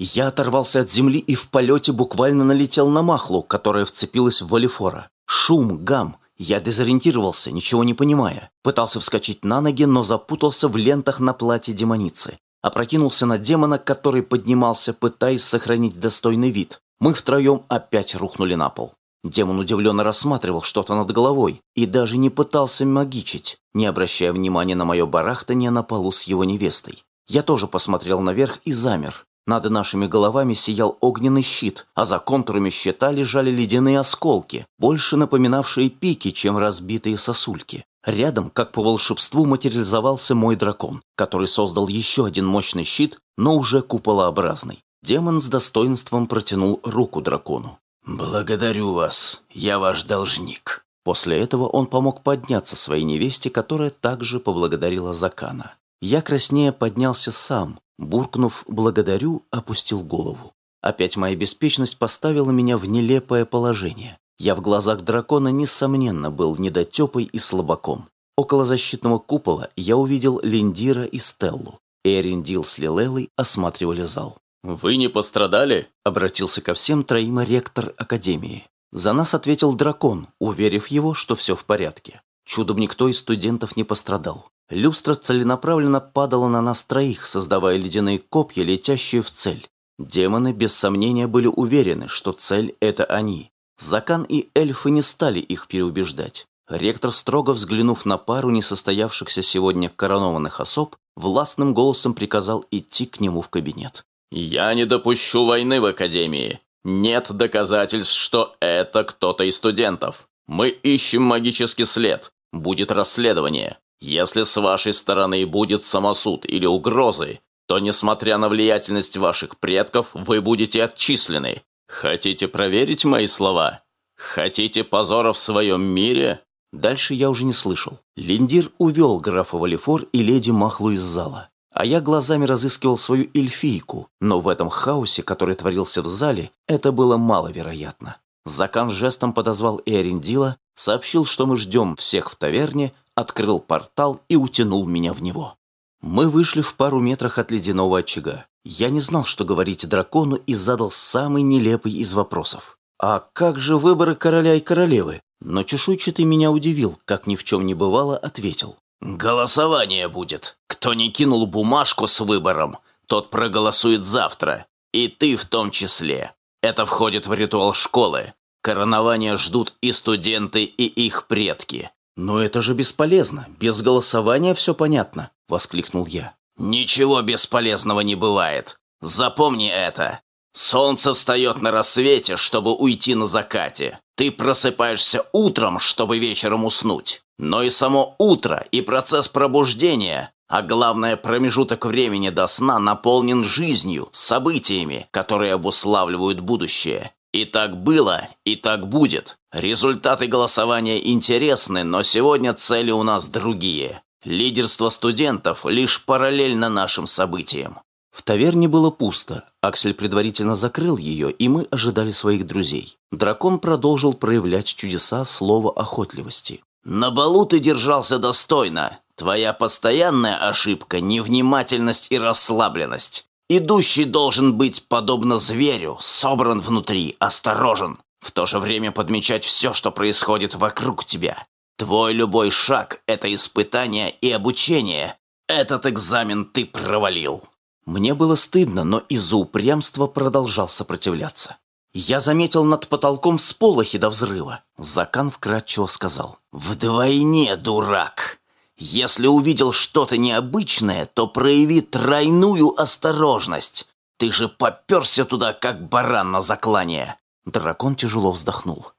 Я оторвался от земли и в полете буквально налетел на махлу, которая вцепилась в валифора. Шум, гам. Я дезориентировался, ничего не понимая. Пытался вскочить на ноги, но запутался в лентах на платье демоницы. Опрокинулся на демона, который поднимался, пытаясь сохранить достойный вид. Мы втроем опять рухнули на пол. Демон удивленно рассматривал что-то над головой и даже не пытался магичить, не обращая внимания на мое барахтание на полу с его невестой. Я тоже посмотрел наверх и замер. Над нашими головами сиял огненный щит, а за контурами щита лежали ледяные осколки, больше напоминавшие пики, чем разбитые сосульки. Рядом, как по волшебству, материализовался мой дракон, который создал еще один мощный щит, но уже куполообразный. Демон с достоинством протянул руку дракону. «Благодарю вас, я ваш должник». После этого он помог подняться своей невесте, которая также поблагодарила Закана. Я краснее поднялся сам, Буркнув «благодарю», опустил голову. Опять моя беспечность поставила меня в нелепое положение. Я в глазах дракона, несомненно, был недотепой и слабаком. Около защитного купола я увидел Линдира и Стеллу. Эриндил с Лилелой осматривали зал. «Вы не пострадали?» — обратился ко всем троим ректор Академии. За нас ответил дракон, уверив его, что все в порядке. Чудом никто из студентов не пострадал. Люстра целенаправленно падала на нас троих, создавая ледяные копья, летящие в цель. Демоны без сомнения были уверены, что цель — это они. Закан и эльфы не стали их переубеждать. Ректор, строго взглянув на пару несостоявшихся сегодня коронованных особ, властным голосом приказал идти к нему в кабинет. «Я не допущу войны в Академии. Нет доказательств, что это кто-то из студентов. Мы ищем магический след. Будет расследование. Если с вашей стороны будет самосуд или угрозы, то, несмотря на влиятельность ваших предков, вы будете отчислены. Хотите проверить мои слова? Хотите позора в своем мире?» Дальше я уже не слышал. Линдир увел графа Валифор и леди Махлу из зала. А я глазами разыскивал свою эльфийку, но в этом хаосе, который творился в зале, это было маловероятно. Закан жестом подозвал Эриндила, сообщил, что мы ждем всех в таверне, открыл портал и утянул меня в него. Мы вышли в пару метрах от ледяного очага. Я не знал, что говорить дракону, и задал самый нелепый из вопросов. «А как же выборы короля и королевы?» Но чешуйчатый меня удивил, как ни в чем не бывало, ответил. «Голосование будет. Кто не кинул бумажку с выбором, тот проголосует завтра. И ты в том числе. Это входит в ритуал школы. Коронование ждут и студенты, и их предки. «Но это же бесполезно. Без голосования все понятно», — воскликнул я. «Ничего бесполезного не бывает. Запомни это. Солнце встает на рассвете, чтобы уйти на закате. Ты просыпаешься утром, чтобы вечером уснуть. Но и само утро, и процесс пробуждения, а главное промежуток времени до сна наполнен жизнью, событиями, которые обуславливают будущее. И так было, и так будет. Результаты голосования интересны, но сегодня цели у нас другие. Лидерство студентов лишь параллельно нашим событиям. В таверне было пусто. Аксель предварительно закрыл ее, и мы ожидали своих друзей. Дракон продолжил проявлять чудеса слова охотливости. «На балу ты держался достойно. Твоя постоянная ошибка – невнимательность и расслабленность. Идущий должен быть, подобно зверю, собран внутри, осторожен, в то же время подмечать все, что происходит вокруг тебя. Твой любой шаг – это испытание и обучение. Этот экзамен ты провалил. Мне было стыдно, но из-за упрямства продолжал сопротивляться. Я заметил над потолком сполохи до взрыва. Закан вкратчиво сказал. «Вдвойне, дурак! Если увидел что-то необычное, то прояви тройную осторожность. Ты же поперся туда, как баран на заклание. Дракон тяжело вздохнул.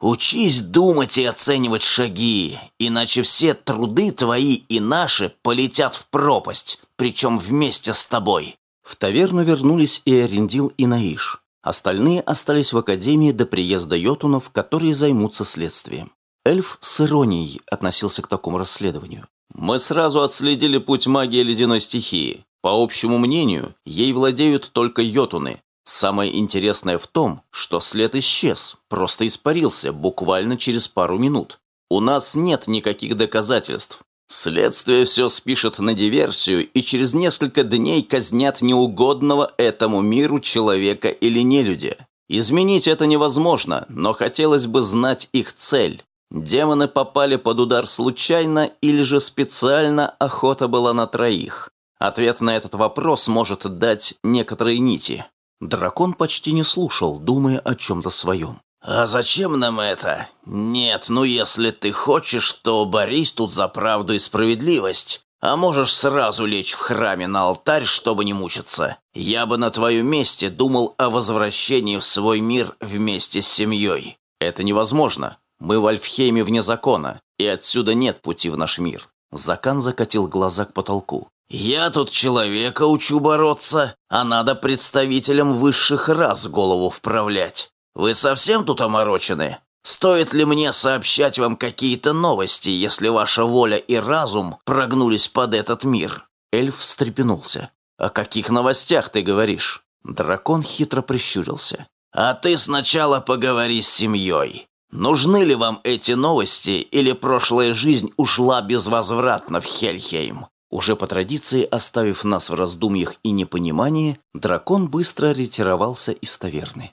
«Учись думать и оценивать шаги, иначе все труды твои и наши полетят в пропасть, причем вместе с тобой». В таверну вернулись и Арендил, и Наиш. Остальные остались в академии до приезда йотунов, которые займутся следствием. Эльф с иронией относился к такому расследованию. Мы сразу отследили путь магии ледяной стихии. По общему мнению, ей владеют только йотуны. Самое интересное в том, что след исчез, просто испарился буквально через пару минут. У нас нет никаких доказательств. Следствие все спишет на диверсию и через несколько дней казнят неугодного этому миру человека или нелюдя. Изменить это невозможно, но хотелось бы знать их цель. Демоны попали под удар случайно или же специально охота была на троих? Ответ на этот вопрос может дать некоторые нити. Дракон почти не слушал, думая о чем-то своем. «А зачем нам это? Нет, ну если ты хочешь, то борись тут за правду и справедливость. А можешь сразу лечь в храме на алтарь, чтобы не мучиться. Я бы на твоем месте думал о возвращении в свой мир вместе с семьей». «Это невозможно. Мы в Альфхейме вне закона, и отсюда нет пути в наш мир». Закан закатил глаза к потолку. «Я тут человека учу бороться, а надо представителям высших рас голову вправлять. Вы совсем тут оморочены? Стоит ли мне сообщать вам какие-то новости, если ваша воля и разум прогнулись под этот мир?» Эльф встрепенулся. «О каких новостях ты говоришь?» Дракон хитро прищурился. «А ты сначала поговори с семьей. Нужны ли вам эти новости, или прошлая жизнь ушла безвозвратно в Хельхейм?» Уже по традиции, оставив нас в раздумьях и непонимании, дракон быстро ретировался из таверны.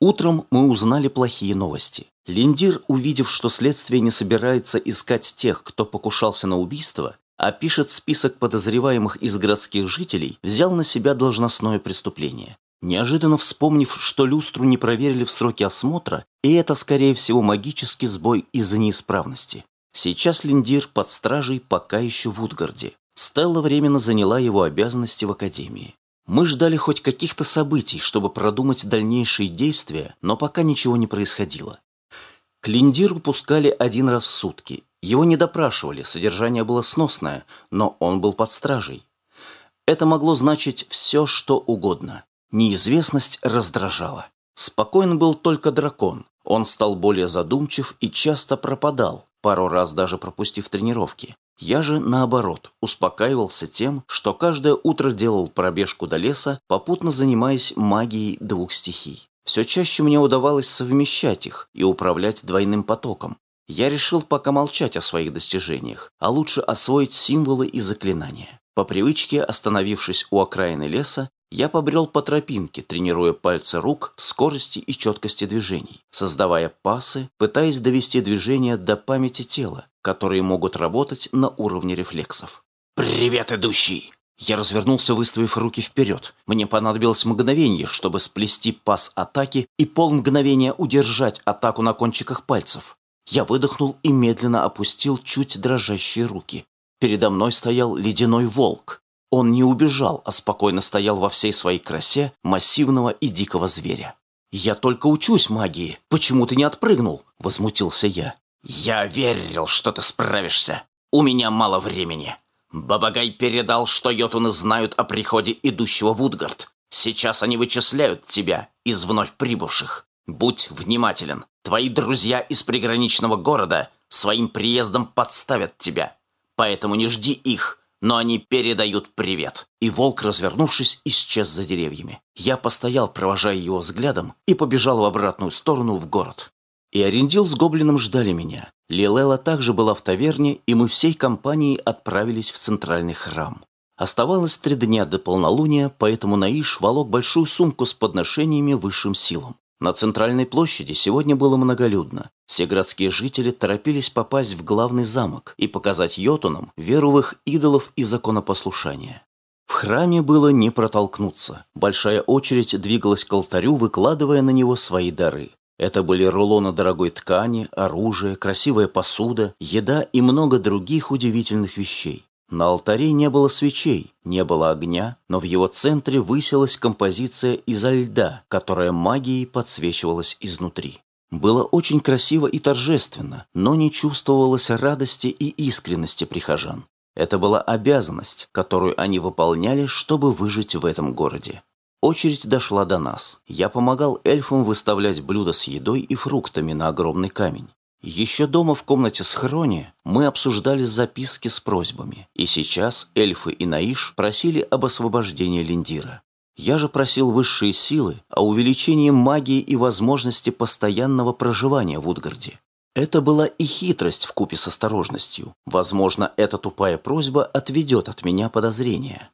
Утром мы узнали плохие новости. Линдир, увидев, что следствие не собирается искать тех, кто покушался на убийство, а пишет список подозреваемых из городских жителей, взял на себя должностное преступление. Неожиданно вспомнив, что люстру не проверили в сроке осмотра, и это, скорее всего, магический сбой из-за неисправности. Сейчас Линдир под стражей пока еще в Утгарде. Стелла временно заняла его обязанности в Академии. Мы ждали хоть каких-то событий, чтобы продумать дальнейшие действия, но пока ничего не происходило. К Линдиру пускали один раз в сутки. Его не допрашивали, содержание было сносное, но он был под стражей. Это могло значить все, что угодно. Неизвестность раздражала. Спокоен был только дракон. Он стал более задумчив и часто пропадал, пару раз даже пропустив тренировки. Я же, наоборот, успокаивался тем, что каждое утро делал пробежку до леса, попутно занимаясь магией двух стихий. Все чаще мне удавалось совмещать их и управлять двойным потоком. Я решил пока молчать о своих достижениях, а лучше освоить символы и заклинания. По привычке, остановившись у окраины леса, я побрел по тропинке, тренируя пальцы рук в скорости и четкости движений, создавая пасы, пытаясь довести движение до памяти тела, которые могут работать на уровне рефлексов. «Привет, идущий!» Я развернулся, выставив руки вперед. Мне понадобилось мгновение, чтобы сплести пас атаки и полмгновения удержать атаку на кончиках пальцев. Я выдохнул и медленно опустил чуть дрожащие руки. Передо мной стоял ледяной волк. Он не убежал, а спокойно стоял во всей своей красе массивного и дикого зверя. «Я только учусь магии. Почему ты не отпрыгнул?» – возмутился я. «Я верил, что ты справишься. У меня мало времени. Бабагай передал, что йотуны знают о приходе идущего в Утгард. Сейчас они вычисляют тебя из вновь прибывших. Будь внимателен. Твои друзья из приграничного города своим приездом подставят тебя. Поэтому не жди их, но они передают привет». И волк, развернувшись, исчез за деревьями. Я постоял, провожая его взглядом, и побежал в обратную сторону в город. И Арендил с Гоблином ждали меня. Лилела также была в таверне, и мы всей компанией отправились в центральный храм. Оставалось три дня до полнолуния, поэтому Наиш волок большую сумку с подношениями высшим силам. На центральной площади сегодня было многолюдно. Все городские жители торопились попасть в главный замок и показать йотунам веру в их идолов и законопослушание. В храме было не протолкнуться. Большая очередь двигалась к алтарю, выкладывая на него свои дары. Это были рулоны дорогой ткани, оружие, красивая посуда, еда и много других удивительных вещей. На алтаре не было свечей, не было огня, но в его центре высилась композиция изо льда, которая магией подсвечивалась изнутри. Было очень красиво и торжественно, но не чувствовалось радости и искренности прихожан. Это была обязанность, которую они выполняли, чтобы выжить в этом городе. Очередь дошла до нас. Я помогал эльфам выставлять блюда с едой и фруктами на огромный камень. Еще дома в комнате с Хрони мы обсуждали записки с просьбами, и сейчас эльфы и Наиш просили об освобождении Линдира. Я же просил высшие силы о увеличении магии и возможности постоянного проживания в Утгарде. Это была и хитрость в купе с осторожностью. Возможно, эта тупая просьба отведет от меня подозрения.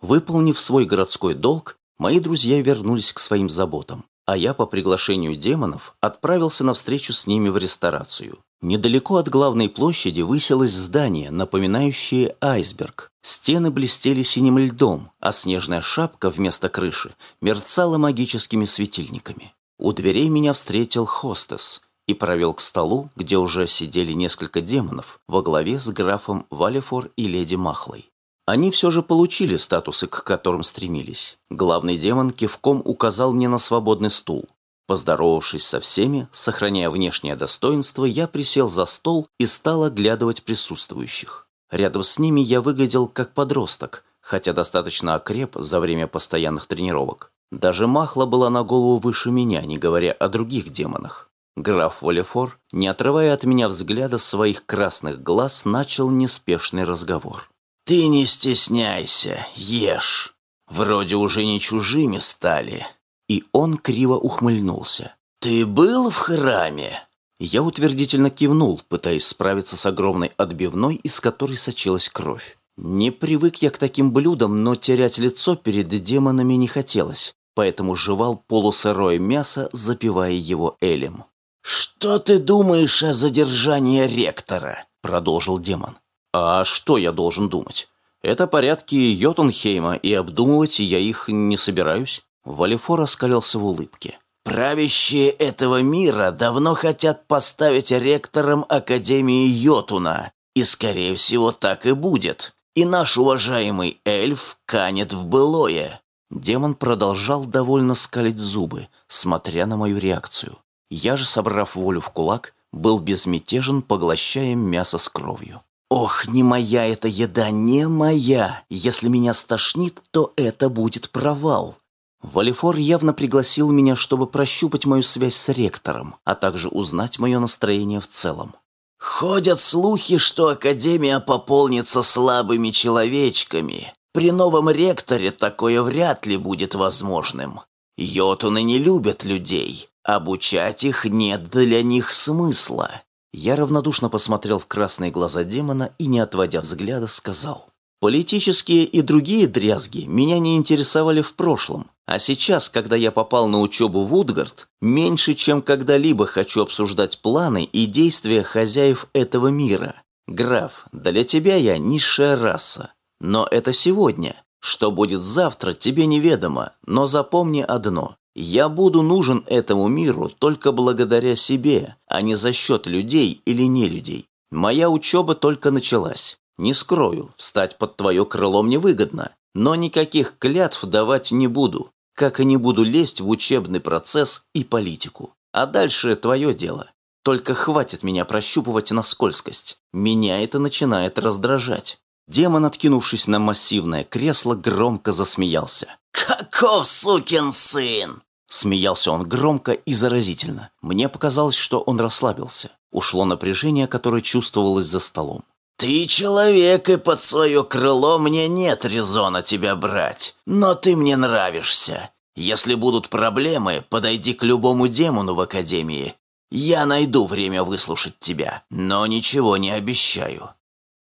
Выполнив свой городской долг, мои друзья вернулись к своим заботам а я по приглашению демонов отправился на встречу с ними в ресторацию. Недалеко от главной площади высилось здание, напоминающее айсберг. Стены блестели синим льдом, а снежная шапка вместо крыши мерцала магическими светильниками. У дверей меня встретил хостес и провел к столу, где уже сидели несколько демонов во главе с графом Валефор и леди Махлой. Они все же получили статусы, к которым стремились. Главный демон кивком указал мне на свободный стул. Поздоровавшись со всеми, сохраняя внешнее достоинство, я присел за стол и стал оглядывать присутствующих. Рядом с ними я выглядел как подросток, хотя достаточно окреп за время постоянных тренировок. Даже Махла была на голову выше меня, не говоря о других демонах. Граф Волефор, не отрывая от меня взгляда своих красных глаз, начал неспешный разговор. Ты не стесняйся, ешь. Вроде уже не чужими стали. И он криво ухмыльнулся. Ты был в храме? Я утвердительно кивнул, пытаясь справиться с огромной отбивной, из которой сочилась кровь. Не привык я к таким блюдам, но терять лицо перед демонами не хотелось, поэтому жевал полусырое мясо, запивая его элем. «Что ты думаешь о задержании ректора?» — продолжил демон. А что я должен думать? Это порядки Йотунхейма, и обдумывать я их не собираюсь. Валифор раскалился в улыбке. Правящие этого мира давно хотят поставить ректором Академии Йотуна, и, скорее всего, так и будет. И наш уважаемый эльф канет в былое. Демон продолжал довольно скалить зубы, смотря на мою реакцию. Я же, собрав волю в кулак, был безмятежен, поглощая мясо с кровью. Ох, не моя эта еда, не моя. Если меня стошнит, то это будет провал. Валифор явно пригласил меня, чтобы прощупать мою связь с ректором, а также узнать мое настроение в целом. Ходят слухи, что Академия пополнится слабыми человечками. При новом ректоре такое вряд ли будет возможным. Йотуны не любят людей. Обучать их нет для них смысла. Я равнодушно посмотрел в красные глаза демона и, не отводя взгляда, сказал. Политические и другие дрязги меня не интересовали в прошлом, а сейчас, когда я попал на учебу в Утгард, меньше чем когда-либо хочу обсуждать планы и действия хозяев этого мира. Граф, для тебя я низшая раса. Но это сегодня. Что будет завтра, тебе неведомо, но запомни одно. Я буду нужен этому миру только благодаря себе, а не за счет людей или не людей. Моя учеба только началась. Не скрою, встать под твое крыло мне выгодно, но никаких клятв давать не буду, как и не буду лезть в учебный процесс и политику. А дальше твое дело. Только хватит меня прощупывать на скользкость. Меня это начинает раздражать. Демон, откинувшись на массивное кресло, громко засмеялся. «Каков сукин сын!» Смеялся он громко и заразительно. Мне показалось, что он расслабился. Ушло напряжение, которое чувствовалось за столом. «Ты человек, и под свое крыло мне нет резона тебя брать. Но ты мне нравишься. Если будут проблемы, подойди к любому демону в Академии. Я найду время выслушать тебя, но ничего не обещаю.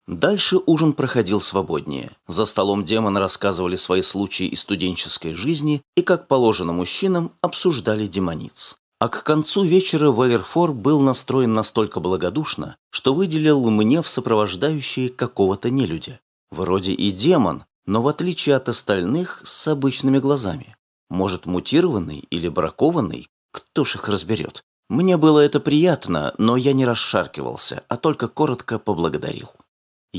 Дальше ужин проходил свободнее. За столом демоны рассказывали свои случаи из студенческой жизни и, как положено мужчинам, обсуждали демониц. А к концу вечера Валерфор был настроен настолько благодушно, что выделил мне в сопровождающие какого-то нелюдя. Вроде и демон, но в отличие от остальных, с обычными глазами. Может, мутированный или бракованный, кто ж их разберет. Мне было это приятно, но я не расшаркивался, а только коротко поблагодарил.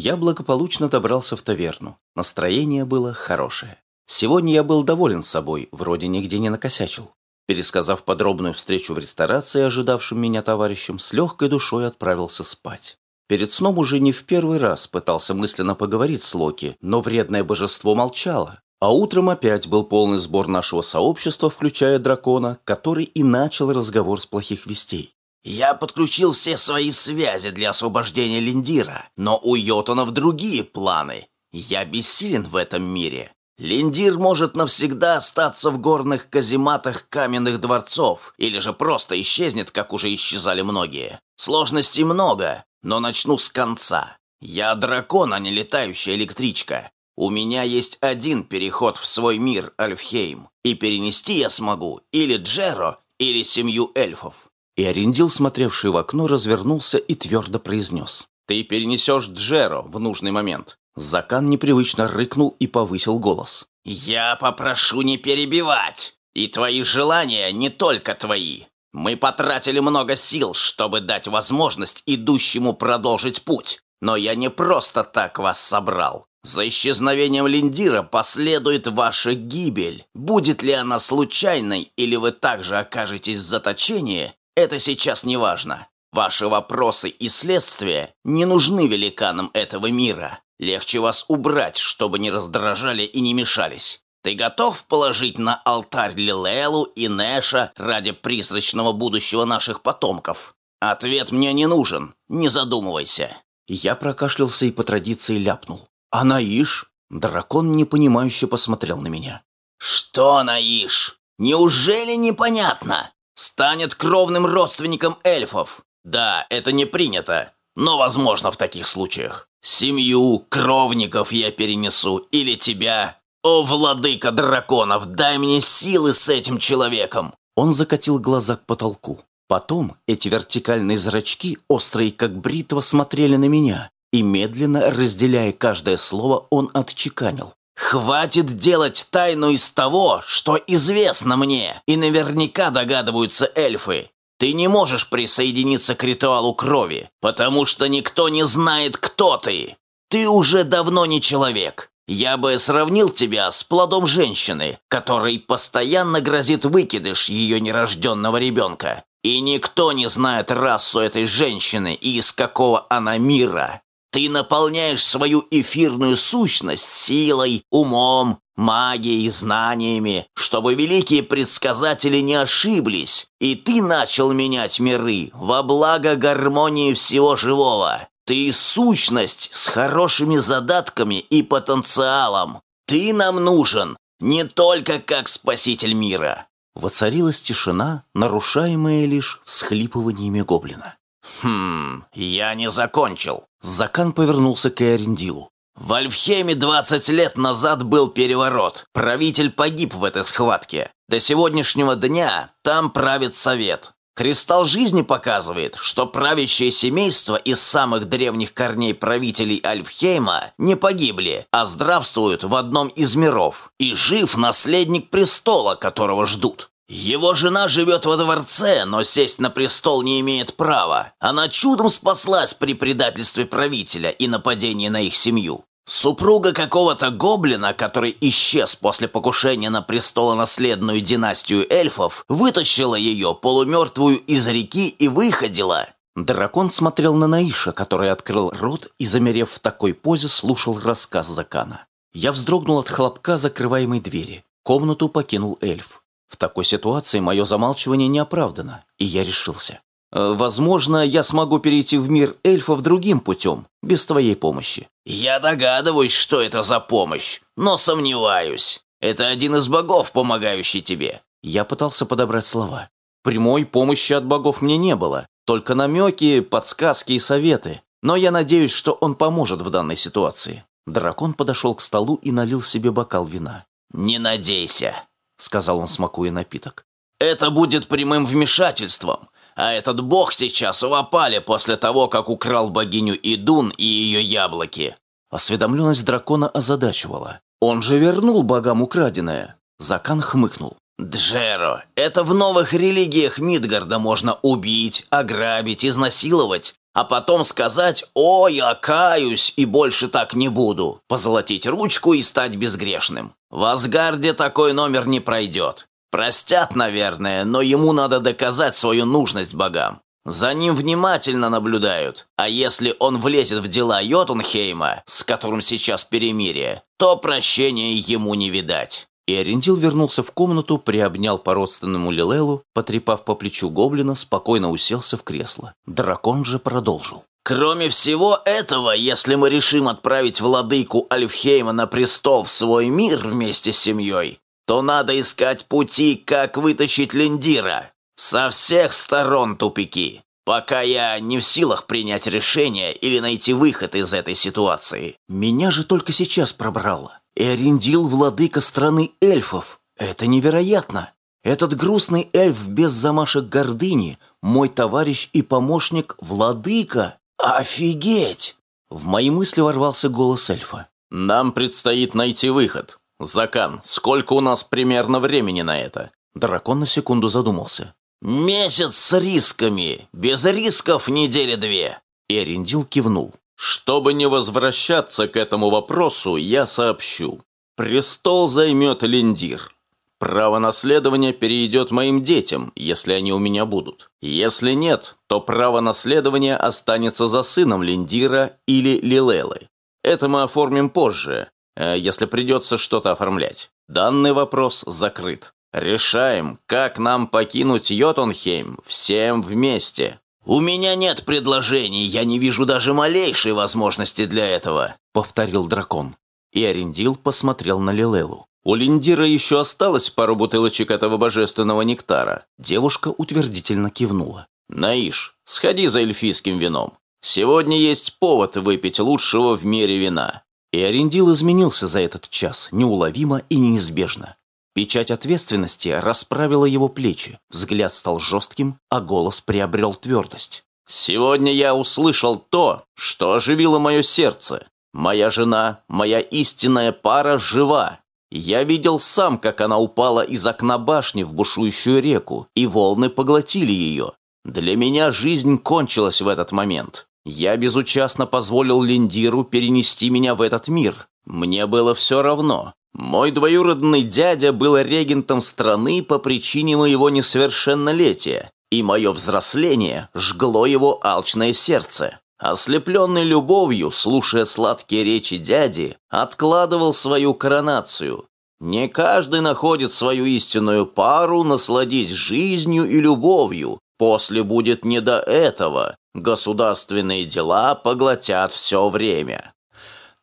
Я благополучно добрался в таверну. Настроение было хорошее. Сегодня я был доволен собой, вроде нигде не накосячил. Пересказав подробную встречу в ресторации ожидавшим меня товарищам, с легкой душой отправился спать. Перед сном уже не в первый раз пытался мысленно поговорить с Локи, но вредное божество молчало. А утром опять был полный сбор нашего сообщества, включая дракона, который и начал разговор с плохих вестей. Я подключил все свои связи для освобождения Линдира, но у Йотунов другие планы. Я бессилен в этом мире. Линдир может навсегда остаться в горных казематах каменных дворцов, или же просто исчезнет, как уже исчезали многие. Сложностей много, но начну с конца. Я дракон, а не летающая электричка. У меня есть один переход в свой мир, Альфхейм, и перенести я смогу или Джеро, или семью эльфов». И Арендил, смотревший в окно, развернулся и твердо произнес. «Ты перенесешь Джеро в нужный момент». Закан непривычно рыкнул и повысил голос. «Я попрошу не перебивать, и твои желания не только твои. Мы потратили много сил, чтобы дать возможность идущему продолжить путь, но я не просто так вас собрал. За исчезновением Линдира последует ваша гибель. Будет ли она случайной, или вы также окажетесь в заточении, это сейчас не важно. Ваши вопросы и следствия не нужны великанам этого мира. Легче вас убрать, чтобы не раздражали и не мешались. Ты готов положить на алтарь Лилелу и Нэша ради призрачного будущего наших потомков? Ответ мне не нужен, не задумывайся. Я прокашлялся и по традиции ляпнул. «А Наиш?» Дракон непонимающе посмотрел на меня. «Что Наиш? Неужели непонятно? Станет кровным родственником эльфов. Да, это не принято, но возможно в таких случаях. Семью, кровников я перенесу, или тебя. О, владыка драконов, дай мне силы с этим человеком!» Он закатил глаза к потолку. Потом эти вертикальные зрачки, острые как бритва, смотрели на меня, и медленно, разделяя каждое слово, он отчеканил. «Хватит делать тайну из того, что известно мне, и наверняка догадываются эльфы. Ты не можешь присоединиться к ритуалу крови, потому что никто не знает, кто ты. Ты уже давно не человек. Я бы сравнил тебя с плодом женщины, которой постоянно грозит выкидыш ее нерожденного ребенка. И никто не знает расу этой женщины и из какого она мира. Ты наполняешь свою эфирную сущность силой, умом, магией, знаниями, чтобы великие предсказатели не ошиблись, и ты начал менять миры во благо гармонии всего живого. Ты сущность с хорошими задатками и потенциалом. Ты нам нужен не только как спаситель мира, Воцарилась тишина, нарушаемая лишь всхлипываниями гоблина. «Хм, я не закончил». Закан повернулся к Эрендилу. «В Альфхеме 20 лет назад был переворот. Правитель погиб в этой схватке. До сегодняшнего дня там правит совет. Кристалл жизни показывает, что правящее семейство из самых древних корней правителей Альфхейма не погибли, а здравствуют в одном из миров. И жив наследник престола, которого ждут. Его жена живет во дворце, но сесть на престол не имеет права. Она чудом спаслась при предательстве правителя и нападении на их семью. Супруга какого-то гоблина, который исчез после покушения на престолонаследную династию эльфов, вытащила ее, полумертвую, из реки и выходила. Дракон смотрел на Наиша, который открыл рот и, замерев в такой позе, слушал рассказ Закана. Я вздрогнул от хлопка закрываемой двери. Комнату покинул эльф. В такой ситуации мое замалчивание не оправдано, и я решился. Э, возможно, я смогу перейти в мир эльфов другим путем, без твоей помощи. Я догадываюсь, что это за помощь, но сомневаюсь. Это один из богов, помогающий тебе. Я пытался подобрать слова. Прямой помощи от богов мне не было, только намеки, подсказки и советы. Но я надеюсь, что он поможет в данной ситуации. Дракон подошел к столу и налил себе бокал вина. «Не надейся», — сказал он, смакуя напиток. «Это будет прямым вмешательством а этот бог сейчас в опале после того, как украл богиню Идун и ее яблоки». Осведомленность дракона озадачивала. «Он же вернул богам украденное!» Закан хмыкнул. «Джеро, это в новых религиях Мидгарда можно убить, ограбить, изнасиловать, а потом сказать «О, я каюсь и больше так не буду», позолотить ручку и стать безгрешным. В Асгарде такой номер не пройдет. Простят, наверное, но ему надо доказать свою нужность богам. За ним внимательно наблюдают, а если он влезет в дела Йотунхейма, с которым сейчас перемирие, то прощения ему не видать. И Арендил вернулся в комнату, приобнял по-родственному Лилелу, потрепав по плечу гоблина, спокойно уселся в кресло. Дракон же продолжил. Кроме всего этого, если мы решим отправить владыку Альфхейма на престол в свой мир вместе с семьей, то надо искать пути, как вытащить Линдира. Со всех сторон тупики. Пока я не в силах принять решение или найти выход из этой ситуации. Меня же только сейчас пробрало. И Эрендил владыка страны эльфов. Это невероятно. Этот грустный эльф без замашек гордыни, мой товарищ и помощник владыка. Офигеть! В мои мысли ворвался голос эльфа. Нам предстоит найти выход. Закан, сколько у нас примерно времени на это? Дракон на секунду задумался. Месяц с рисками. Без рисков недели две. Эриндил кивнул. Чтобы не возвращаться к этому вопросу, я сообщу. Престол займет Линдир. Право наследования перейдет моим детям, если они у меня будут. Если нет, то право наследования останется за сыном Линдира или Лилелы. Это мы оформим позже, э, если придется что-то оформлять. Данный вопрос закрыт. Решаем, как нам покинуть Йотунхейм всем вместе. «У меня нет предложений, я не вижу даже малейшей возможности для этого», — повторил дракон. И Арендил посмотрел на Лилелу. У Линдира еще осталось пару бутылочек этого божественного нектара. Девушка утвердительно кивнула. «Наиш, сходи за эльфийским вином. Сегодня есть повод выпить лучшего в мире вина». И Арендил изменился за этот час, неуловимо и неизбежно. Печать ответственности расправила его плечи, взгляд стал жестким, а голос приобрел твердость. «Сегодня я услышал то, что оживило мое сердце. Моя жена, моя истинная пара жива. Я видел сам, как она упала из окна башни в бушующую реку, и волны поглотили ее. Для меня жизнь кончилась в этот момент. Я безучастно позволил Линдиру перенести меня в этот мир. Мне было все равно. Мой двоюродный дядя был регентом страны по причине моего несовершеннолетия, и мое взросление жгло его алчное сердце. Ослепленный любовью, слушая сладкие речи дяди, откладывал свою коронацию. Не каждый находит свою истинную пару, насладить жизнью и любовью. После будет не до этого. Государственные дела поглотят все время.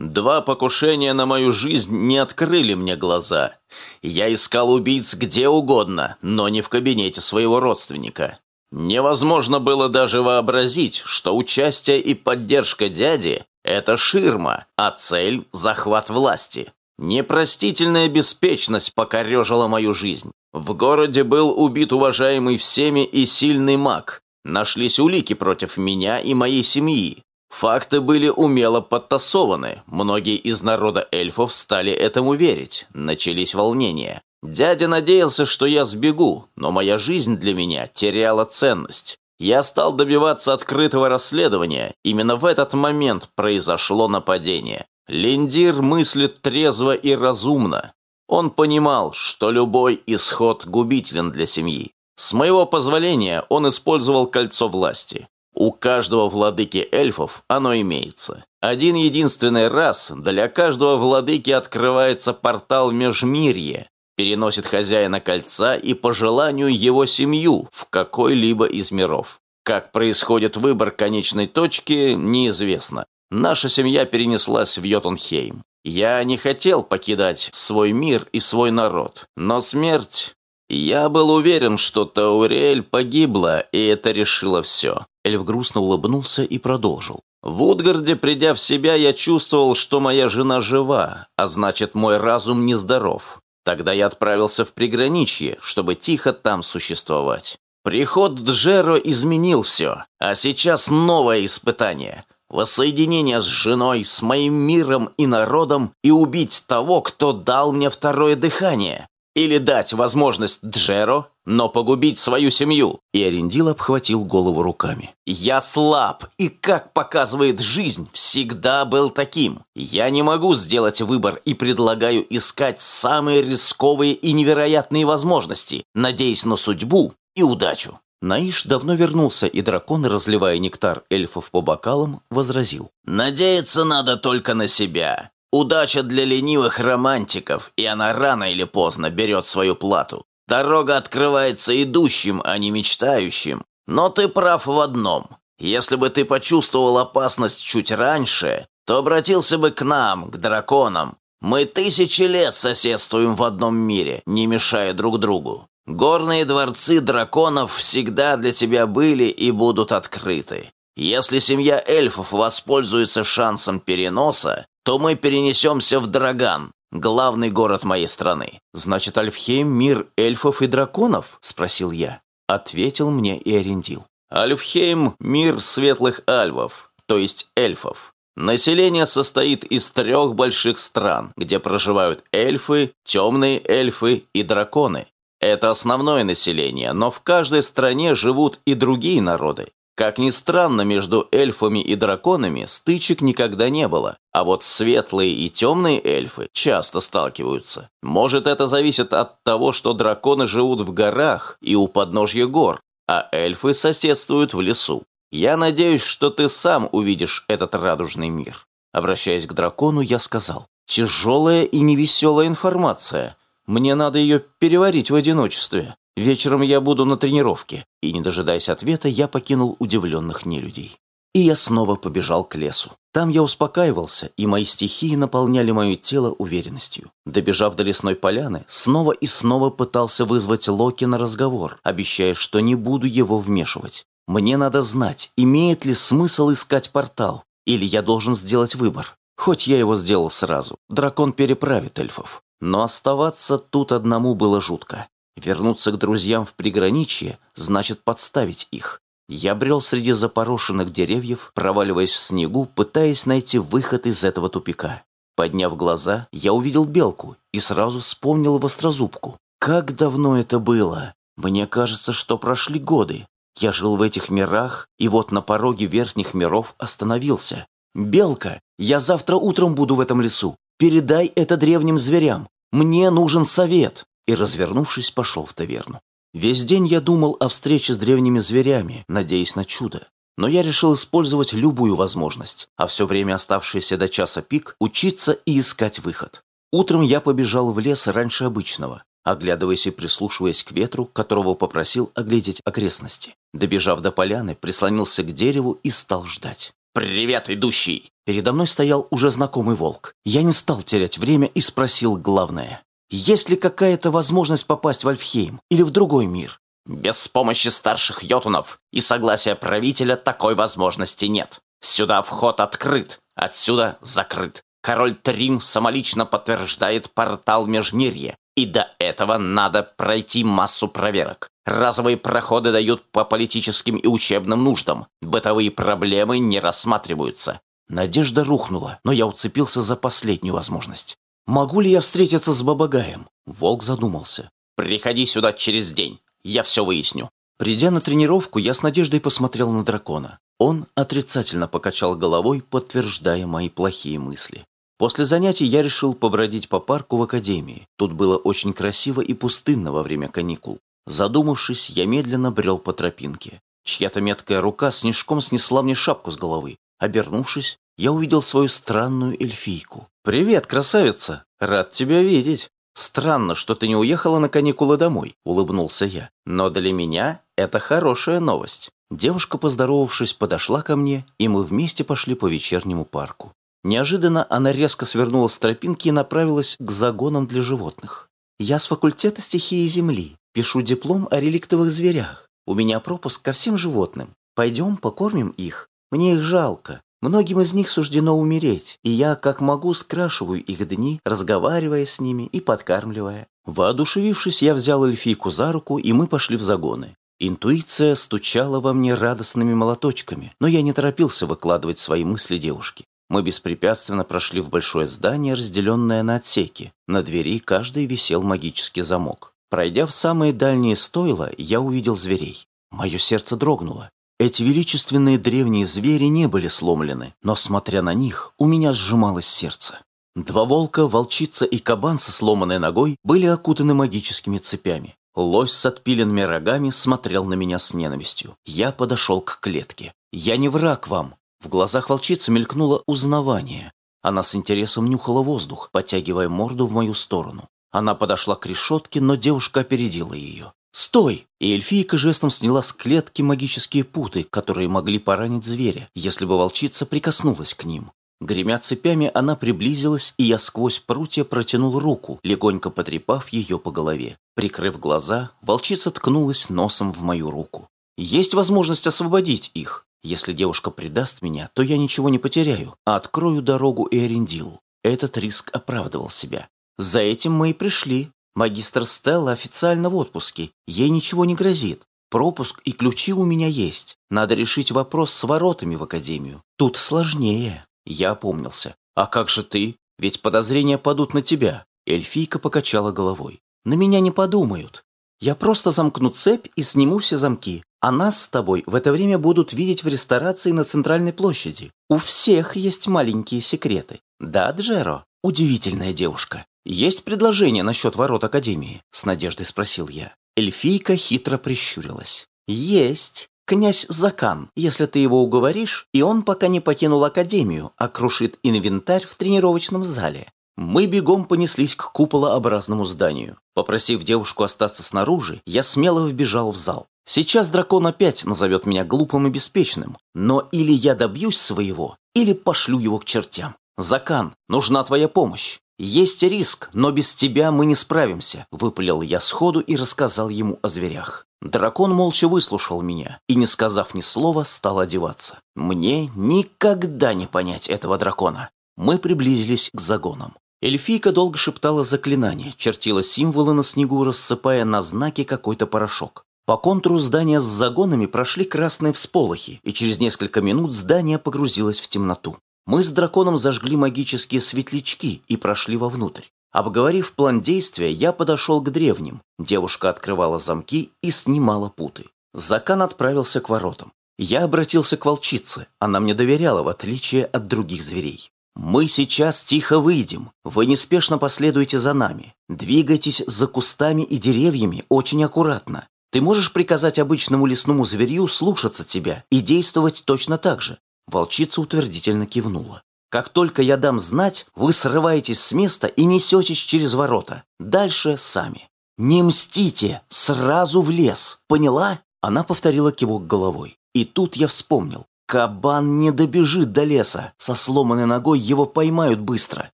Два покушения на мою жизнь не открыли мне глаза. Я искал убийц где угодно, но не в кабинете своего родственника. Невозможно было даже вообразить, что участие и поддержка дяди – это ширма, а цель – захват власти. Непростительная беспечность покорежила мою жизнь. В городе был убит уважаемый всеми и сильный маг. Нашлись улики против меня и моей семьи. Факты были умело подтасованы, многие из народа эльфов стали этому верить, начались волнения. Дядя надеялся, что я сбегу, но моя жизнь для меня теряла ценность. Я стал добиваться открытого расследования. Именно в этот момент произошло нападение. Линдир мыслит трезво и разумно. Он понимал, что любой исход губителен для семьи. С моего позволения он использовал кольцо власти. У каждого владыки эльфов оно имеется. Один единственный раз для каждого владыки открывается портал Межмирье, переносит хозяина кольца и по желанию его семью в какой-либо из миров. Как происходит выбор конечной точки, неизвестно. Наша семья перенеслась в Йотунхейм. Я не хотел покидать свой мир и свой народ, но смерть... Я был уверен, что Таурель погибла, и это решило все. Эльф грустно улыбнулся и продолжил. В Утгарде, придя в себя, я чувствовал, что моя жена жива, а значит, мой разум нездоров. Тогда я отправился в приграничье, чтобы тихо там существовать. Приход Джеро изменил все, а сейчас новое испытание. Воссоединение с женой, с моим миром и народом и убить того, кто дал мне второе дыхание. Или дать возможность Джеро, но погубить свою семью. И Арендил обхватил голову руками. Я слаб, и, как показывает жизнь, всегда был таким. Я не могу сделать выбор и предлагаю искать самые рисковые и невероятные возможности, надеясь на судьбу и удачу. Наиш давно вернулся, и дракон, разливая нектар эльфов по бокалам, возразил. «Надеяться надо только на себя. Удача для ленивых романтиков, и она рано или поздно берет свою плату. Дорога открывается идущим, а не мечтающим. Но ты прав в одном. Если бы ты почувствовал опасность чуть раньше, то обратился бы к нам, к драконам. Мы тысячи лет соседствуем в одном мире, не мешая друг другу. Горные дворцы драконов всегда для тебя были и будут открыты. Если семья эльфов воспользуется шансом переноса, то мы перенесемся в Драган, главный город моей страны. Значит, Альфхейм – мир эльфов и драконов? – спросил я. Ответил мне и Арендил. Альфхейм – мир светлых альвов, то есть эльфов. Население состоит из трех больших стран, где проживают эльфы, темные эльфы и драконы. Это основное население, но в каждой стране живут и другие народы. Как ни странно, между эльфами и драконами стычек никогда не было, а вот светлые и темные эльфы часто сталкиваются. Может, это зависит от того, что драконы живут в горах и у подножья гор, а эльфы соседствуют в лесу. Я надеюсь, что ты сам увидишь этот радужный мир. Обращаясь к дракону, я сказал, тяжелая и невеселая информация. Мне надо ее переварить в одиночестве. Вечером я буду на тренировке. И, не дожидаясь ответа, я покинул удивленных нелюдей. И я снова побежал к лесу. Там я успокаивался, и мои стихии наполняли мое тело уверенностью. Добежав до лесной поляны, снова и снова пытался вызвать Локи на разговор, обещая, что не буду его вмешивать. Мне надо знать, имеет ли смысл искать портал, или я должен сделать выбор. Хоть я его сделал сразу, дракон переправит эльфов. Но оставаться тут одному было жутко. Вернуться к друзьям в приграничье значит подставить их. Я брел среди запорошенных деревьев, проваливаясь в снегу, пытаясь найти выход из этого тупика. Подняв глаза, я увидел белку и сразу вспомнил вострозубку. Как давно это было? Мне кажется, что прошли годы. Я жил в этих мирах, и вот на пороге верхних миров остановился. «Белка, я завтра утром буду в этом лесу. Передай это древним зверям. Мне нужен совет!» И, развернувшись, пошел в таверну. Весь день я думал о встрече с древними зверями, надеясь на чудо. Но я решил использовать любую возможность, а все время оставшееся до часа пик учиться и искать выход. Утром я побежал в лес раньше обычного, оглядываясь и прислушиваясь к ветру, которого попросил оглядеть окрестности. Добежав до поляны, прислонился к дереву и стал ждать. «Привет, идущий!» Передо мной стоял уже знакомый волк. Я не стал терять время и спросил главное. «Есть ли какая-то возможность попасть в Альфхейм или в другой мир?» «Без помощи старших йотунов и согласия правителя такой возможности нет. Сюда вход открыт, отсюда закрыт. Король Трим самолично подтверждает портал Межмирье, и до этого надо пройти массу проверок. Разовые проходы дают по политическим и учебным нуждам. Бытовые проблемы не рассматриваются. Надежда рухнула, но я уцепился за последнюю возможность. «Могу ли я встретиться с Бабагаем?» Волк задумался. «Приходи сюда через день. Я все выясню». Придя на тренировку, я с надеждой посмотрел на дракона. Он отрицательно покачал головой, подтверждая мои плохие мысли. После занятий я решил побродить по парку в академии. Тут было очень красиво и пустынно во время каникул. Задумавшись, я медленно брел по тропинке. Чья-то меткая рука снежком снесла мне шапку с головы. Обернувшись, я увидел свою странную эльфийку. «Привет, красавица! Рад тебя видеть!» «Странно, что ты не уехала на каникулы домой», — улыбнулся я. «Но для меня это хорошая новость». Девушка, поздоровавшись, подошла ко мне, и мы вместе пошли по вечернему парку. Неожиданно она резко свернула с тропинки и направилась к загонам для животных. «Я с факультета стихии Земли. Пишу диплом о реликтовых зверях. У меня пропуск ко всем животным. Пойдем покормим их. Мне их жалко. Многим из них суждено умереть, и я, как могу, скрашиваю их дни, разговаривая с ними и подкармливая. Воодушевившись, я взял эльфийку за руку, и мы пошли в загоны. Интуиция стучала во мне радостными молоточками, но я не торопился выкладывать свои мысли девушке. Мы беспрепятственно прошли в большое здание, разделенное на отсеки. На двери каждый висел магический замок. Пройдя в самые дальние стойла, я увидел зверей. Мое сердце дрогнуло. Эти величественные древние звери не были сломлены, но, смотря на них, у меня сжималось сердце. Два волка, волчица и кабан со сломанной ногой были окутаны магическими цепями. Лось с отпиленными рогами смотрел на меня с ненавистью. Я подошел к клетке. «Я не враг вам. В глазах волчицы мелькнуло узнавание. Она с интересом нюхала воздух, подтягивая морду в мою сторону. Она подошла к решетке, но девушка опередила ее. «Стой!» И эльфийка жестом сняла с клетки магические путы, которые могли поранить зверя, если бы волчица прикоснулась к ним. Гремя цепями, она приблизилась, и я сквозь прутья протянул руку, легонько потрепав ее по голове. Прикрыв глаза, волчица ткнулась носом в мою руку. Есть возможность освободить их. Если девушка предаст меня, то я ничего не потеряю, а открою дорогу и Эрендилу. Этот риск оправдывал себя. За этим мы и пришли. Магистр Стелла официально в отпуске. Ей ничего не грозит. Пропуск и ключи у меня есть. Надо решить вопрос с воротами в академию. Тут сложнее. Я опомнился. А как же ты? Ведь подозрения падут на тебя. Эльфийка покачала головой. На меня не подумают. Я просто замкну цепь и сниму все замки. А нас с тобой в это время будут видеть в ресторации на центральной площади. У всех есть маленькие секреты. Да, Джеро? Удивительная девушка. «Есть предложение насчет ворот Академии?» — с надеждой спросил я. Эльфийка хитро прищурилась. «Есть. Князь Закан, если ты его уговоришь, и он пока не покинул Академию, а крушит инвентарь в тренировочном зале. Мы бегом понеслись к куполообразному зданию. Попросив девушку остаться снаружи, я смело вбежал в зал. Сейчас дракон опять назовет меня глупым и беспечным, но или я добьюсь своего, или пошлю его к чертям. Закан, нужна твоя помощь. «Есть риск, но без тебя мы не справимся», — выпалил я сходу и рассказал ему о зверях. Дракон молча выслушал меня и, не сказав ни слова, стал одеваться. Мне никогда не понять этого дракона. Мы приблизились к загонам. Эльфийка долго шептала заклинания, чертила символы на снегу, рассыпая на знаки какой-то порошок. По контуру здания с загонами прошли красные всполохи, и через несколько минут здание погрузилось в темноту. Мы с драконом зажгли магические светлячки и прошли вовнутрь. Обговорив план действия, я подошел к древним. Девушка открывала замки и снимала путы. Закан отправился к воротам. Я обратился к волчице. Она мне доверяла, в отличие от других зверей. «Мы сейчас тихо выйдем. Вы неспешно последуйте за нами. Двигайтесь за кустами и деревьями очень аккуратно. Ты можешь приказать обычному лесному зверю слушаться тебя и действовать точно так же. Волчица утвердительно кивнула. «Как только я дам знать, вы срываетесь с места и несетесь через ворота. Дальше сами. Не мстите, сразу в лес. Поняла?» Она повторила кивок головой. И тут я вспомнил. Кабан не добежит до леса. Со сломанной ногой его поймают быстро.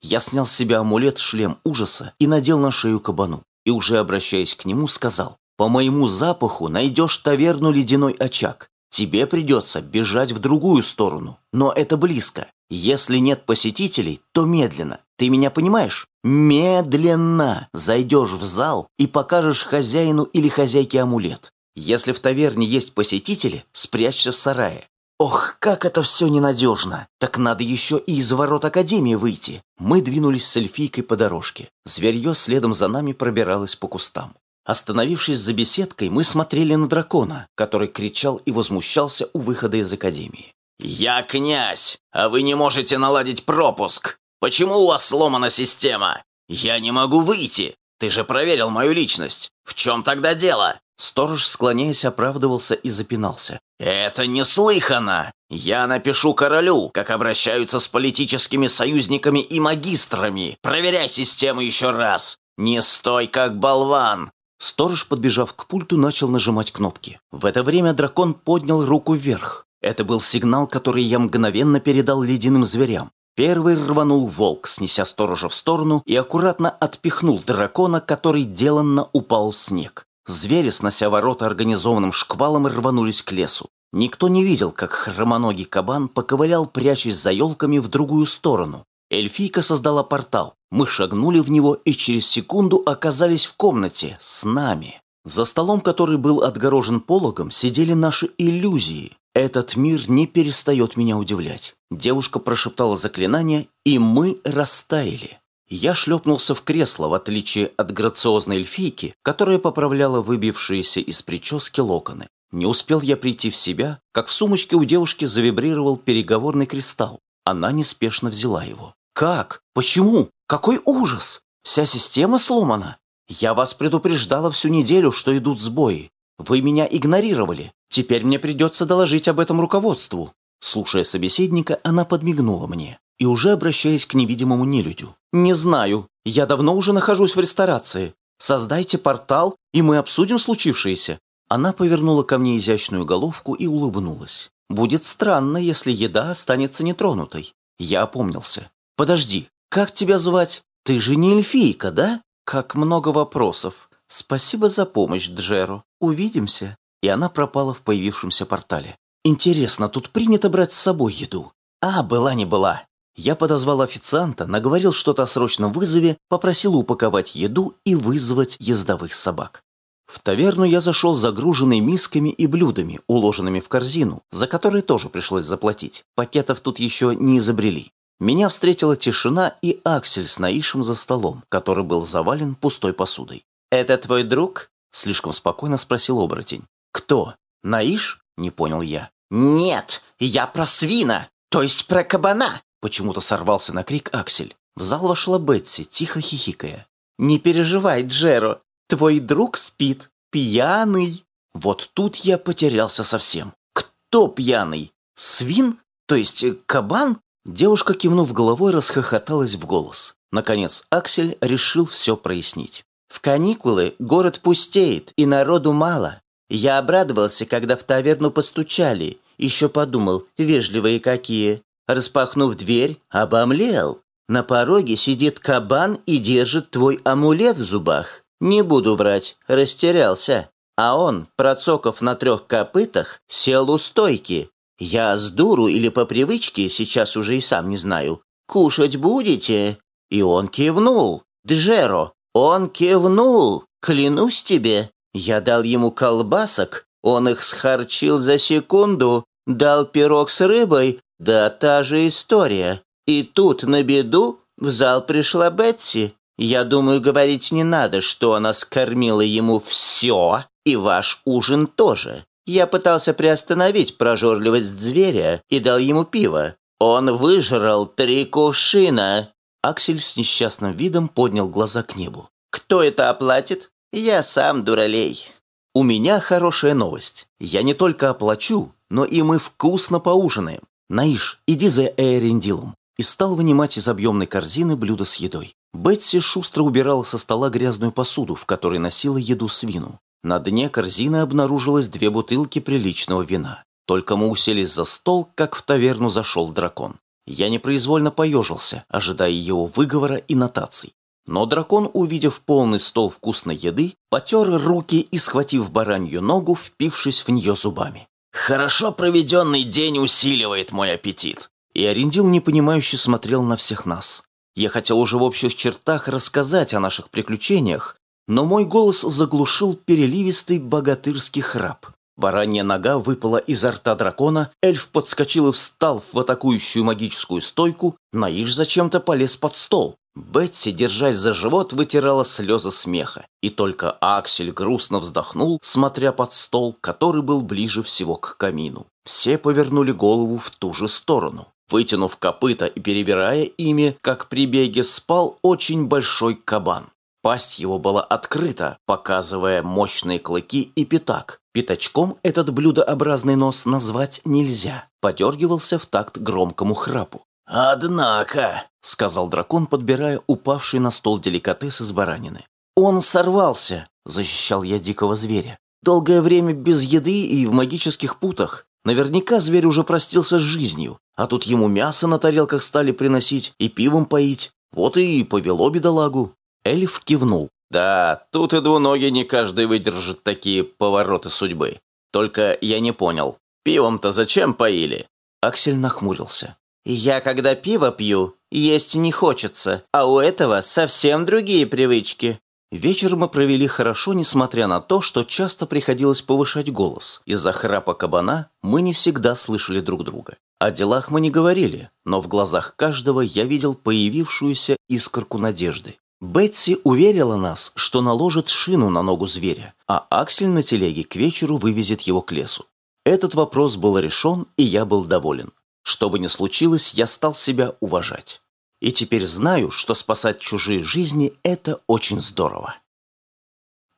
Я снял с себя амулет-шлем ужаса и надел на шею кабану. И уже обращаясь к нему, сказал, «По моему запаху найдешь таверну «Ледяной очаг». Тебе придется бежать в другую сторону, но это близко. Если нет посетителей, то медленно. Ты меня понимаешь? Медленно зайдешь в зал и покажешь хозяину или хозяйке амулет. Если в таверне есть посетители, спрячься в сарае. Ох, как это все ненадежно. Так надо еще и из ворот Академии выйти. Мы двинулись с эльфийкой по дорожке. Зверье следом за нами пробиралось по кустам. Остановившись за беседкой, мы смотрели на дракона, который кричал и возмущался у выхода из академии. «Я князь, а вы не можете наладить пропуск. Почему у вас сломана система? Я не могу выйти. Ты же проверил мою личность. В чем тогда дело?» Сторож, склоняясь, оправдывался и запинался. «Это неслыханно! Я напишу королю, как обращаются с политическими союзниками и магистрами. Проверяй систему еще раз. Не стой как болван. Сторож, подбежав к пульту, начал нажимать кнопки. В это время дракон поднял руку вверх. Это был сигнал, который я мгновенно передал ледяным зверям. Первый рванул волк, снеся сторожа в сторону и аккуратно отпихнул дракона, который деланно упал в снег. Звери, снося ворота организованным шквалом, рванулись к лесу. Никто не видел, как хромоногий кабан поковылял, прячась за елками в другую сторону. Эльфийка создала портал. Мы шагнули в него и через секунду оказались в комнате с нами. За столом, который был отгорожен пологом, сидели наши иллюзии. Этот мир не перестает меня удивлять. Девушка прошептала заклинание, и мы растаяли. Я шлепнулся в кресло, в отличие от грациозной эльфийки, которая поправляла выбившиеся из прически локоны. Не успел я прийти в себя, как в сумочке у девушки завибрировал переговорный кристалл. Она неспешно взяла его. «Как? Почему? Какой ужас! Вся система сломана. Я вас предупреждала всю неделю, что идут сбои. Вы меня игнорировали. Теперь мне придется доложить об этом руководству». Слушая собеседника, она подмигнула мне. и уже обращаясь к невидимому нелюдю. «Не знаю. Я давно уже нахожусь в ресторации. Создайте портал, и мы обсудим случившееся». Она повернула ко мне изящную головку и улыбнулась. «Будет странно, если еда останется нетронутой». Я опомнился. «Подожди, как тебя звать? Ты же не эльфийка, да?» «Как много вопросов. Спасибо за помощь, Джеро. Увидимся». И она пропала в появившемся портале. «Интересно, тут принято брать с собой еду?» «А, была не была. Я подозвал официанта, наговорил что-то о срочном вызове, попросил упаковать еду и вызвать ездовых собак. В таверну я зашел загруженный мисками и блюдами, уложенными в корзину, за которые тоже пришлось заплатить. Пакетов тут еще не изобрели. Меня встретила тишина и Аксель с Наишем за столом, который был завален пустой посудой. «Это твой друг?» – слишком спокойно спросил оборотень. «Кто? Наиш?» – не понял я. «Нет, я про свина, то есть про кабана. Почему-то сорвался на крик Аксель. В зал вошла Бетси, тихо хихикая. «Не переживай, Джеро, твой друг спит, пьяный». Вот тут я потерялся совсем. Кто пьяный? Свин? То есть кабан? Девушка, кивнув головой, расхохоталась в голос. Наконец Аксель решил все прояснить. «В каникулы город пустеет, и народу мало. Я обрадовался, когда в таверну постучали. Еще подумал, вежливые какие. Распахнув дверь, обомлел. На пороге сидит кабан и держит твой амулет в зубах. Не буду врать, растерялся. А он, процоков на трех копытах, сел у стойки. Я с дуру или по привычке, сейчас уже и сам не знаю. «Кушать будете?» И он кивнул. «Джеро, он кивнул, клянусь тебе. Я дал ему колбасок, он их схарчил за секунду, дал пирог с рыбой, да та же история. И тут, на беду, в зал пришла Бетси. Я думаю, говорить не надо, что она скормила ему все, и ваш ужин тоже. Я пытался приостановить прожорливость зверя и дал ему пиво. Он выжрал три кувшина. Аксель с несчастным видом поднял глаза к небу. «Кто это оплатит?» «Я сам дуралей». «У меня хорошая новость. Я не только оплачу, но и мы вкусно поужинаем. «Наиш, иди за Эриндилом!» и стал вынимать из объемной корзины блюдо с едой. Бетси шустро убирала со стола грязную посуду, в которой носила еду свину. На дне корзины обнаружилось две бутылки приличного вина. Только мы уселись за стол, как в таверну зашел дракон. Я непроизвольно поежился, ожидая его выговора и нотаций. Но дракон, увидев полный стол вкусной еды, потер руки и, схватив баранью ногу, впившись в нее зубами. Хорошо проведенный день усиливает мой аппетит. И Арендил непонимающе смотрел на всех нас. Я хотел уже в общих чертах рассказать о наших приключениях, но мой голос заглушил переливистый богатырский храп. Баранья нога выпала изо рта дракона, эльф подскочил и встал в атакующую магическую стойку, Наиш зачем-то полез под стол. Бетси, держась за живот, вытирала слезы смеха, и только Аксель грустно вздохнул, смотря под стол, который был ближе всего к камину. Все повернули голову в ту же сторону. Вытянув копыта и перебирая ими, как при беге, спал очень большой кабан. Пасть его была открыта, показывая мощные клыки и пятак. Пятачком этот блюдообразный нос назвать нельзя. Подергивался в такт громкому храпу. «Однако», — сказал дракон, подбирая упавший на стол деликатес из баранины. «Он сорвался», — защищал я дикого зверя. «Долгое время без еды и в магических путах. Наверняка зверь уже простился с жизнью, а тут ему мясо на тарелках стали приносить и пивом поить. Вот и повело бедолагу». Эльф кивнул. «Да, тут и двуногие не каждый выдержит такие повороты судьбы. Только я не понял, пивом-то зачем поили?» Аксель нахмурился. Я, когда пиво пью, есть не хочется, а у этого совсем другие привычки. Вечер мы провели хорошо, несмотря на то, что часто приходилось повышать голос. Из-за храпа кабана мы не всегда слышали друг друга. О делах мы не говорили, но в глазах каждого я видел появившуюся искорку надежды. Бетси уверила нас, что наложит шину на ногу зверя, а Аксель на телеге к вечеру вывезет его к лесу. Этот вопрос был решен, и я был доволен. Что бы ни случилось, я стал себя уважать. И теперь знаю, что спасать чужие жизни – это очень здорово.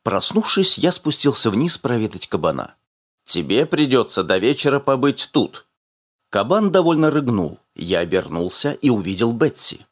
Проснувшись, я спустился вниз проведать кабана. «Тебе придется до вечера побыть тут». Кабан довольно рыгнул. Я обернулся и увидел Бетси.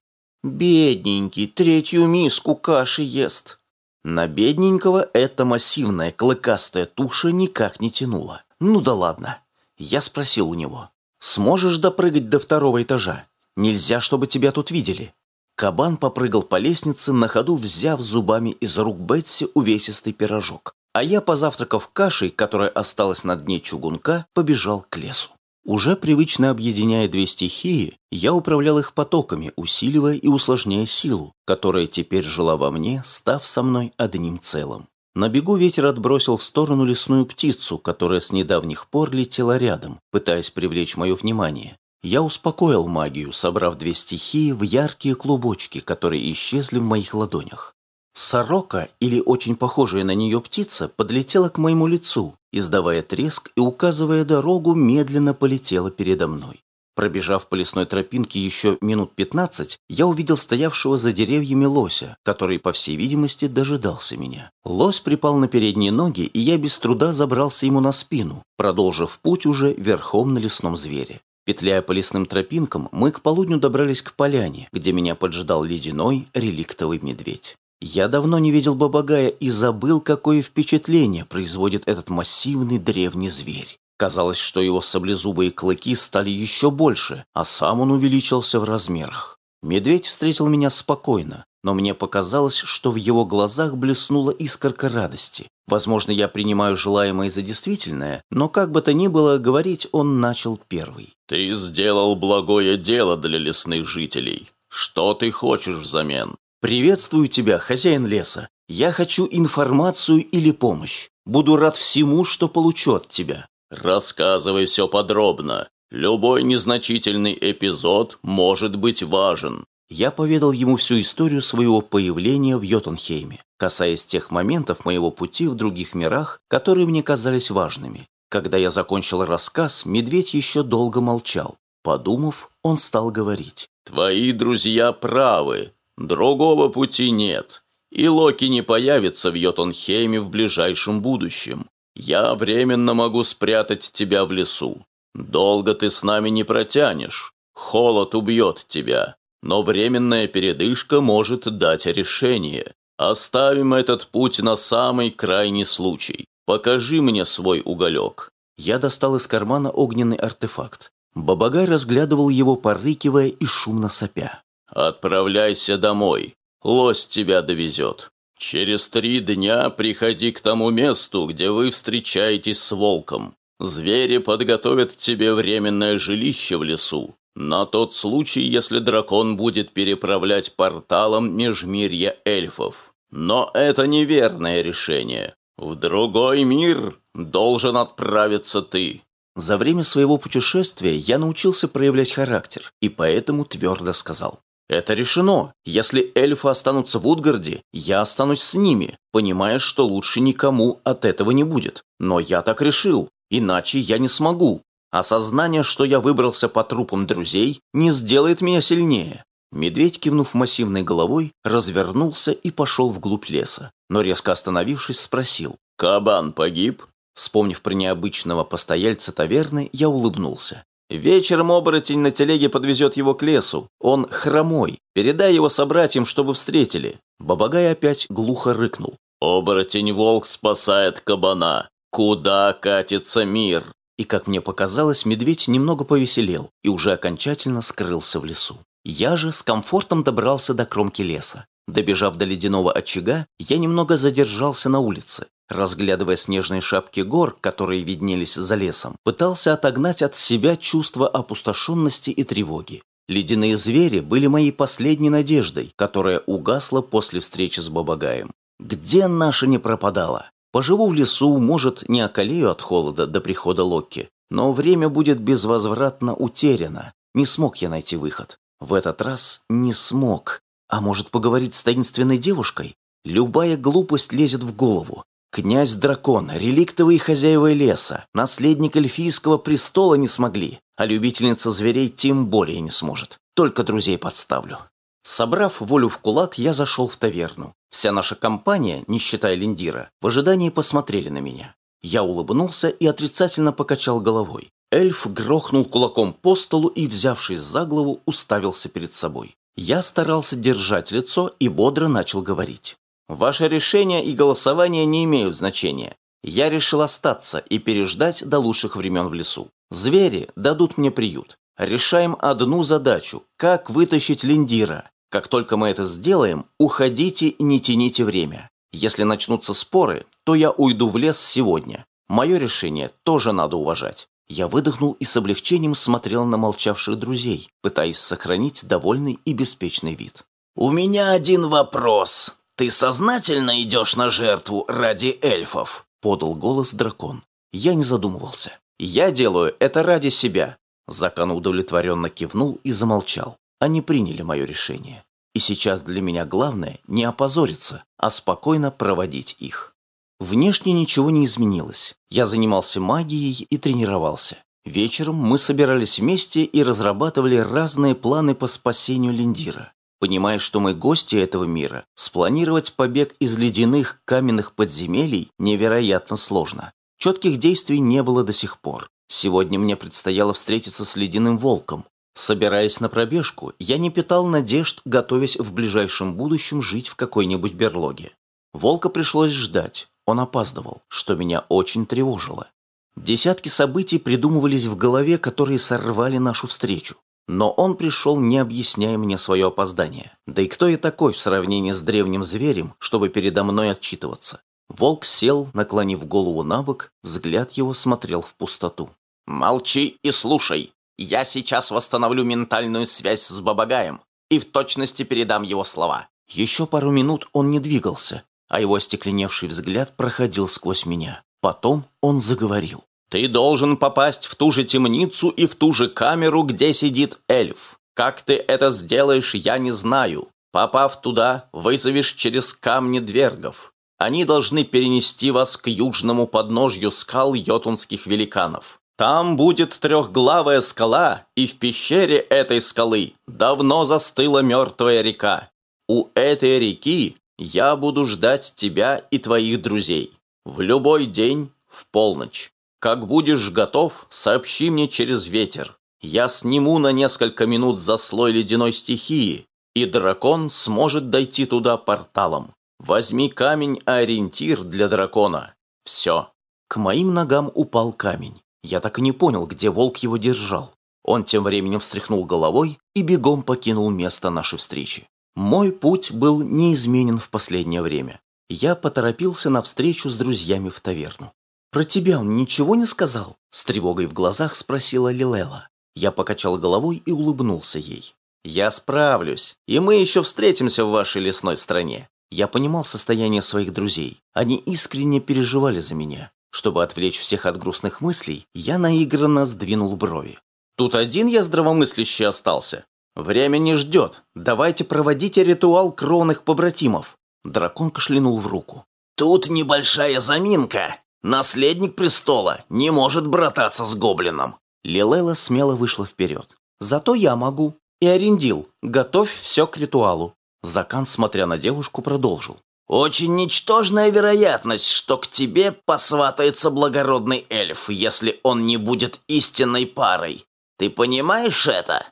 «Бедненький, третью миску каши ест». На бедненького эта массивная клыкастая туша никак не тянула. Ну да ладно. Я спросил у него. «Сможешь допрыгать до второго этажа? Нельзя, чтобы тебя тут видели». Кабан попрыгал по лестнице, на ходу взяв зубами из рук Бетси увесистый пирожок. А я, позавтракав кашей, которая осталась на дне чугунка, побежал к лесу. Уже привычно объединяя две стихии, я управлял их потоками, усиливая и усложняя силу, которая теперь жила во мне, став со мной одним целым. На бегу ветер отбросил в сторону лесную птицу, которая с недавних пор летела рядом, пытаясь привлечь мое внимание. Я успокоил магию, собрав две стихии в яркие клубочки, которые исчезли в моих ладонях. Сорока, или очень похожая на нее птица, подлетела к моему лицу, издавая треск и указывая дорогу, медленно полетела передо мной. Пробежав по лесной тропинке еще минут пятнадцать, я увидел стоявшего за деревьями лося, который, по всей видимости, дожидался меня. Лось припал на передние ноги, и я без труда забрался ему на спину, продолжив путь уже верхом на лесном звере. Петляя по лесным тропинкам, мы к полудню добрались к поляне, где меня поджидал ледяной реликтовый медведь. Я давно не видел бабагая и забыл, какое впечатление производит этот массивный древний зверь. Казалось, что его саблезубые клыки стали еще больше, а сам он увеличился в размерах. Медведь встретил меня спокойно, но мне показалось, что в его глазах блеснула искорка радости. Возможно, я принимаю желаемое за действительное, но как бы то ни было, говорить он начал первый. «Ты сделал благое дело для лесных жителей. Что ты хочешь взамен?» «Приветствую тебя, хозяин леса. Я хочу информацию или помощь. Буду рад всему, что получу от тебя». «Рассказывай все подробно. Любой незначительный эпизод может быть важен. Я поведал ему всю историю своего появления в Йотунхейме, касаясь тех моментов моего пути в других мирах, которые мне казались важными. Когда я закончил рассказ, медведь еще долго молчал. Подумав, он стал говорить. «Твои друзья правы. Другого пути нет. И Локи не появится в Йотунхейме в ближайшем будущем. Я временно могу спрятать тебя в лесу. Долго ты с нами не протянешь. Холод убьет тебя. Но временная передышка может дать решение. Оставим этот путь на самый крайний случай. Покажи мне свой уголек». Я достал из кармана огненный артефакт. Бабагай разглядывал его, порыкивая и шумно сопя. «Отправляйся домой. Лось тебя довезет. Через три дня приходи к тому месту, где вы встречаетесь с волком. Звери подготовят тебе временное жилище в лесу. На тот случай, если дракон будет переправлять порталом межмирья эльфов. Но это неверное решение. В другой мир должен отправиться ты. За время своего путешествия я научился проявлять характер, и поэтому твердо сказал. Это решено. Если эльфы останутся в Утгарде, я останусь с ними, понимая, что лучше никому от этого не будет. Но я так решил, иначе я не смогу. Осознание, что я выбрался по трупам друзей, не сделает меня сильнее. Медведь, кивнув массивной головой, развернулся и пошел вглубь леса, но резко остановившись, спросил. «Кабан погиб?» Вспомнив про необычного постояльца таверны, я улыбнулся. «Вечером оборотень на телеге подвезет его к лесу. Он хромой. Передай его собратьям, чтобы встретили». Бабагай опять глухо рыкнул. «Оборотень-волк спасает кабана. Куда катится мир?» И, как мне показалось, медведь немного повеселел и уже окончательно скрылся в лесу. Я же с комфортом добрался до кромки леса. Добежав до ледяного очага, я немного задержался на улице. Разглядывая снежные шапки гор, которые виднелись за лесом, пытался отогнать от себя чувство опустошенности и тревоги. Ледяные звери были моей последней надеждой, которая угасла после встречи с Бабагаем. Где наша не пропадала? Поживу в лесу, может, не околею от холода до прихода Локки, но время будет безвозвратно утеряно. Не смог я найти выход. В этот раз не смог. А может, поговорить с таинственной девушкой? Любая глупость лезет в голову. Князь-дракон, реликтовые хозяева леса, наследник эльфийского престола не смогли, а любительница зверей тем более не сможет. Только друзей подставлю. Собрав волю в кулак, я зашел в таверну. Вся наша компания, не считая Линдира, в ожидании посмотрели на меня. Я улыбнулся и отрицательно покачал головой. Эльф грохнул кулаком по столу и, взявшись за голову, уставился перед собой. Я старался держать лицо и бодро начал говорить. «Ваше решение и голосование не имеют значения. Я решил остаться и переждать до лучших времен в лесу. Звери дадут мне приют. Решаем одну задачу – как вытащить Линдира. Как только мы это сделаем, уходите и не тяните время. Если начнутся споры, то я уйду в лес сегодня. Мое решение тоже надо уважать. Я выдохнул и с облегчением смотрел на молчавших друзей, пытаясь сохранить довольный и беспечный вид. «У меня один вопрос. Ты сознательно идешь на жертву ради эльфов?» – подал голос дракон. Я не задумывался. «Я делаю это ради себя». Закан удовлетворенно кивнул и замолчал. Они приняли мое решение. И сейчас для меня главное не опозориться, а спокойно проводить их. Внешне ничего не изменилось. Я занимался магией и тренировался. Вечером мы собирались вместе и разрабатывали разные планы по спасению Линдира. Понимая, что мы гости этого мира, спланировать побег из ледяных каменных подземелий невероятно сложно. Четких действий не было до сих пор. Сегодня мне предстояло встретиться с ледяным волком, Собираясь на пробежку, я не питал надежд, готовясь в ближайшем будущем жить в какой-нибудь берлоге. Волка пришлось ждать, он опаздывал, что меня очень тревожило. Десятки событий придумывались в голове, которые сорвали нашу встречу. Но он пришел, не объясняя мне свое опоздание. Да и кто я такой в сравнении с древним зверем, чтобы передо мной отчитываться? Волк сел, наклонив голову на бок, взгляд его смотрел в пустоту. «Молчи и слушай!» Я сейчас восстановлю ментальную связь с Бабагаем и в точности передам его слова. Еще пару минут он не двигался, а его остекленевший взгляд проходил сквозь меня. Потом он заговорил. «Ты должен попасть в ту же темницу и в ту же камеру, где сидит эльф. Как ты это сделаешь, я не знаю. Попав туда, вызовешь через камни двергов. Они должны перенести вас к южному подножью скал йотунских великанов. Там будет трехглавая скала, и в пещере этой скалы давно застыла мертвая река. У этой реки я буду ждать тебя и твоих друзей. В любой день, в полночь. Как будешь готов, сообщи мне через ветер. Я сниму на несколько минут заслой ледяной стихии, и дракон сможет дойти туда порталом. Возьми камень-ориентир для дракона. Все. К моим ногам упал камень. Я так и не понял, где волк его держал. Он тем временем встряхнул головой и бегом покинул место нашей встречи. Мой путь был неизменен в последнее время. Я поторопился на встречу с друзьями в таверну. «Про тебя он ничего не сказал?» С тревогой в глазах спросила Лилела. Я покачал головой и улыбнулся ей. «Я справлюсь, и мы еще встретимся в вашей лесной стране». Я понимал состояние своих друзей. Они искренне переживали за меня. Чтобы отвлечь всех от грустных мыслей, я наигранно сдвинул брови. «Тут один я здравомыслящий остался. Время не ждет. Давайте проводите ритуал кровных побратимов». Дракон кашлянул в руку. «Тут небольшая заминка. Наследник престола не может брататься с гоблином». Лилела смело вышла вперед. «Зато я могу. И Арендил, готовь все к ритуалу». Закан, смотря на девушку, продолжил. Очень ничтожная вероятность, что к тебе посватается благородный эльф, если он не будет истинной парой. Ты понимаешь это?»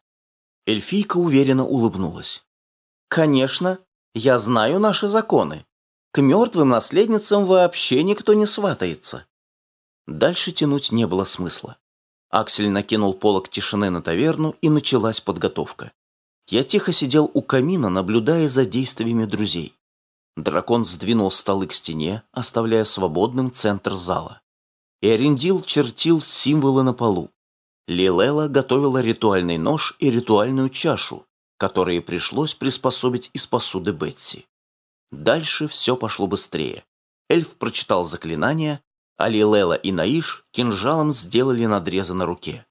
Эльфийка уверенно улыбнулась. «Конечно, я знаю наши законы. К мертвым наследницам вообще никто не сватается». Дальше тянуть не было смысла. Аксель накинул полок тишины на таверну, и началась подготовка. Я тихо сидел у камина, наблюдая за действиями друзей. Дракон сдвинул столы к стене, оставляя свободным центр зала. Эрендил чертил символы на полу. Лилела готовила ритуальный нож и ритуальную чашу, которые пришлось приспособить из посуды Бетси. Дальше все пошло быстрее. Эльф прочитал заклинание, а Лилела и Наиш кинжалом сделали надрезы на руке.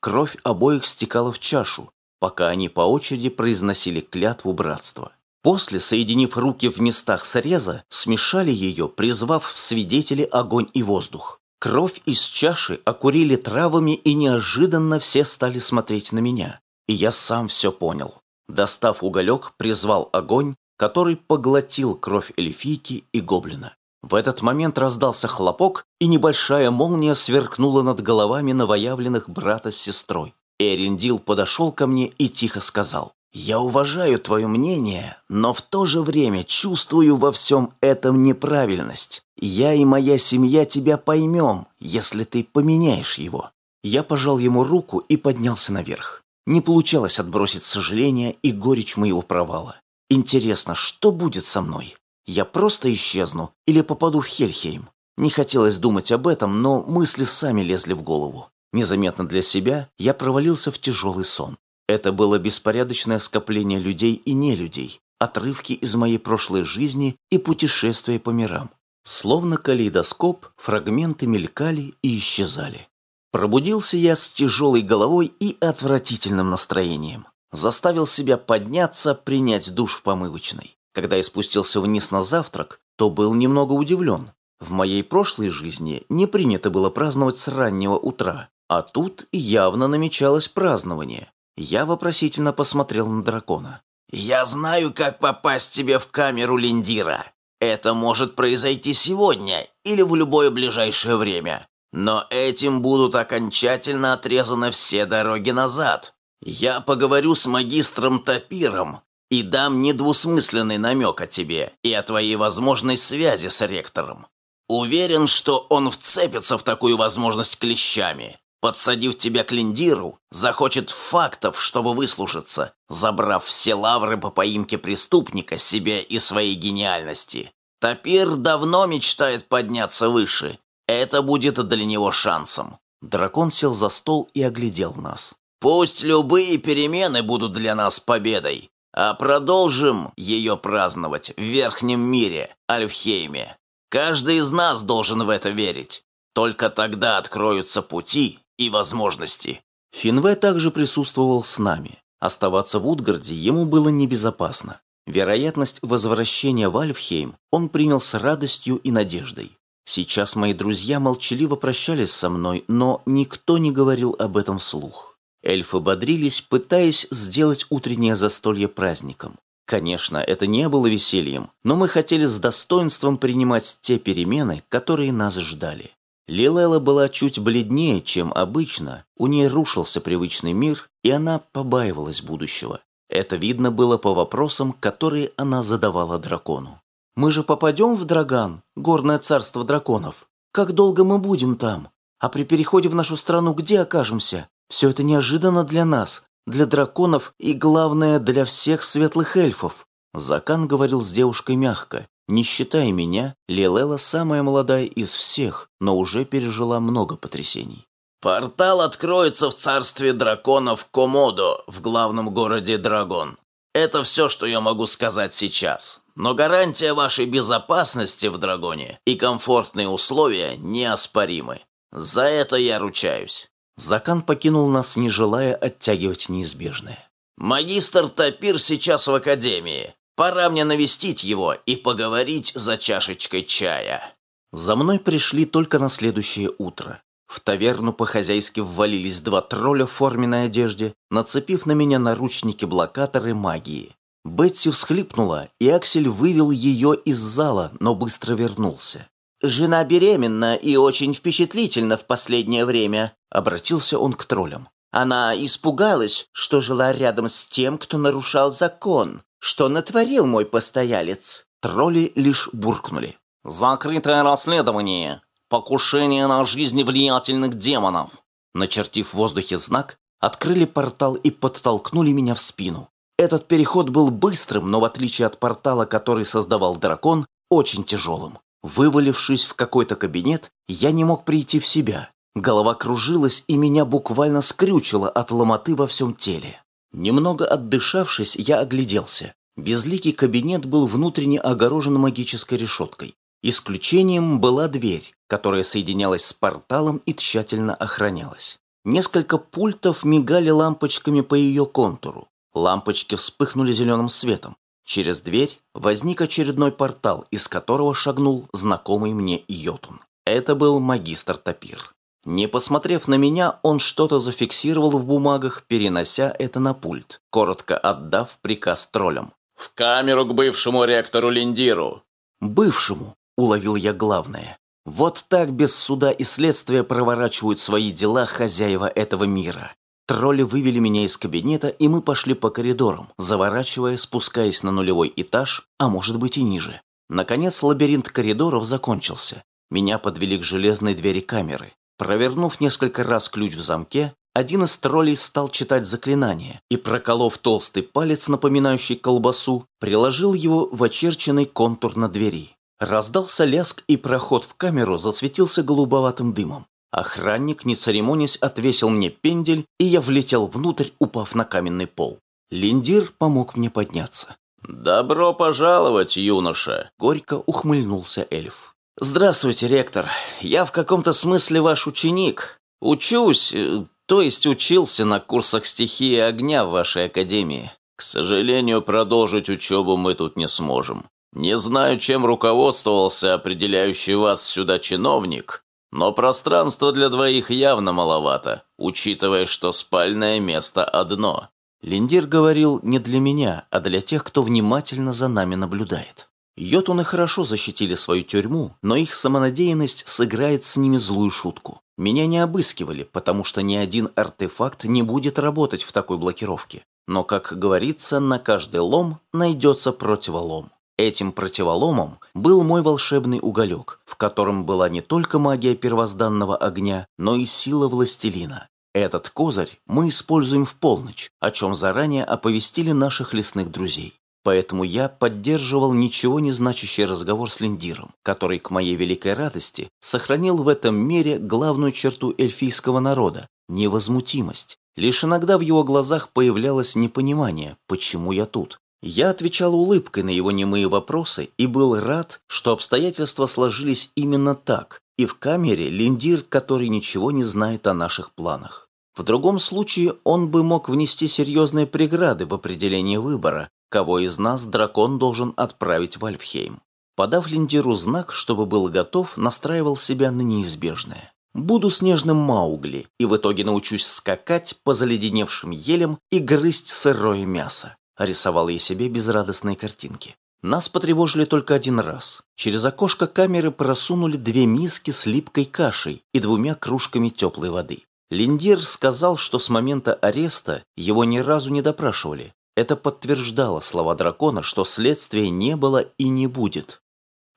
Кровь обоих стекала в чашу, пока они по очереди произносили клятву братства. После, соединив руки в местах среза, смешали ее, призвав в свидетели огонь и воздух. Кровь из чаши окурили травами, и неожиданно все стали смотреть на меня. И я сам все понял. Достав уголек, призвал огонь, который поглотил кровь эльфийки и гоблина. В этот момент раздался хлопок, и небольшая молния сверкнула над головами новоявленных брата с сестрой. Эриндил подошел ко мне и тихо сказал, «Я уважаю твое мнение, но в то же время чувствую во всем этом неправильность. Я и моя семья тебя поймем, если ты поменяешь его». Я пожал ему руку и поднялся наверх. Не получалось отбросить сожаление и горечь моего провала. Интересно, что будет со мной? Я просто исчезну или попаду в Хельхейм? Не хотелось думать об этом, но мысли сами лезли в голову. Незаметно для себя я провалился в тяжелый сон. Это было беспорядочное скопление людей и нелюдей, отрывки из моей прошлой жизни и путешествия по мирам. Словно калейдоскоп, фрагменты мелькали и исчезали. Пробудился я с тяжелой головой и отвратительным настроением. Заставил себя подняться, принять душ в помывочной. Когда я спустился вниз на завтрак, то был немного удивлен. В моей прошлой жизни не принято было праздновать с раннего утра, а тут явно намечалось празднование. Я вопросительно посмотрел на дракона. «Я знаю, как попасть тебе в камеру Линдира. Это может произойти сегодня или в любое ближайшее время. Но этим будут окончательно отрезаны все дороги назад. Я поговорю с магистром Тапиром и дам недвусмысленный намек о тебе и о твоей возможной связи с ректором. Уверен, что он вцепится в такую возможность клещами. Подсадив тебя к линдиру, захочет фактов, чтобы выслушаться, забрав все лавры по поимке преступника себе и своей гениальности. Тапир давно мечтает подняться выше это будет для него шансом. Дракон сел за стол и оглядел нас. Пусть любые перемены будут для нас победой, а продолжим ее праздновать в Верхнем мире, Альфхейме. Каждый из нас должен в это верить. Только тогда откроются пути и возможности. Финве также присутствовал с нами. Оставаться в Утгарде ему было небезопасно. Вероятность возвращения в Альфхейм он принял с радостью и надеждой. Сейчас мои друзья молчаливо прощались со мной, но никто не говорил об этом вслух. Эльфы бодрились, пытаясь сделать утреннее застолье праздником. Конечно, это не было весельем, но мы хотели с достоинством принимать те перемены, которые нас ждали. Лилела была чуть бледнее, чем обычно, у нее рушился привычный мир, и она побаивалась будущего. Это видно было по вопросам, которые она задавала дракону. Мы же попадем в Драган, горное царство драконов. Как долго мы будем там? А при переходе в нашу страну где окажемся? Все это неожиданно для нас, для драконов и, главное, для всех светлых эльфов. Закан говорил с девушкой мягко. Не считая меня, Лилела самая молодая из всех, но уже пережила много потрясений. «Портал откроется в царстве драконов Комодо, в главном городе Драгон. Это все, что я могу сказать сейчас но гарантия вашей безопасности в Драгоне и комфортные условия неоспоримы. За это я ручаюсь». Закан покинул нас, не желая оттягивать неизбежное. «Магистр Тапир сейчас в академии. Пора мне навестить его и поговорить за чашечкой чая». За мной пришли только на следующее утро. В таверну по-хозяйски ввалились два тролля в форменной одежде, нацепив на меня наручники-блокаторы магии. Бетси всхлипнула, и Аксель вывел ее из зала, но быстро вернулся. «Жена беременна и очень впечатлительна в последнее время», — обратился он к троллям. «Она испугалась, что жила рядом с тем, кто нарушал закон. Что натворил мой постоялец?» Тролли лишь буркнули. «Закрытое расследование. Покушение на жизни влиятельных демонов». Начертив в воздухе знак, открыли портал и подтолкнули меня в спину. Этот переход был быстрым, но в отличие от портала, который создавал дракон, очень тяжелым. Вывалившись в какой-то кабинет, я не мог прийти в себя. Голова кружилась, и меня буквально скрючило от ломоты во всем теле. Немного отдышавшись, я огляделся. Безликий кабинет был внутренне огорожен магической решеткой. Исключением была дверь, которая соединялась с порталом и тщательно охранялась. Несколько пультов мигали лампочками по ее контуру. Лампочки вспыхнули зеленым светом. Через дверь возник очередной портал, из которого шагнул знакомый мне Йотун. Это был магистр Тапир. Не посмотрев на меня, он что-то зафиксировал в бумагах, перенося это на пульт, коротко отдав приказ троллям. «В камеру к бывшему ректору Линдиру!» «Бывшему? уловил я главное. Вот так без суда и следствия проворачивают свои дела хозяева этого мира. Тролли вывели меня из кабинета, и мы пошли по коридорам, заворачивая, спускаясь на нулевой этаж, а может быть и ниже. Наконец лабиринт коридоров закончился. Меня подвели к железной двери камеры. Провернув несколько раз ключ в замке, один из троллей стал читать заклинание и, проколов толстый палец, напоминающий колбасу, приложил его в очерченный контур на двери. Раздался ляск, и проход в камеру засветился голубоватым дымом. Охранник, не церемонясь, отвесил мне пендель, и я влетел внутрь, упав на каменный пол. Линдир помог мне подняться. «Добро пожаловать, юноша!» — горько ухмыльнулся эльф. «Здравствуйте, ректор. Я в каком-то смысле ваш ученик. Учусь, э, то есть учился на курсах стихии огня в вашей академии. К сожалению, продолжить учебу мы тут не сможем. Не знаю, чем руководствовался определяющий вас сюда чиновник, но пространства для двоих явно маловато, учитывая, что спальное место одно. Линдир говорил не для меня, а для тех, кто внимательно за нами наблюдает. Йотуны хорошо защитили свою тюрьму, но их самонадеянность сыграет с ними злую шутку. Меня не обыскивали, потому что ни один артефакт не будет работать в такой блокировке. Но, как говорится, на каждый лом найдется противолом. Этим противоломом был мой волшебный уголек, в котором была не только магия первозданного огня, но и сила властелина. Этот козырь мы используем в полночь, о чем заранее оповестили наших лесных друзей. Поэтому я поддерживал ничего не значащий разговор с Линдиром, который, к моей великой радости, сохранил в этом мире главную черту эльфийского народа – невозмутимость. Лишь иногда в его глазах появлялось непонимание, почему я тут. Я отвечал улыбкой на его немые вопросы и был рад, что обстоятельства сложились именно так, и в камере Линдир, который ничего не знает о наших планах. В другом случае он бы мог внести серьезные преграды в определении выбора, кого из нас дракон должен отправить в Альфхейм. Подав Линдиру знак, чтобы был готов, настраивал себя на неизбежное. Буду снежным Маугли и в итоге научусь скакать по заледеневшим елям и грызть сырое мясо. Рисовал я себе безрадостные картинки. Нас потревожили только один раз. Через окошко камеры просунули две миски с липкой кашей и двумя кружками теплой воды. Линдир сказал, что с момента ареста его ни разу не допрашивали, это подтверждало слова дракона, что следствия не было и не будет.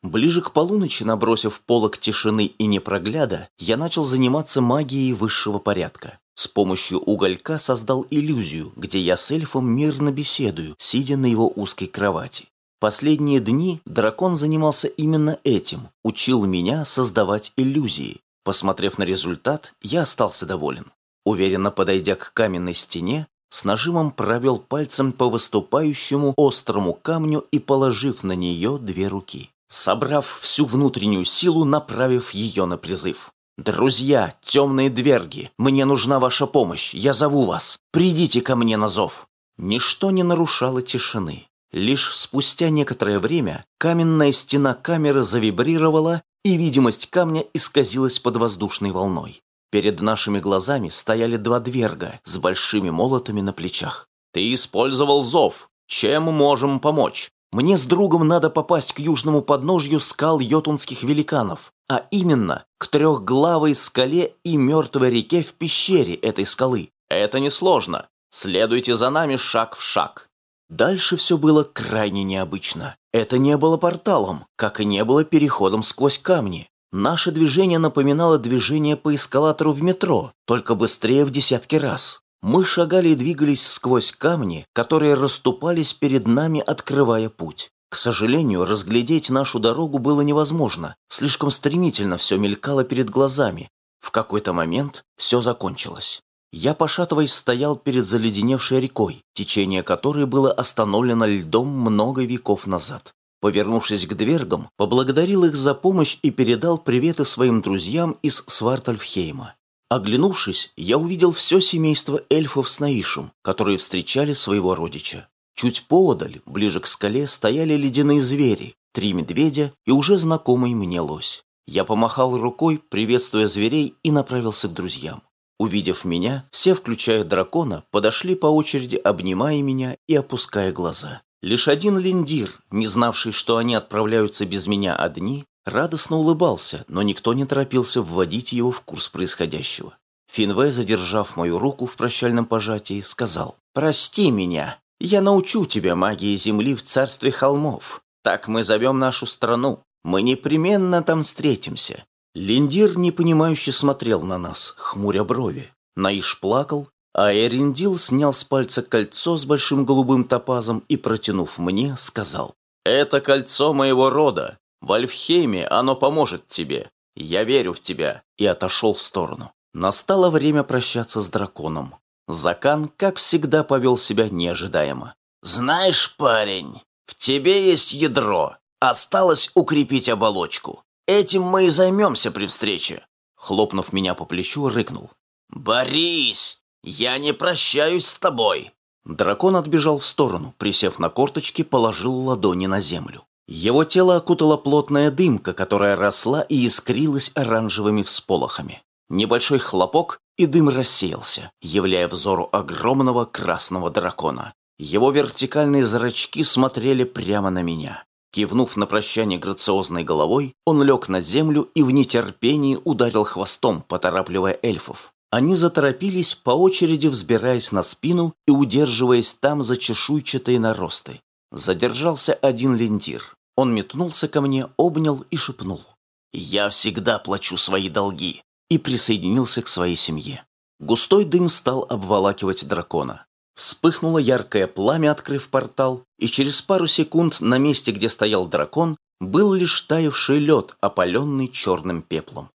Ближе к полуночи, набросив полок тишины и непрогляда, я начал заниматься магией высшего порядка. С помощью уголька создал иллюзию, где я с эльфом мирно беседую, сидя на его узкой кровати. Последние дни дракон занимался именно этим, учил меня создавать иллюзии. Посмотрев на результат, я остался доволен. Уверенно подойдя к каменной стене, с нажимом провел пальцем по выступающему острому камню и положив на нее две руки, собрав всю внутреннюю силу, направив ее на призыв. «Друзья, темные дверги, мне нужна ваша помощь, я зову вас, придите ко мне на зов!» Ничто не нарушало тишины. Лишь спустя некоторое время каменная стена камеры завибрировала, и видимость камня исказилась под воздушной волной. Перед нашими глазами стояли два дверга с большими молотами на плечах. «Ты использовал зов. Чем можем помочь?» «Мне с другом надо попасть к южному подножью скал йотунских великанов, а именно к трехглавой скале и мертвой реке в пещере этой скалы. Это несложно. Следуйте за нами шаг в шаг». Дальше все было крайне необычно. Это не было порталом, как и не было переходом сквозь камни. Наше движение напоминало движение по эскалатору в метро, только быстрее в десятки раз. Мы шагали и двигались сквозь камни, которые расступались перед нами, открывая путь. К сожалению, разглядеть нашу дорогу было невозможно. Слишком стремительно все мелькало перед глазами. В какой-то момент все закончилось. Я, пошатываясь, стоял перед заледеневшей рекой, течение которой было остановлено льдом много веков назад. Повернувшись к двергам, поблагодарил их за помощь и передал приветы своим друзьям из Свартальфхейма. Оглянувшись, я увидел все семейство эльфов с Наишем, которые встречали своего родича. Чуть поодаль, ближе к скале, стояли ледяные звери, три медведя и уже знакомый мне лось. Я помахал рукой, приветствуя зверей, и направился к друзьям. Увидев меня, все, включая дракона, подошли по очереди, обнимая меня и опуская глаза. Лишь один линдир, не знавший, что они отправляются без меня одни, радостно улыбался, но никто не торопился вводить его в курс происходящего. Финвей, задержав мою руку в прощальном пожатии, сказал «Прости меня, я научу тебя магии Земли в царстве холмов. Так мы зовем нашу страну. Мы непременно там встретимся». Линдир непонимающе смотрел на нас, хмуря брови. Наиш плакал, а Эриндил снял с пальца кольцо с большим голубым топазом и, протянув мне, сказал «Это кольцо моего рода. В Альфхейме оно поможет тебе. Я верю в тебя», и отошел в сторону. Настало время прощаться с драконом. Закан, как всегда, повел себя неожидаемо. «Знаешь, парень, в тебе есть ядро. Осталось укрепить оболочку. Этим мы и займемся при встрече». Хлопнув меня по плечу, рыкнул. «Борис, я не прощаюсь с тобой!» Дракон отбежал в сторону, присев на корточки, положил ладони на землю. Его тело окутала плотная дымка, которая росла и искрилась оранжевыми всполохами. Небольшой хлопок, и дым рассеялся, являя взору огромного красного дракона. Его вертикальные зрачки смотрели прямо на меня. Кивнув на прощание грациозной головой, он лег на землю и в нетерпении ударил хвостом, поторапливая эльфов. Они заторопились, по очереди взбираясь на спину и удерживаясь там за чешуйчатые наросты. Задержался один лентир. Он метнулся ко мне, обнял и шепнул. «Я всегда плачу свои долги!» и присоединился к своей семье. Густой дым стал обволакивать дракона. Вспыхнуло яркое пламя, открыв портал, и через пару секунд на месте, где стоял дракон, был лишь таявший лед, опаленный черным пеплом.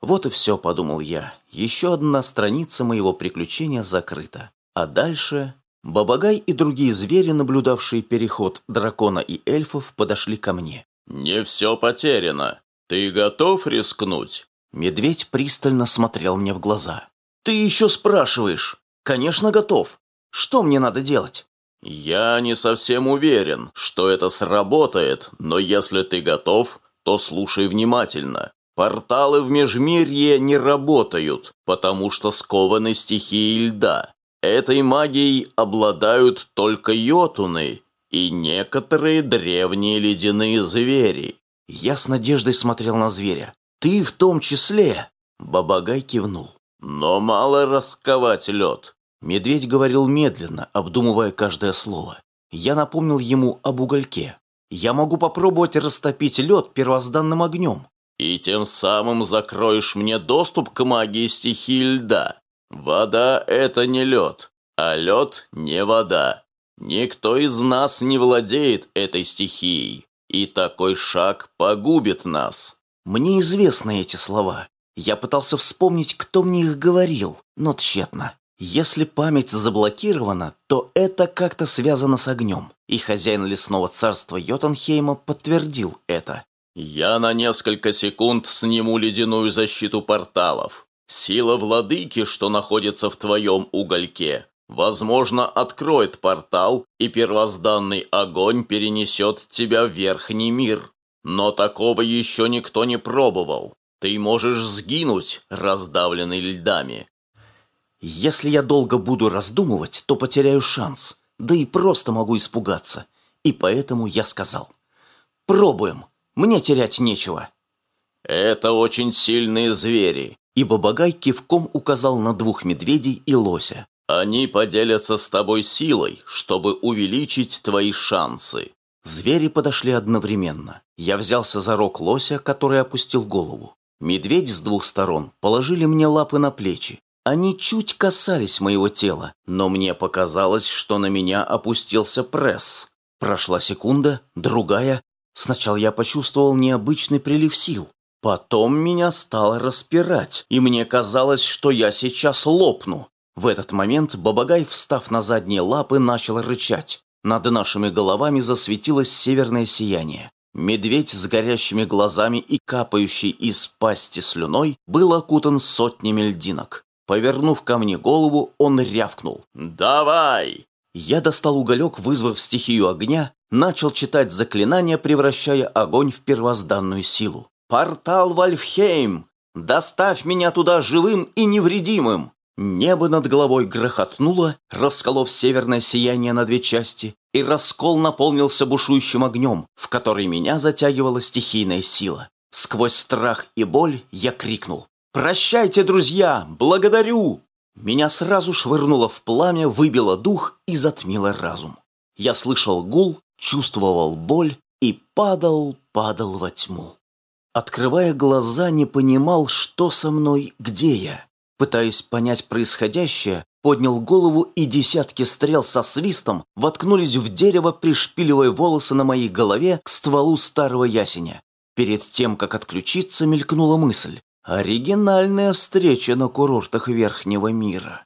Вот и все, подумал я. Еще одна страница моего приключения закрыта. А дальше... Бабагай и другие звери, наблюдавшие переход дракона и эльфов, подошли ко мне. «Не все потеряно. Ты готов рискнуть?» Медведь пристально смотрел мне в глаза. «Ты еще спрашиваешь? Конечно, готов. Что мне надо делать?» «Я не совсем уверен, что это сработает, но если ты готов, то слушай внимательно. Порталы в Межмирье не работают, потому что скованы стихией льда. Этой магией обладают только йотуны и некоторые древние ледяные звери. Я с надеждой смотрел на зверя. «Ты в том числе?» Бабагай кивнул. «Но мало расковать лед». Медведь говорил медленно, обдумывая каждое слово. Я напомнил ему об угольке. «Я могу попробовать растопить лед первозданным огнем. И тем самым закроешь мне доступ к магии стихии льда. Вода — это не лед, а лед — не вода. Никто из нас не владеет этой стихией, и такой шаг погубит нас. Мне известны эти слова. Я пытался вспомнить, кто мне их говорил, но тщетно. Если память заблокирована, то это как-то связано с огнем. И хозяин лесного царства Йотунхейма подтвердил это. Я на несколько секунд сниму ледяную защиту порталов. Сила владыки, что находится в твоем угольке, возможно, откроет портал, и первозданный огонь перенесет тебя в верхний мир. Но такого еще никто не пробовал. Ты можешь сгинуть, раздавленный льдами. Если я долго буду раздумывать, то потеряю шанс, да и просто могу испугаться. И поэтому я сказал. Пробуем. Мне терять нечего». «Это очень сильные звери», и Бабагай кивком указал на двух медведей и лося. «Они поделятся с тобой силой, чтобы увеличить твои шансы». Звери подошли одновременно. Я взялся за рог лося, который опустил голову. Медведь с двух сторон положили мне лапы на плечи. Они чуть касались моего тела, но мне показалось, что на меня опустился пресс. Прошла секунда, другая, Сначала я почувствовал необычный прилив сил. Потом меня стало распирать, и мне казалось, что я сейчас лопну. В этот момент Бабагай, встав на задние лапы, начал рычать. Над нашими головами засветилось северное сияние. Медведь с горящими глазами и капающий из пасти слюной был окутан сотнями льдинок. Повернув ко мне голову, он рявкнул. «Давай!» Я достал уголек, вызвав стихию огня, начал читать заклинания, превращая огонь в первозданную силу. «Портал Вальфхейм! Доставь меня туда живым и невредимым!» Небо над головой грохотнуло, расколов северное сияние на две части, и раскол наполнился бушующим огнем, в который меня затягивала стихийная сила. Сквозь страх и боль я крикнул. «Прощайте, друзья! Благодарю!» Меня сразу швырнуло в пламя, выбило дух и затмило разум. Я слышал гул, чувствовал боль и падал, падал во тьму. Открывая глаза, не понимал, что со мной, где я. Пытаясь понять происходящее, поднял голову и десятки стрел со свистом воткнулись в дерево, пришпиливая волосы на моей голове к стволу старого ясеня. Перед тем, как отключиться, мелькнула мысль. Оригинальная встреча на курортах Верхнего мира.